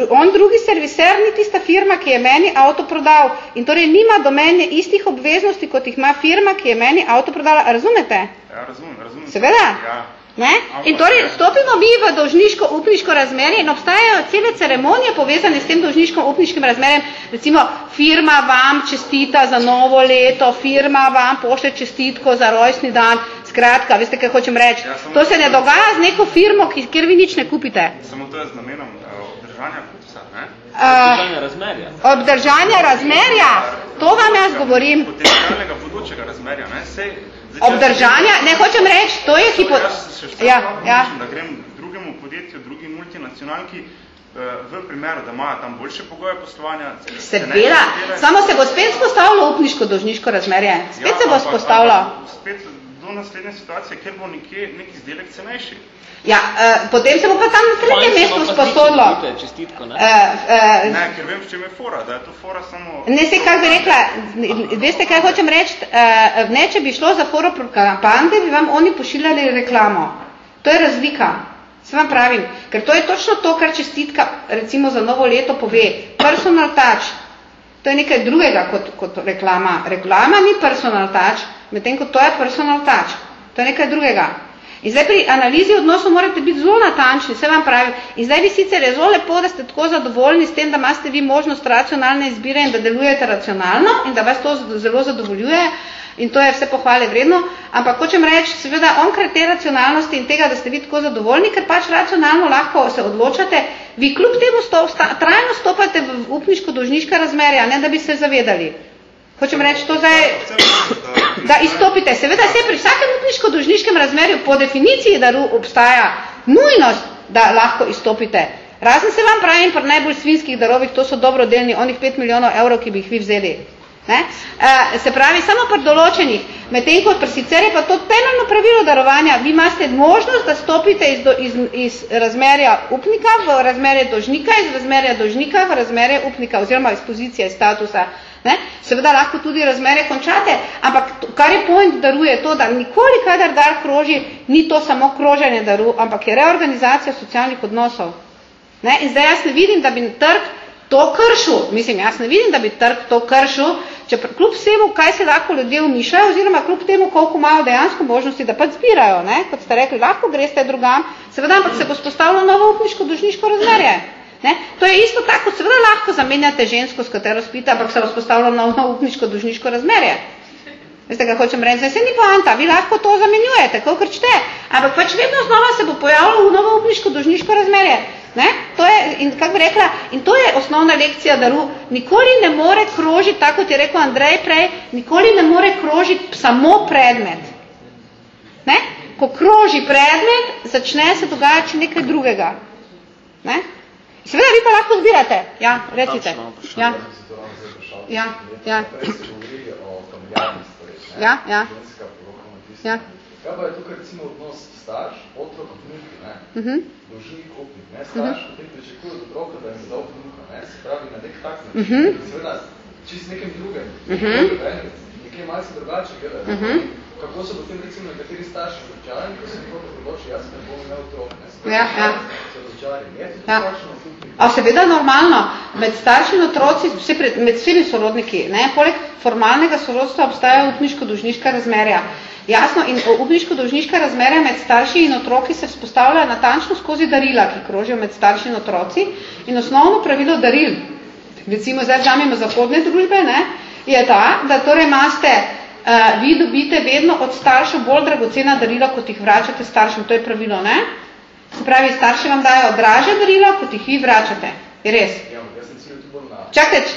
on drugi serviser ni tista firma, ki je meni avto prodal in torej nima do mene istih obveznosti, kot jih ima firma, ki je meni avto prodala. Razumete? Ja, razumem, razumem. Seveda? Ja. Ne? In torej stopimo mi v dolžniško upniško razmerje in obstajajo cele ceremonije povezane s tem dolžniško upniškim razmerjem. Recimo, firma vam čestita za novo leto, firma vam pošle čestitko za rojstni dan. Skratka, veste, kaj hočem reči? Ja, to se ne dogaja z neko firmo, kjer vi nič ne kupite. Samo to je z namenom obdržanja kupca, ne? Obdržanja razmerja. Obdržanja razmerja, to vam jaz govorim. Potencialnega bodočega razmerja, ne? Sej, obdržanja, ne hočem reči, to je hipo... Ja, ja. Da grem drugemu podjetju, drugi multinacionalki, eh, v primeru, da imajo tam boljše pogoje poslovanja. Seveda, samo se bo spet spostavilo upniško dožniško razmerje. Spet ja, se bo spostavilo. Spet do naslednje situacije, kjer bo nekje nek izdelek cenejši. Ja, uh, potem se bo pa tam na tretjem mestu sposodilo. Ne? Uh, uh, ne, ker vem, če me fora, da je to fora samo... Ne, se kak bi rekla, veste, kaj hočem reči, uh, ne, če bi šlo za foro propagande, bi vam oni pošiljali reklamo. To je razlika. Se vam pravim, ker to je točno to, kar čestitka, recimo za novo leto pove. Personal touch, to je nekaj drugega kot, kot reklama. Reklama ni personal touch, medtem ko to je personal touch. To je nekaj drugega. In zdaj pri analizi odnosov morate biti zelo natančni, se vam pravi. In zdaj vi sicer je zelo lepo, da ste tako zadovoljni s tem, da imate vi možnost racionalne izbire in da delujete racionalno in da vas to zelo zadovoljuje in to je vse pohvale vredno, ampak hočem reči, seveda onkraj te racionalnosti in tega, da ste vi tako zadovoljni, ker pač racionalno lahko se odločate, vi kljub temu stop, sta, trajno stopate v upniško-dožniška razmerja, ne da bi se zavedali. Hočem reči, to zdaj, da izstopite. Seveda se pri vsakem upniško-dožniškem razmerju po definiciji, da obstaja nujnost, da lahko izstopite. Razen se vam pravim pri najbolj svinskih darovih, to so dobrodelni, onih 5 milijonov evrov, ki bi jih vi vzeli. Ne? E, se pravi, samo pri določenih, medtem kot pri sicer je pa to temeljno pravilo darovanja, vi imate možnost, da stopite iz, do, iz, iz razmerja upnika v razmerje dožnika, iz razmerja dožnika v razmerje upnika, oziroma iz pozicije, statusa Ne? Seveda lahko tudi razmere končate, ampak kar je point daruje to, da nikoli, kadar dar kroži, ni to samo kroženje daru, ampak je reorganizacija socialnih odnosov. Ne? In zdaj jaz ne vidim, da bi trg to kršil. Mislim, jaz ne vidim, da bi trg to kršil, če kljub vsemu, kaj se lahko ljudje umišljajo, oziroma kljub temu, koliko imajo dejansko možnosti, da pač zbirajo. Ne? Kot ste rekli, lahko greste drugam, seveda, ampak se bo spostavilo novo upniško-dužniško razmerje. Ne? To je isto tako, seveda lahko zamenjate žensko, s katero spite, ampak se bo spostavilo novo upniško dužniško razmerje. Veste, kaj hočem reči? Zdaj se ni poanta, vi lahko to zamenjujete, koliko čte, ampak pač vedno znova se bo pojavilo novo upniško dužniško razmerje. Ne? To je, in, kak bi rekla, in to je osnovna lekcija daru. Nikoli ne more krožiti, tako kot je rekel Andrej prej, nikoli ne more krožiti samo predmet. Ne? Ko kroži predmet, začne se dogajati nekaj drugega. Ne? Seveda, vi pa lahko zbirate. Ja, recite. Ja. Ja, ja. Ja, ja. Ja. Kaj pa je tukaj recimo odnos starš, otrok, vnuki, ne? Uh -huh. Dožnik, opnik, ne? Starš, uh -huh. potem pričakuje od otroka, da jim dal vnuka, ne? Se pravi na nek tak način. Uh -huh. Seveda, čist nekem drugem. Uh -huh. Nekaj malce drugače gledati. Uh -huh. kako so potem recimo nekateri starši razočarani, ko se nekako odloči, jaz ne bom imel otrok, ne? Se Ja, ja. To Ja. A seveda normalno, med starši in otroci, vse pred, med vsemi sorodniki, ne, poleg formalnega sorodstva obstajajo upniško-dožniška razmerja. Jasno, in upniško-dožniška razmerja med starši in otroki se vzpostavlja natančno skozi darila, ki krožijo med starši in otroci. In osnovno pravilo daril, recimo zdaj vzamemo zahodne družbe, ne, je ta, da torej imate, uh, vi dobite vedno od staršev bolj dragocena darila, kot jih vračate staršem, to je pravilo, ne? Se pravi, starši vam dajo draže darila, kot jih vi vračate. Je res. Ja. Čakajte,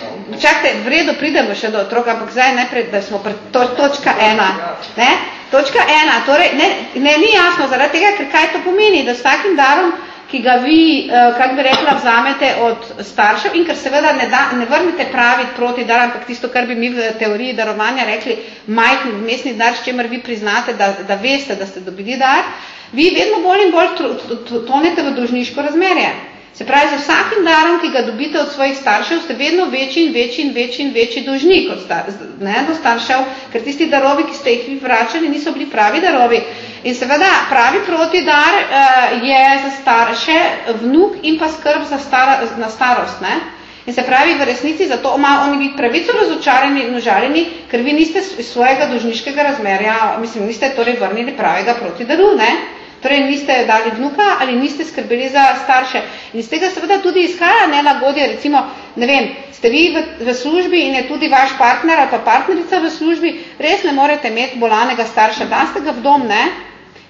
čakajte, v redu pridemo še do otroka, ampak zdaj najprej, da smo pred to, točka ena. Ne? Točka ena, torej, ne, ne, ni jasno, zaradi tega, ker kaj to pomeni, da s takim darom, ki ga vi, eh, kak bi rekla, vzamete od staršev in ker seveda ne, da, ne vrnete pravi proti dar, ampak tisto, kar bi mi v teoriji darovanja rekli, majhen vmesni dar, s čemer vi priznate, da, da veste, da ste dobili dar, vi vedno bolj in bolj tonete v dolžniško razmerje. Se pravi, z vsakim darom, ki ga dobite od svojih staršev, ste vedno večji in večji in večji in večji dolžnik od star, ne, do staršev, ker tisti darovi, ki ste jih vi vračali, niso bili pravi darovi. In seveda, pravi protidar uh, je za starše vnuk in pa skrb za stara, na starost. Ne? In se pravi, v resnici zato ima oni biti pravico razočarani in užaljeni, ker vi niste iz svojega dolžniškega razmerja, mislim, niste torej vrnili pravega protidaru, ne? Torej niste dali vnuka ali niste skrbeli za starše. In iz tega seveda tudi izhaja nelagodje, recimo, ne vem, ste vi v, v službi in je tudi vaš partner ali pa partnerica v službi, res ne morete imeti bolanega starša, daste ga v dom, ne?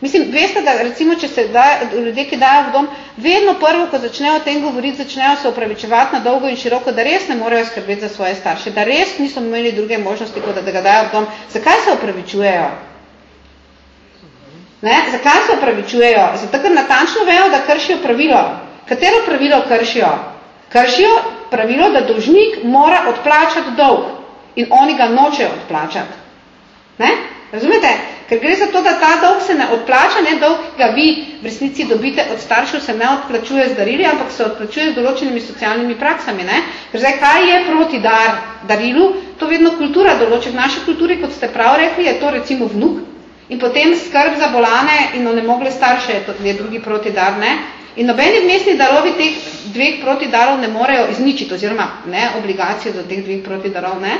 Mislim, veste, da recimo, če se da, ljudje, ki dajo v dom, vedno prvo, ko začnejo o tem govoriti, začnejo se upravičevati na dolgo in široko, da res ne morejo skrbeti za svoje starše, da res niso imeli druge možnosti, kot da, da ga dajo v dom. Zakaj se upravičujejo? Ne? Zakaj se upravičujejo? Zato, ker natančno vejo, da kršijo pravilo. Katero pravilo kršijo? Kršijo pravilo, da dolžnik mora odplačati dolg in oni ga nočejo odplačati. Ne? Razumete? Ker gre za to, da ta dolg se ne odplača, ne dolg, ki ga vi v resnici dobite od staršev, se ne odplačuje z darili, ampak se odplačuje z določenimi socialnimi praksami. Ne? Ker zdaj, kaj je proti dar, darilu? To vedno kultura določi. V naši kulturi, kot ste prav rekli, je to recimo vnuk in potem skrb za bolane in onemogle starše, to je drugi protidar. Ne? In nobeni vmesni darovi teh dveh protidarov ne morejo izničiti, oziroma ne, obligacijo do teh dveh protidarov. Ne?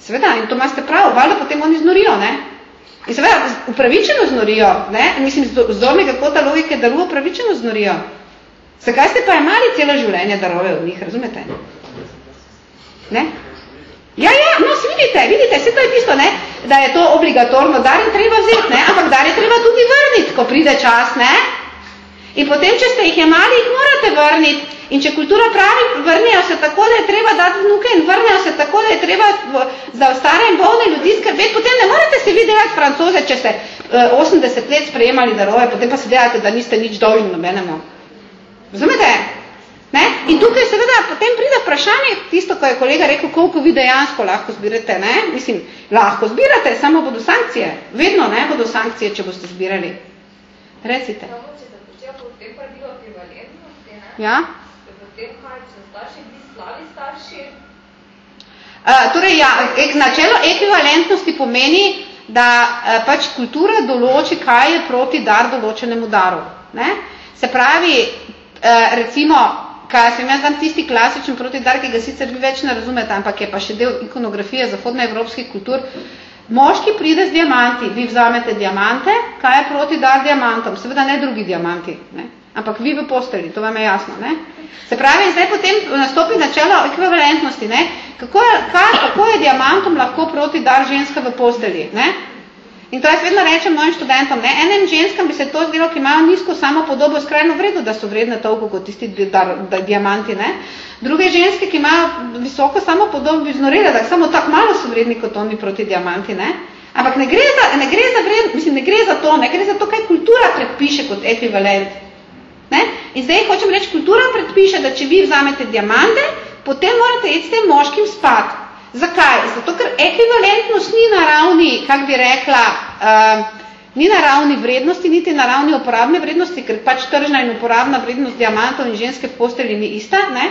Seveda, in to imate prav, valjda potem oni znorijo, ne? In seveda, upravičeno znorijo, ne? Mislim, z zornega kota logike daru upravičeno znorijo. Zakaj ste pa imali celo življenje darove od njih, razumete? Ne? Ja, ja, no, vidite, vidite, vse to je tisto, ne? Da je to obligatorno, dar je treba vzeti, ne? Ampak dar je treba tudi vrniti, ko pride čas, ne? In potem, če ste jih jemali, jih morate vrniti. In če kultura pravi, vrnejo se tako, da je treba dati vnuke in vrnejo se tako, da je treba za stare in bolne ljudi skrbeti, potem ne morate se vi delati francoze, če ste uh, 80 let sprejemali darove, potem pa se delate, da niste nič dolžni nobenemu. Razumete? Ne? In tukaj seveda potem pride vprašanje, tisto, ko je kolega rekel, koliko vi dejansko lahko zbirate, ne? Mislim, lahko zbirate, samo bodo sankcije. Vedno ne bodo sankcije, če boste zbirali. Recite. Samo, če se počejo potem pravilo ekvivalentnosti, ne? Ja? Potem kaj, če starši bili slabi starši, Uh, torej, ja, ek, načelo ekvivalentnosti pomeni, da uh, pač kultura določi, kaj je proti dar določenemu daru. Ne? Se pravi, uh, recimo, kaj sem jaz dan tisti klasičen protidar, ki ga sicer vi več ne razumete, ampak je pa še del ikonografije zahodnoevropskih kultur, Moški pride z diamanti, vi vzamete diamante, kaj je proti dar diamantom? Seveda ne drugi diamanti, ne? ampak vi v posteli, to vam je jasno. Ne? Se pravi, zdaj potem nastopi načelo ekvivalentnosti. Ne? Kako, je, kaj, kako je diamantom lahko proti dar ženska v posteli? Ne? In to jaz vedno rečem mojim študentom, ne? enem ženskam bi se to zdelo, ki imajo nizko samo podobo, skrajno vredno, da so vredne toliko kot tisti dar, da, diamanti. Ne? Druge ženske, ki imajo visoko samo podobo, bi znorele, da samo tako malo so vredni kot oni proti diamanti. Ne? Ampak ne gre, za, ne, gre za vred, mislim, ne gre za to, ne gre za to, kaj kultura predpiše kot ekvivalent. Ne? In zdaj hočem reči, kultura predpiše, da če vi vzamete diamante, potem morate iti s tem moškim spat. Zakaj? Zato, ker ekvivalentnost ni na ravni, kak bi rekla, uh, ni na ravni vrednosti, niti na ravni uporabne vrednosti, ker pač tržna in uporabna vrednost diamantov in ženske v posteli ni ista, ne?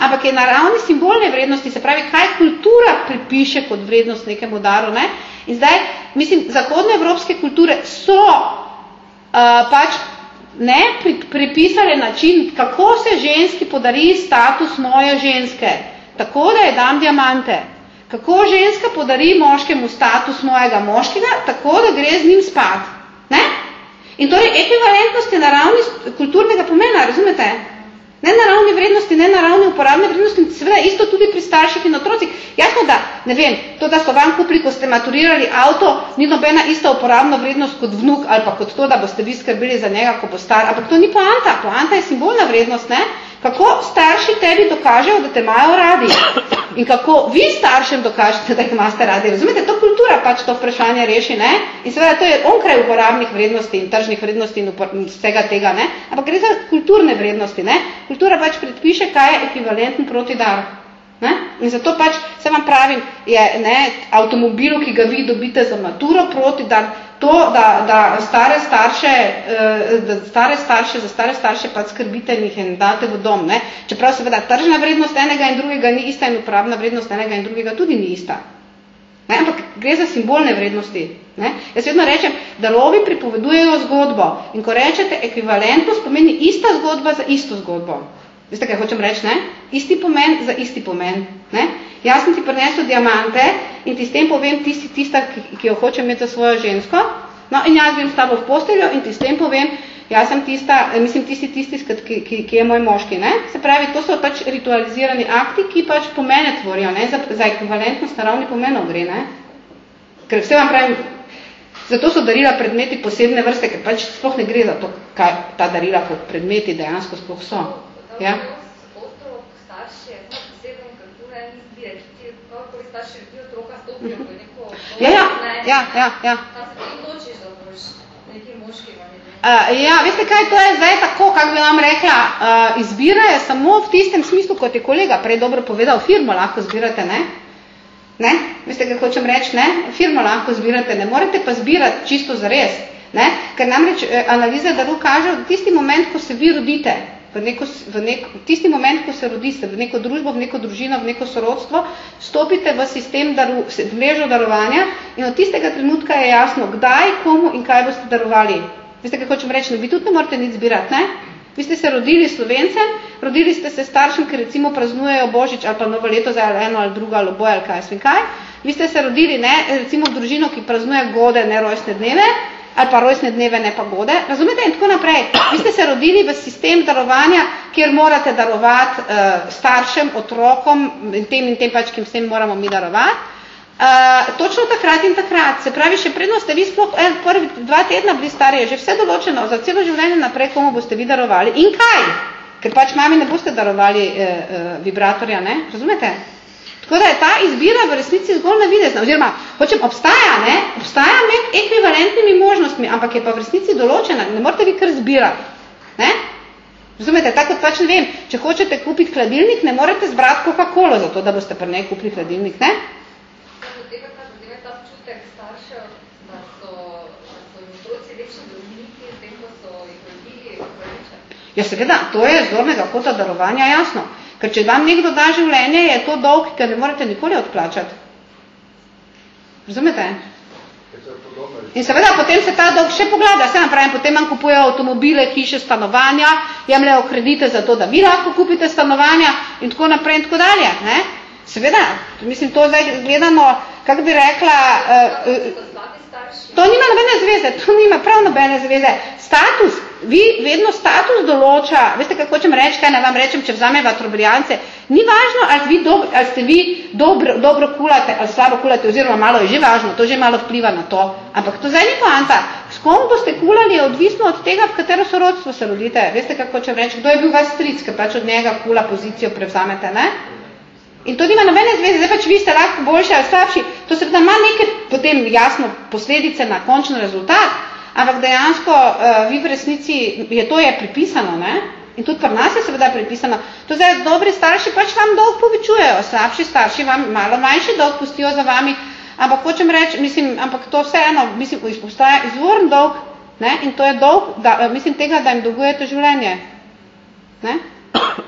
ampak je na ravni simbolne vrednosti, se pravi, kaj kultura pripiše kot vrednost nekemu daru. Ne? In zdaj, mislim, zahodnoevropske kulture so uh, pač ne pri, pripisale način, kako se ženski podari status moje ženske, tako da je dam diamante. Kako ženska podari moškemu status mojega moškega, tako da gre z njim spat. Ne? In torej ekvivalentnost je na ravni kulturnega pomena, razumete? Ne na ravni vrednosti, ne na ravni uporabne vrednosti, seveda isto tudi pri starših in otrocih. Jasno, da, ne vem, to, da so vam kupili, ko ste maturirali avto, ni nobena ista uporabna vrednost kot vnuk ali pa kot to, da boste vi skrbeli za njega, ko bo star. Ampak to ni poanta, poanta je simbolna vrednost, ne? Kako starši tebi dokažejo, da te imajo radi? In kako vi staršem dokažete, da jih imate radi? Razumete, to kultura pač to vprašanje reši, ne? In seveda to je onkraj uporabnih vrednosti in tržnih vrednosti in vsega tega, ne? Ampak gre za kulturne vrednosti, ne? Kultura pač predpiše, kaj je ekvivalenten proti daru. Ne? In zato pač, se vam pravim, je ne, avtomobilu, ki ga vi dobite za maturo proti, da to, da, da stare starše, eh, da stare starše, za stare starše pač skrbite in jih in date v dom. Ne? Čeprav seveda tržna vrednost enega in drugega ni ista in upravna vrednost enega in drugega tudi ni ista. Ne? Ampak gre za simbolne vrednosti. Ne? Jaz vedno rečem, da lovi pripovedujejo zgodbo in ko rečete ekvivalentnost, pomeni ista zgodba za isto zgodbo. Veste, kaj hočem reči, ne? Isti pomen za isti pomen, ne? Jaz sem ti prinesel diamante in ti s tem povem, ti si tista, ki, ki jo hočem imeti za svojo žensko, no in jaz grem s tabo v posteljo in ti s tem povem, jaz sem tista, mislim, ti si tisti, ki, ki, ki je moj moški, ne? Se pravi, to so pač ritualizirani akti, ki pač pomene tvorijo, ne? Za, za ekvivalentnost naravni pomenov gre, ne? Ker vse vam pravim, zato so darila predmeti posebne vrste, ker pač sploh ne gre za to, kaj ta darila kot predmeti dejansko sploh so. Ja. Otrok, starši, poseben, ker tu ne izbire, če ti kakor starši ljudi otroka stopijo v neko ja, ja, ja, ja, ja. Tam se ti točiš, da boš nekim moškim. Uh, ja, veste kaj, to je zdaj tako, kako bi vam rekla, uh, izbira je samo v tistem smislu, kot je kolega prej dobro povedal, firmo lahko zbirate, ne? Ne? Veste, kaj hočem reči, ne? Firmo lahko zbirate, ne morete pa zbirati čisto zares, ne? Ker namreč eh, analiza daru kaže, v tisti moment, ko se vi rodite, v, neko, v nek, tisti moment, ko se rodite v neko družbo, v neko družino, v neko sorodstvo, stopite v sistem daru, v mrežo darovanja in od tistega trenutka je jasno, kdaj, komu in kaj boste darovali. Veste, kaj hočem reči, vi tudi ne morate nič zbirati, ne? Vi ste se rodili slovencem, rodili ste se staršem, ki recimo praznujejo Božič ali pa novo leto za eno ali drugo ali oboje ali kaj, svin kaj. Vi ste se rodili, ne, recimo v družino, ki praznuje gode, ne rojstne dneve, ali pa rojstne dneve, ne pa gode. Razumete? In tako naprej. Vi ste se rodili v sistem darovanja, kjer morate darovati uh, staršem, otrokom in tem in tem pač, ki vsem moramo mi darovati. Uh, točno takrat in takrat. Se pravi, še predno ste vi sploh en, prvi dva tedna bili stari, je že vse določeno, za celo življenje naprej, komu boste vi darovali. In kaj? Ker pač mami ne boste darovali uh, uh, vibratorja, ne? Razumete? Tako da je ta izbira v resnici zgolj navidezna, oziroma, hočem, obstaja, ne, obstaja med ekvivalentnimi možnostmi, ampak je pa v resnici določena, ne morate vi kar zbirati, ne. Razumete, tako pač ne vem, če hočete kupiti hladilnik, ne morete zbrati Coca-Cola za to, da boste pri njej kupili hladilnik, ne. Ja, seveda, to je zornega kota darovanja jasno. Ker če vam nekdo da življenje, je to dolg, ki ne morete nikoli odplačati. Razumete? In seveda potem se ta dolg še pogleda, se napravim, potem vam kupujejo avtomobile, hiše, stanovanja, jemljajo kredite za to, da vi lahko kupite stanovanja in tako naprej in tako dalje. Ne? Seveda, mislim, to zdaj gledano, kako bi rekla, uh, uh, to nima nobene zveze, to nima prav nobene zveze. Status, vi vedno status določa, veste, kako hočem reči, kaj ne vam rečem, če vzameva trobrijance, ni važno, ali, vi dob, ali ste vi dobro, dobro kulate ali slabo kulate, oziroma malo je že važno, to že malo vpliva na to, ampak to zdaj ni poanta. S kom boste kulali je odvisno od tega, v katero sorodstvo se rodite. Veste, kako hočem reči, kdo je bil vaš stric, ker pač od njega kula pozicijo prevzamete, ne? In to nima nobene zveze, zdaj pač vi ste lahko boljši ali slabši, to se ima neke potem jasno posledice na končen rezultat, ampak dejansko uh, vi v resnici, je to je pripisano, ne? In tudi pri nas je seveda pripisano. To zdaj, dobri starši pač vam dolg povečujejo, slabši starši vam malo manjši dolg pustijo za vami, ampak hočem reči, mislim, ampak to vseeno, mislim, izpostaja izvorn dolg, ne? In to je dolg, da, uh, mislim, tega, da jim dolgujete življenje. Ne?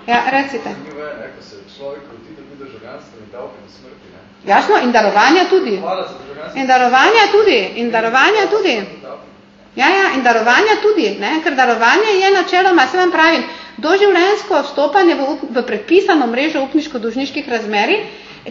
Ja, recite. Zanimivo je, ko se človek rodi, da bi državljanstvo in Jasno, in darovanja tudi. In darovanja tudi, in darovanja tudi. Ja, ja, in darovanja tudi, ne? ker darovanje je načeloma, se vam pravim, doživljenjsko vstopanje v, v predpisano mrežo upniško-dužniških razmeri,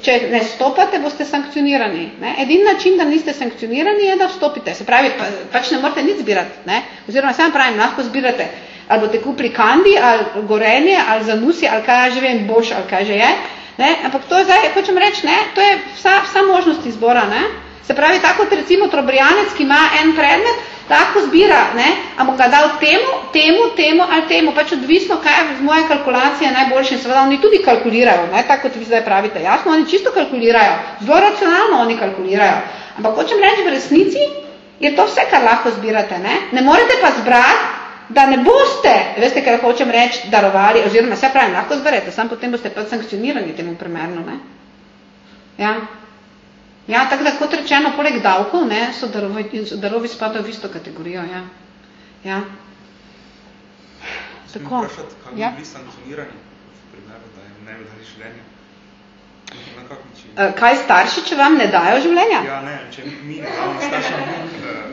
če ne stopate, boste sankcionirani. Ne? Edin način, da niste sankcionirani, je, da vstopite. Se pravi, pa, pač ne morate nič zbirati. Ne? Oziroma, se vam pravim, lahko zbirate ali boste kupili kandi, ali gorenje, ali zanusi, ali kaj že vem, boš, ali kaj že je. Ne? Ampak to je zdaj, hočem reči, ne? to je vsa, vsa možnost izbora. Ne? Se pravi, tako kot recimo trobrijanec, ki ima en predmet, lahko zbira, ne? a bom ga dal temu, temu, temu ali temu, pač odvisno, kaj je z moje kalkulacije najboljše. Seveda oni tudi kalkulirajo, ne? tako kot vi zdaj pravite. Jasno, oni čisto kalkulirajo, zelo racionalno oni kalkulirajo. Ampak hočem reči, v resnici je to vse, kar lahko zbirate. Ne, ne morete pa zbrati, da ne boste, veste, kar hočem reči, darovali, oziroma vse pravim, lahko zberete, sam potem boste pa sankcionirani temu primerno. Ne? Ja. Ja, tako da kot rečeno, poleg davkov, ne, so darovi, darovi spadajo v isto kategorijo. Ja. Ja. Tako. Vprašati, kako ja. bi bili sankcionirani v primeru, da jim ne dali življenje? Na kak način? Eh, kaj starši, če vam ne dajo življenja? Ja, ne, če mi ne damo vnuka.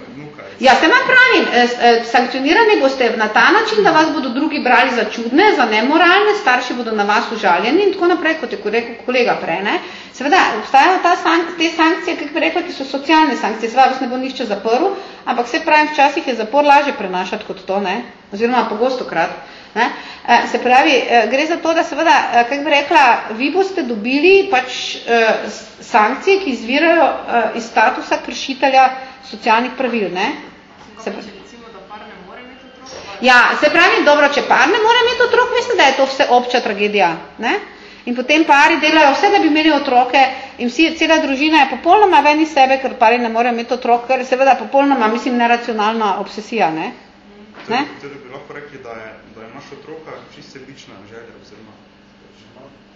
Ja, se vam pravim, eh, eh, sankcionirani boste na ta način, da vas bodo drugi brali za čudne, za nemoralne, starši bodo na vas užaljeni in tako naprej, kot je rekel kolega prej. Ne? Seveda, obstajajo ta sank te sankcije, kako bi rekla, ki so socialne sankcije, seveda vas ne bo nišče zaprl, ampak se pravim, včasih je zapor lažje prenašati kot to, ne? oziroma pogosto krat. Ne? Se pravi, gre za to, da seveda, kako bi rekla, vi boste dobili pač sankcije, ki izvirajo iz statusa kršitelja socialnih pravil, ne? Se pravi, ja, se pravi, dobro, če par ne more imeti otrok, veste, da je to vse obča tragedija, ne? In potem pari delajo vse, da bi imeli otroke in vsi, cela družina je popolnoma ven iz sebe, ker pari ne morejo imeti otrok, ker je seveda popolnoma, mislim, neracionalna obsesija, ne? ne? Tudi bi lahko rekli, da, je, da imaš otroka čisto sebična želja, oziroma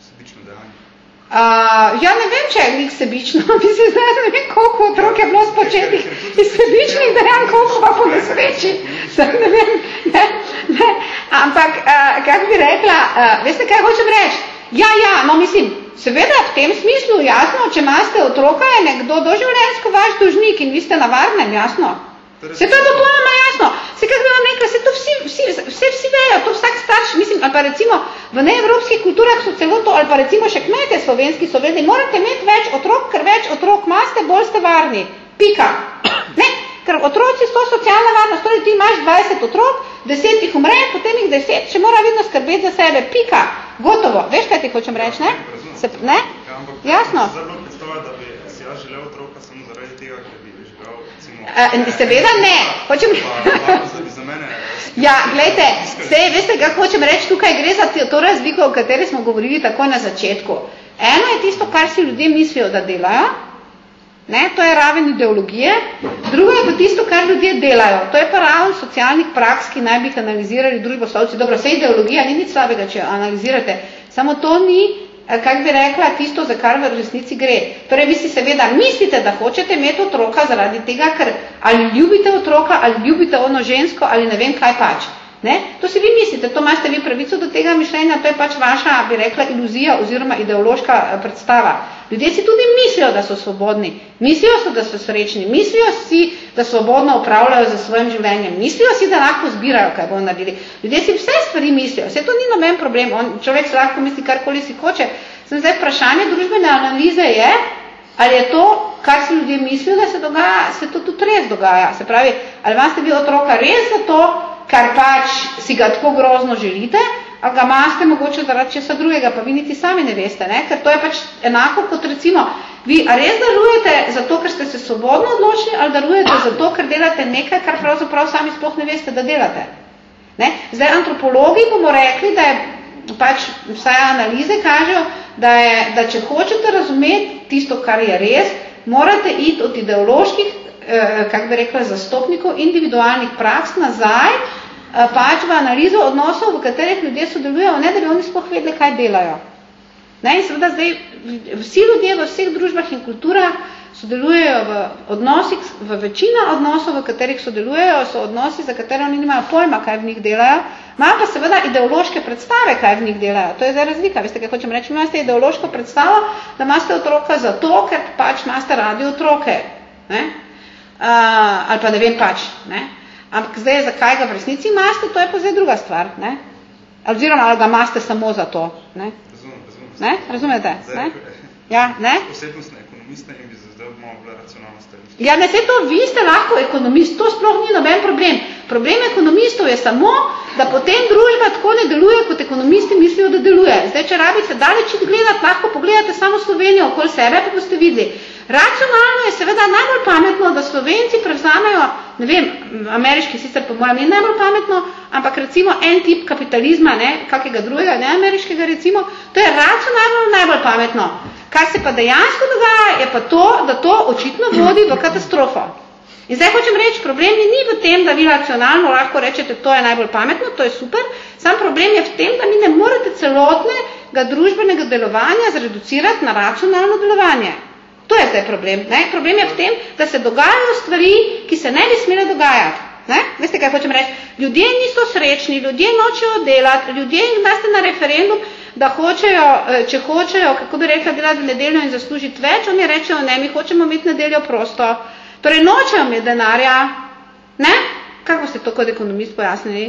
sebično dejanje. Uh, ja, ne vem, če je njih sebično, (laughs) mislim, zdaj ne vem, koliko otrok je bilo spočetih iz sebičnih dejanj, koliko pa po nesreči. ne vem, ne, ne. Ampak, uh, kako bi rekla, uh, veste, kaj hočem reči? Ja, ja, no mislim, seveda v tem smislu, jasno, če imate otroka, je nekdo doživljenjsko vaš dožnik in vi ste na varnem, jasno. Se to je popolnoma jasno. Se kako vam rekla, se to vsi, vsi, vse vsi vejo, to vsak starš, mislim, ali pa recimo v neevropskih kulturah so celo to, ali pa recimo še kmete slovenski so vedeli, morate imeti več otrok, ker več otrok maste, bolj ste varni. Pika. Ne? Ker otroci so socialna varnost, torej ti imaš 20 otrok, 10 jih umre, potem jih 10, če mora vidno skrbeti za sebe. Pika. Gotovo. Veš, kaj ti hočem reči, ne? Se, ne? Ja, Jasno. Zdaj bilo predstavljati, da bi si jaz želel otroka samo zaradi tega, ker Uh, seveda ne. Hočem... ja, gledajte, vse, veste, kako hočem reči, tukaj gre za to razliko, o kateri smo govorili tako na začetku. Eno je tisto, kar si ljudje mislijo, da delajo, ne, to je raven ideologije, drugo je pa tisto, kar ljudje delajo, to je pa raven socialnih praks, ki naj bi jih analizirali družboslovci. Dobro, vse ideologija ni nič slabega, če analizirate, samo to ni Kak bi rekla, tisto, za kar v resnici gre. Torej, vi si seveda mislite, da hočete imeti otroka zaradi tega, ker ali ljubite otroka, ali ljubite ono žensko, ali ne vem kaj pač. Ne? To si vi mislite, to imate vi pravico do tega mišljenja, to je pač vaša, bi rekla, iluzija oziroma ideološka eh, predstava. Ljudje si tudi mislijo, da so svobodni, mislijo so, da so srečni, mislijo si, da svobodno upravljajo za svojim življenjem, mislijo si, da lahko zbirajo, kaj bodo naredili. Ljudje si vse stvari mislijo, vse to ni noben problem, On, človek se lahko misli karkoli si hoče. Sem zdaj vprašanje družbene analize je, ali je to, kar si ljudje mislijo, da se dogaja, se to tudi res dogaja. Se pravi, ali vam ste bil otroka res za to, kar pač si ga tako grozno želite, ali ga imate mogoče zaradi česa drugega, pa vi niti sami ne veste, ne? ker to je pač enako kot recimo, vi a res darujete zato, ker ste se svobodno odločili, ali darujete zato, ker delate nekaj, kar pravzaprav sami sploh ne veste, da delate. Ne? Zdaj, antropologi bomo rekli, da je pač vsaj analize kažejo, da, je, da če hočete razumeti tisto, kar je res, morate iti od ideoloških Eh, kako bi rekla, zastopnikov individualnih praks nazaj, pač v analizo odnosov, v katerih ljudje sodelujejo, ne da bi oni sploh vedeli, kaj delajo. Ne, in seveda zdaj, vsi ljudje v vseh družbah in kulturah sodelujejo v odnosih, v večina odnosov, v katerih sodelujejo, so odnosi, za katere oni nimajo pojma, kaj v njih delajo, imajo pa seveda ideološke predstave, kaj v njih delajo. To je zdaj razlika. Veste, kaj hočem reči? Imate ideološko predstavo, da imate otroka zato, ker pač imate radi otroke. Ne? Uh, ali pa ne vem pač. Ne? Ampak zdaj, zakaj ga v resnici imate, to je pa zdaj druga stvar. Ne? Oziroma, ali ga imate samo za to. Ne? Razumem, razumem. Ne? Razumete? Zdaj, Ne? Ja, ne? Osebnostne ekonomiste in bi zdaj malo bila racionalna stališča. Ja, ne, se to, vi ste lahko ekonomist, to sploh ni noben problem. Problem ekonomistov je samo, da potem družba tako ne deluje, kot ekonomisti mislijo, da deluje. Zdaj, če rabite daleč gledati, lahko pogledate samo Slovenijo okoli sebe, pa boste videli. Racionalno je seveda najbolj pametno, da Slovenci prevzamejo, ne vem, ameriški sicer po mojem ni najbolj pametno, ampak recimo en tip kapitalizma, ne, kakega drugega, ne ameriškega recimo, to je racionalno najbolj pametno. Kaj se pa dejansko dogaja, je pa to, da to očitno vodi v katastrofo. In zdaj hočem reči, problem ni v tem, da vi racionalno lahko rečete, to je najbolj pametno, to je super, sam problem je v tem, da mi ne morete celotnega družbenega delovanja zreducirati na racionalno delovanje. To je zdaj problem. Ne? Problem je v tem, da se dogajajo stvari, ki se ne bi smele dogajati. Ne? Veste, kaj hočem reči? Ljudje niso srečni, ljudje nočejo delati, ljudje imate na referendum, da hočejo, eh, če hočejo, kako bi rekla, delati nedeljo in zaslužiti več, oni rečejo, ne, mi hočemo imeti nedeljo prosto. Torej, nočejo imeti denarja. Ne? Kako boste to kot ekonomist pojasnili?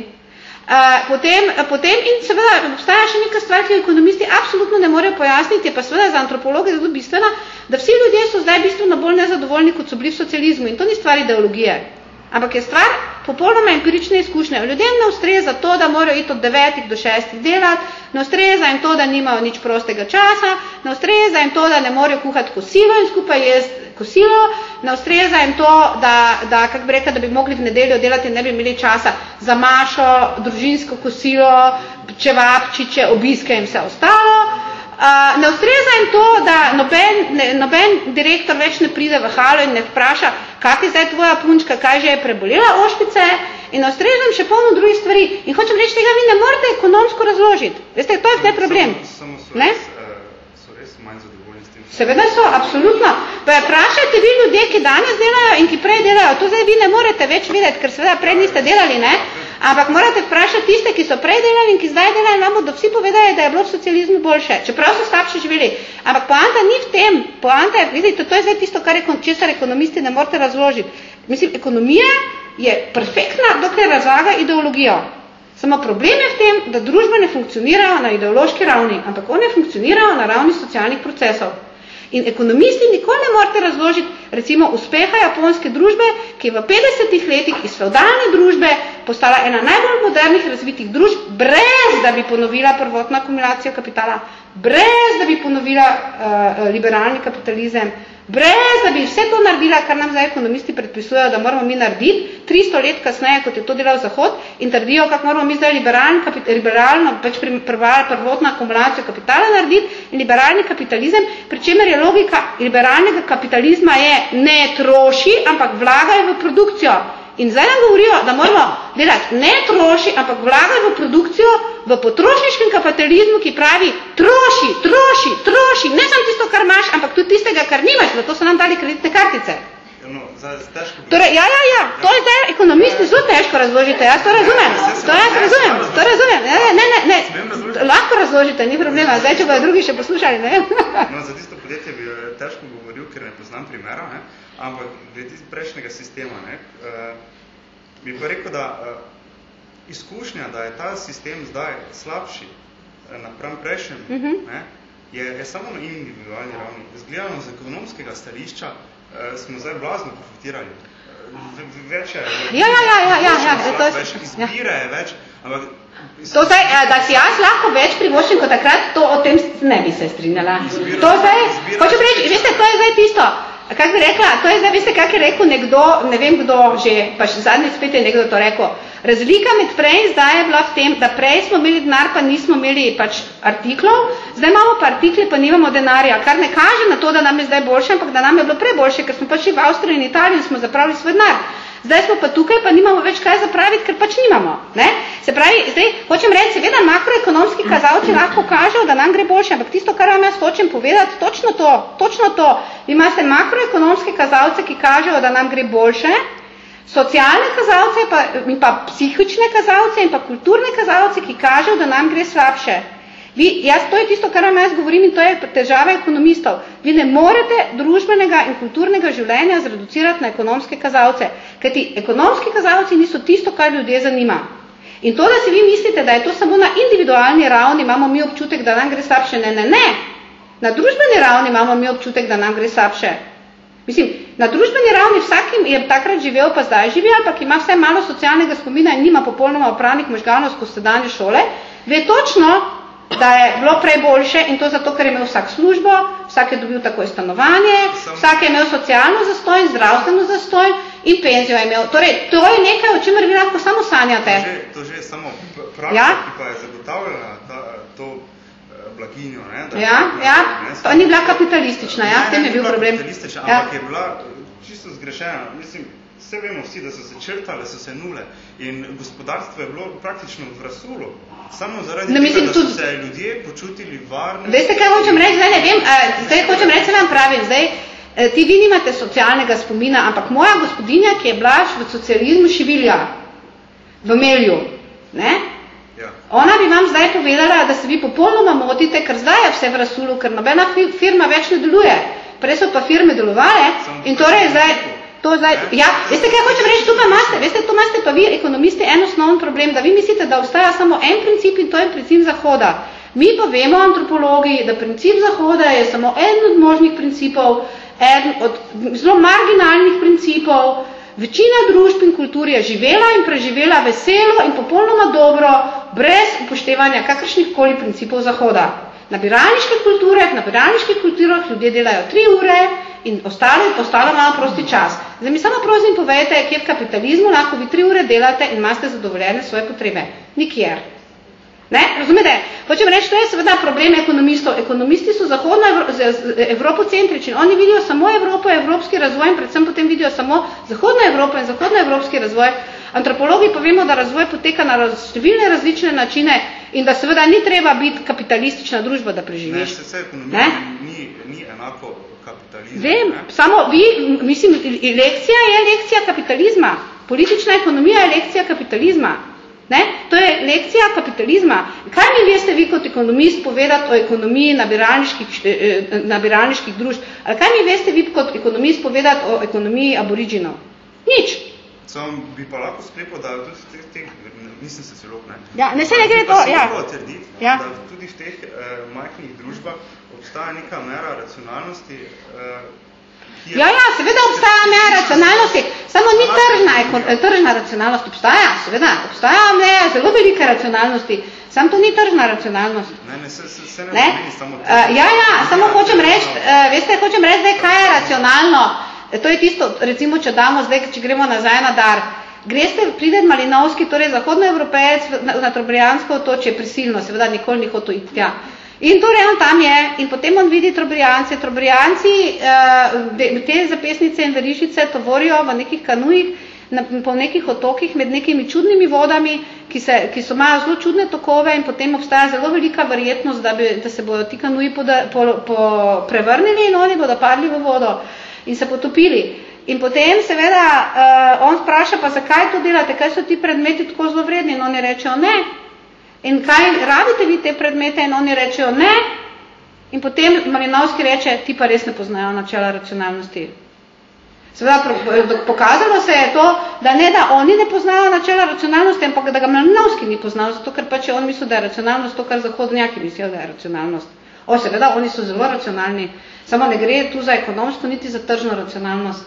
Uh, potem, potem in seveda obstaja še neka stvar, ki jo ekonomisti absolutno ne morejo pojasniti, je pa seveda za antropologe zelo bistvena, da vsi ljudje so zdaj bistveno bolj nezadovoljni, kot so bili v socializmu. In to ni stvar ideologije, ampak je stvar popolnoma empirične izkušnje. Ljudem ne ustreza to, da morajo iti od devetih do šestih delati, ne ustreza jim to, da nimajo nič prostega časa, ne ustreza jim to, da ne morejo kuhati kosilo in skupaj jesti kosilo, ne ustreza jim to, da, da, kak bi rekla, da bi mogli v nedeljo delati in ne bi imeli časa za mašo, družinsko kosilo, čevapčiče, obiske in vse ostalo. Uh, ne ustreza jim to, da noben, ne, noben direktor več ne pride v halo in ne vpraša, kak je zdaj tvoja punčka, kaj že je prebolela ošpice, in ne ustreza jim še polno drugih stvari. In hočem reči, tega vi ne morete ekonomsko razložiti. Veste, to je ne problem. Samo, samo Ne? res, uh, so res manj zadovoljni s tem. Seveda so, absolutno. Pa vprašajte vi ljudje, ki danes delajo in ki prej delajo, to zdaj vi ne morete več vedeti, ker seveda prej niste delali, ne? Ampak morate vprašati tiste, ki so prej delali in ki zdaj delajo, vam bodo vsi povedali, da je bilo v socializmu boljše, čeprav so slabše živeli. Ampak poanta ni v tem, poanta je, vidite, to je zdaj tisto, kar je, česar ekonomisti ne morete razložiti. Mislim, ekonomija je perfektna, dokler razlaga ideologijo. Samo problem je v tem, da družbe ne funkcionirajo na ideološki ravni, ampak one funkcionirajo na ravni socialnih procesov. In ekonomisti nikoli ne morete razložiti, recimo, uspeha japonske družbe, ki je v 50 letih iz feudalne družbe postala ena najbolj modernih razvitih družb, brez da bi ponovila prvotno akumulacijo kapitala, brez da bi ponovila uh, liberalni kapitalizem, brez da bi vse to naredila, kar nam zdaj ekonomisti predpisujejo, da moramo mi narediti 300 let kasneje, kot je to delal Zahod, in trdijo, kako moramo mi zdaj liberalni, liberalno, pač prvotno akumulacijo kapitala narediti in liberalni kapitalizem, pri čemer je logika liberalnega kapitalizma je ne troši, ampak vlagajo v produkcijo. In zdaj nam govorijo, da moramo delati ne troši, ampak vlagajo v produkcijo, v potrošniškem kapitalizmu, ki pravi troši, troši, troši, ne samo tisto, kar imaš, ampak tudi tistega, kar nimaš, zato so nam dali kreditne kartice. No, zdaj, težko. Torej, ja, ja, ja, to je zdaj ekonomisti zelo težko razložite, jaz to razumem, to jaz razumem, to razumem, ne, ne, ne, ne, lahko razložite, ni problema, zdaj, če bojo drugi še poslušali, ne. No, za tisto podjetje bi eh, težko govoril, ker ne poznam primera, ne? Ampak glede prejšnjega sistema, ne? Uh, bi pa rekel, da uh, izkušnja, da je ta sistem zdaj slabši uh, napram prejšnjem, uh -huh. ne? je, je samo na individualni ravni. Zgledano z ekonomskega stališča uh, smo zdaj blazno profitirali. Uh, več je... Ja, ja, ja, ja, ja, ja, to je... več izbire je več, ampak To zdaj, da si jaz lahko več privoščim kot takrat, to o tem ne bi se strinjala. To zdaj, hočem reči, veste, to je zdaj tisto, kak bi rekla, to je zdaj, veste, kak je rekel nekdo, ne vem kdo že, pa še zadnji spet je nekdo to rekel. Razlika med prej in zdaj je bila v tem, da prej smo imeli denar, pa nismo imeli pač artiklov, zdaj imamo pa artikle, pa nimamo denarja, kar ne kaže na to, da nam je zdaj boljše, ampak da nam je bilo prej boljše, ker smo pač v Avstriji in Italiji smo zapravili svoj denar. Zdaj smo pa tukaj, pa nimamo več kaj zapraviti, ker pač nimamo. Ne? Se pravi, zdaj, hočem reči, seveda makroekonomski kazalci lahko kažejo, da nam gre boljše, ampak tisto, kar vam jaz hočem povedati, točno to, točno to. Vi imate makroekonomske kazalce, ki kažejo, da nam gre boljše, socialne kazalce pa, in pa psihične kazalce in pa kulturne kazalce, ki kažejo, da nam gre slabše. Vi, jaz, to je tisto, kar vam jaz govorim in to je težava ekonomistov. Vi ne morete družbenega in kulturnega življenja zreducirati na ekonomske kazalce, kajti ekonomski kazalci niso tisto, kar ljudje zanima. In to, da si vi mislite, da je to samo na individualni ravni, imamo mi občutek, da nam gre slabše, ne, ne, ne. Na družbeni ravni imamo mi občutek, da nam gre slabše. Mislim, na družbeni ravni vsakim je takrat živel, pa zdaj živi, ampak ima vse malo socialnega spomina in nima popolnoma opranih možganov skozi sedanje šole, ve točno, da je bilo prej boljše in to zato, ker je imel vsak službo, vsak je dobil takoj stanovanje, vsak je imel socialno zastoj, zdravstveno zastoj in penzijo je imel. Torej, to je nekaj, o čemer vi lahko samo sanjate. To že, to že je samo praksa, ja? ki pa je zagotavljala ta, to eh, blaginjo. Ne? Da ja, ne, ja, ne, pa ni bila kapitalistična, ja, ne, s tem je bil problem. Kapitalistična, ja. ampak je bila čisto zgrešena. Mislim, vse vemo vsi, da so se črtale, so se nule in gospodarstvo je bilo praktično v rasulu. Samo zaradi no, mislim, tega, da so se ljudje počutili varne. Veste, kaj hočem reči? Zdaj ne vem, uh, zdaj hočem reči, vam pravim, zdaj, uh, ti vi nimate socialnega spomina, ampak moja gospodinja, ki je bila v socializmu šivilja, v Melju, ne? Ja. Ona bi vam zdaj povedala, da se vi popolnoma motite, ker zdaj je vse v rasulu, ker nobena firma več ne deluje. Prej so pa firme delovale in torej zdaj, to zdaj, ja, veste kaj hočem reči, tu pa imate, veste, tu imate pa vi ekonomisti en osnovn problem, da vi mislite, da obstaja samo en princip in to je princip Zahoda. Mi pa vemo, antropologi, da princip Zahoda je samo en od možnih principov, eden od zelo marginalnih principov, Večina družb in kultur je živela in preživela veselo in popolnoma dobro, brez upoštevanja kakršnih koli principov Zahoda. Na biralniških kulturah, na biralniških kulturah ljudje delajo tri ure in ostalo, ostalo malo prosti čas. Zdaj mi samo prosim povejte, kje v kapitalizmu lahko vi tri ure delate in imate zadovoljene svoje potrebe. Nikjer. Ne? Razumete? Hočem reči, to je seveda problem ekonomistov. Ekonomisti so zahodno evropocentrični. Oni vidijo samo Evropo, evropski razvoj in predvsem potem vidijo samo zahodno Evropo in zahodno evropski razvoj. Antropologi pa vemo, da razvoj poteka na številne različne načine in da seveda ni treba biti kapitalistična družba, da preživiš. Ne, se, se ekonomija ni, ni enako kapitalizm. Vem, ne? samo vi, mislim, lekcija je lekcija kapitalizma. Politična ekonomija je lekcija kapitalizma. Ne? To je lekcija kapitalizma. Kaj mi veste vi kot ekonomist povedati o ekonomiji nabiralniških, nabiralniških družb? Ali kaj mi veste vi kot ekonomist povedati o ekonomiji aboriginov? Nič. Sam bi pa lahko sklepal, da tudi v teh, teh nisem se celo, ne. Ja, ne se ne gre to, ja. Trditi, ja. da tudi v teh eh, majhnih družbah obstaja neka mera racionalnosti, eh, Je... Ja, ja, seveda obstaja meja racionalnosti, samo ni tržna, tržna racionalnost obstaja, seveda, obstaja meja zelo velike racionalnosti, samo to ni tržna racionalnost. Ne, ne, se, se, se ne, ne? pomeni samo to. Uh, ja, ja, samo hočem reči, uh, veste, hočem reči, zdaj, kaj je racionalno, to je tisto, recimo, če damo zdaj, če gremo nazaj na dar, greste, pride Malinovski, torej zahodnoevropejec na, na Trobrijansko otočje, prisilno, seveda nikoli ni hotel iti tja. In torej on tam je in potem on vidi Trobrijance. Trobrijanci uh, te zapesnice in verišice tovorijo v nekih kanujih na, po nekih otokih med nekimi čudnimi vodami, ki, se, ki so imajo zelo čudne tokove in potem obstaja zelo velika verjetnost, da, bi, da se bodo ti kanuji poda, po, po, prevrnili in oni bodo padli v vodo in se potopili. In potem seveda uh, on spraša, pa zakaj to delate, kaj so ti predmeti tako zelo vredni? In oni rečejo, ne, In kaj rabite vi te predmete? In oni rečejo ne. In potem Malinovski reče, ti pa res ne poznajo načela racionalnosti. Seveda, pokazalo se je to, da ne da oni ne poznajo načela racionalnosti, ampak da ga Malinovski ni poznal, zato ker pač je on mislil, da je racionalnost to, kar zahodnjaki mislijo, da je racionalnost. O, seveda, oni so zelo racionalni, samo ne gre tu za ekonomsko, niti za tržno racionalnost.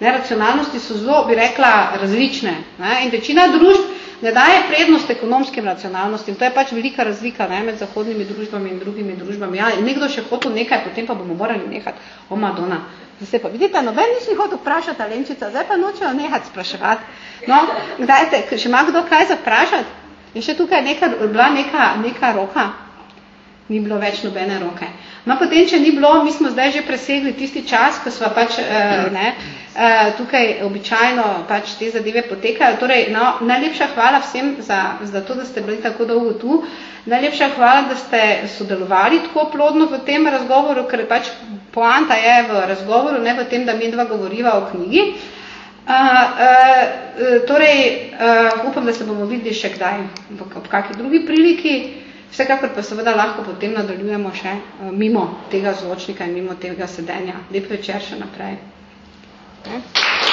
Ne, racionalnosti so zelo, bi rekla, različne. Ne? In večina družb ne daje prednost ekonomskim racionalnostim. To je pač velika razlika ne, med zahodnimi družbami in drugimi družbami. Ja, nekdo še hotel nekaj, potem pa bomo morali nehati. O, Madonna. Zdaj pa vidite, noben nisi hotel vprašati Alenčica, zdaj pa nočejo nehati spraševati. No, dajte, še ima kdo kaj za vprašati? Je še tukaj neka, bila neka, neka roka? Ni bilo več nobene roke. No, potem, če ni bilo, mi smo zdaj že presegli tisti čas, ko smo pač uh, ne, uh, tukaj običajno pač te zadeve potekajo. Torej, no, najlepša hvala vsem za, za to, da ste bili tako dolgo tu. Najlepša hvala, da ste sodelovali tako plodno v tem razgovoru, ker pač poanta je v razgovoru, ne v tem, da mi dva govoriva o knjigi. Uh, uh, torej, uh, upam, da se bomo videli še kdaj, ob kakšni drugi priliki. Vsekakor pa seveda lahko potem nadaljujemo še uh, mimo tega zvočnika in mimo tega sedenja. Lep večer še naprej. Okay.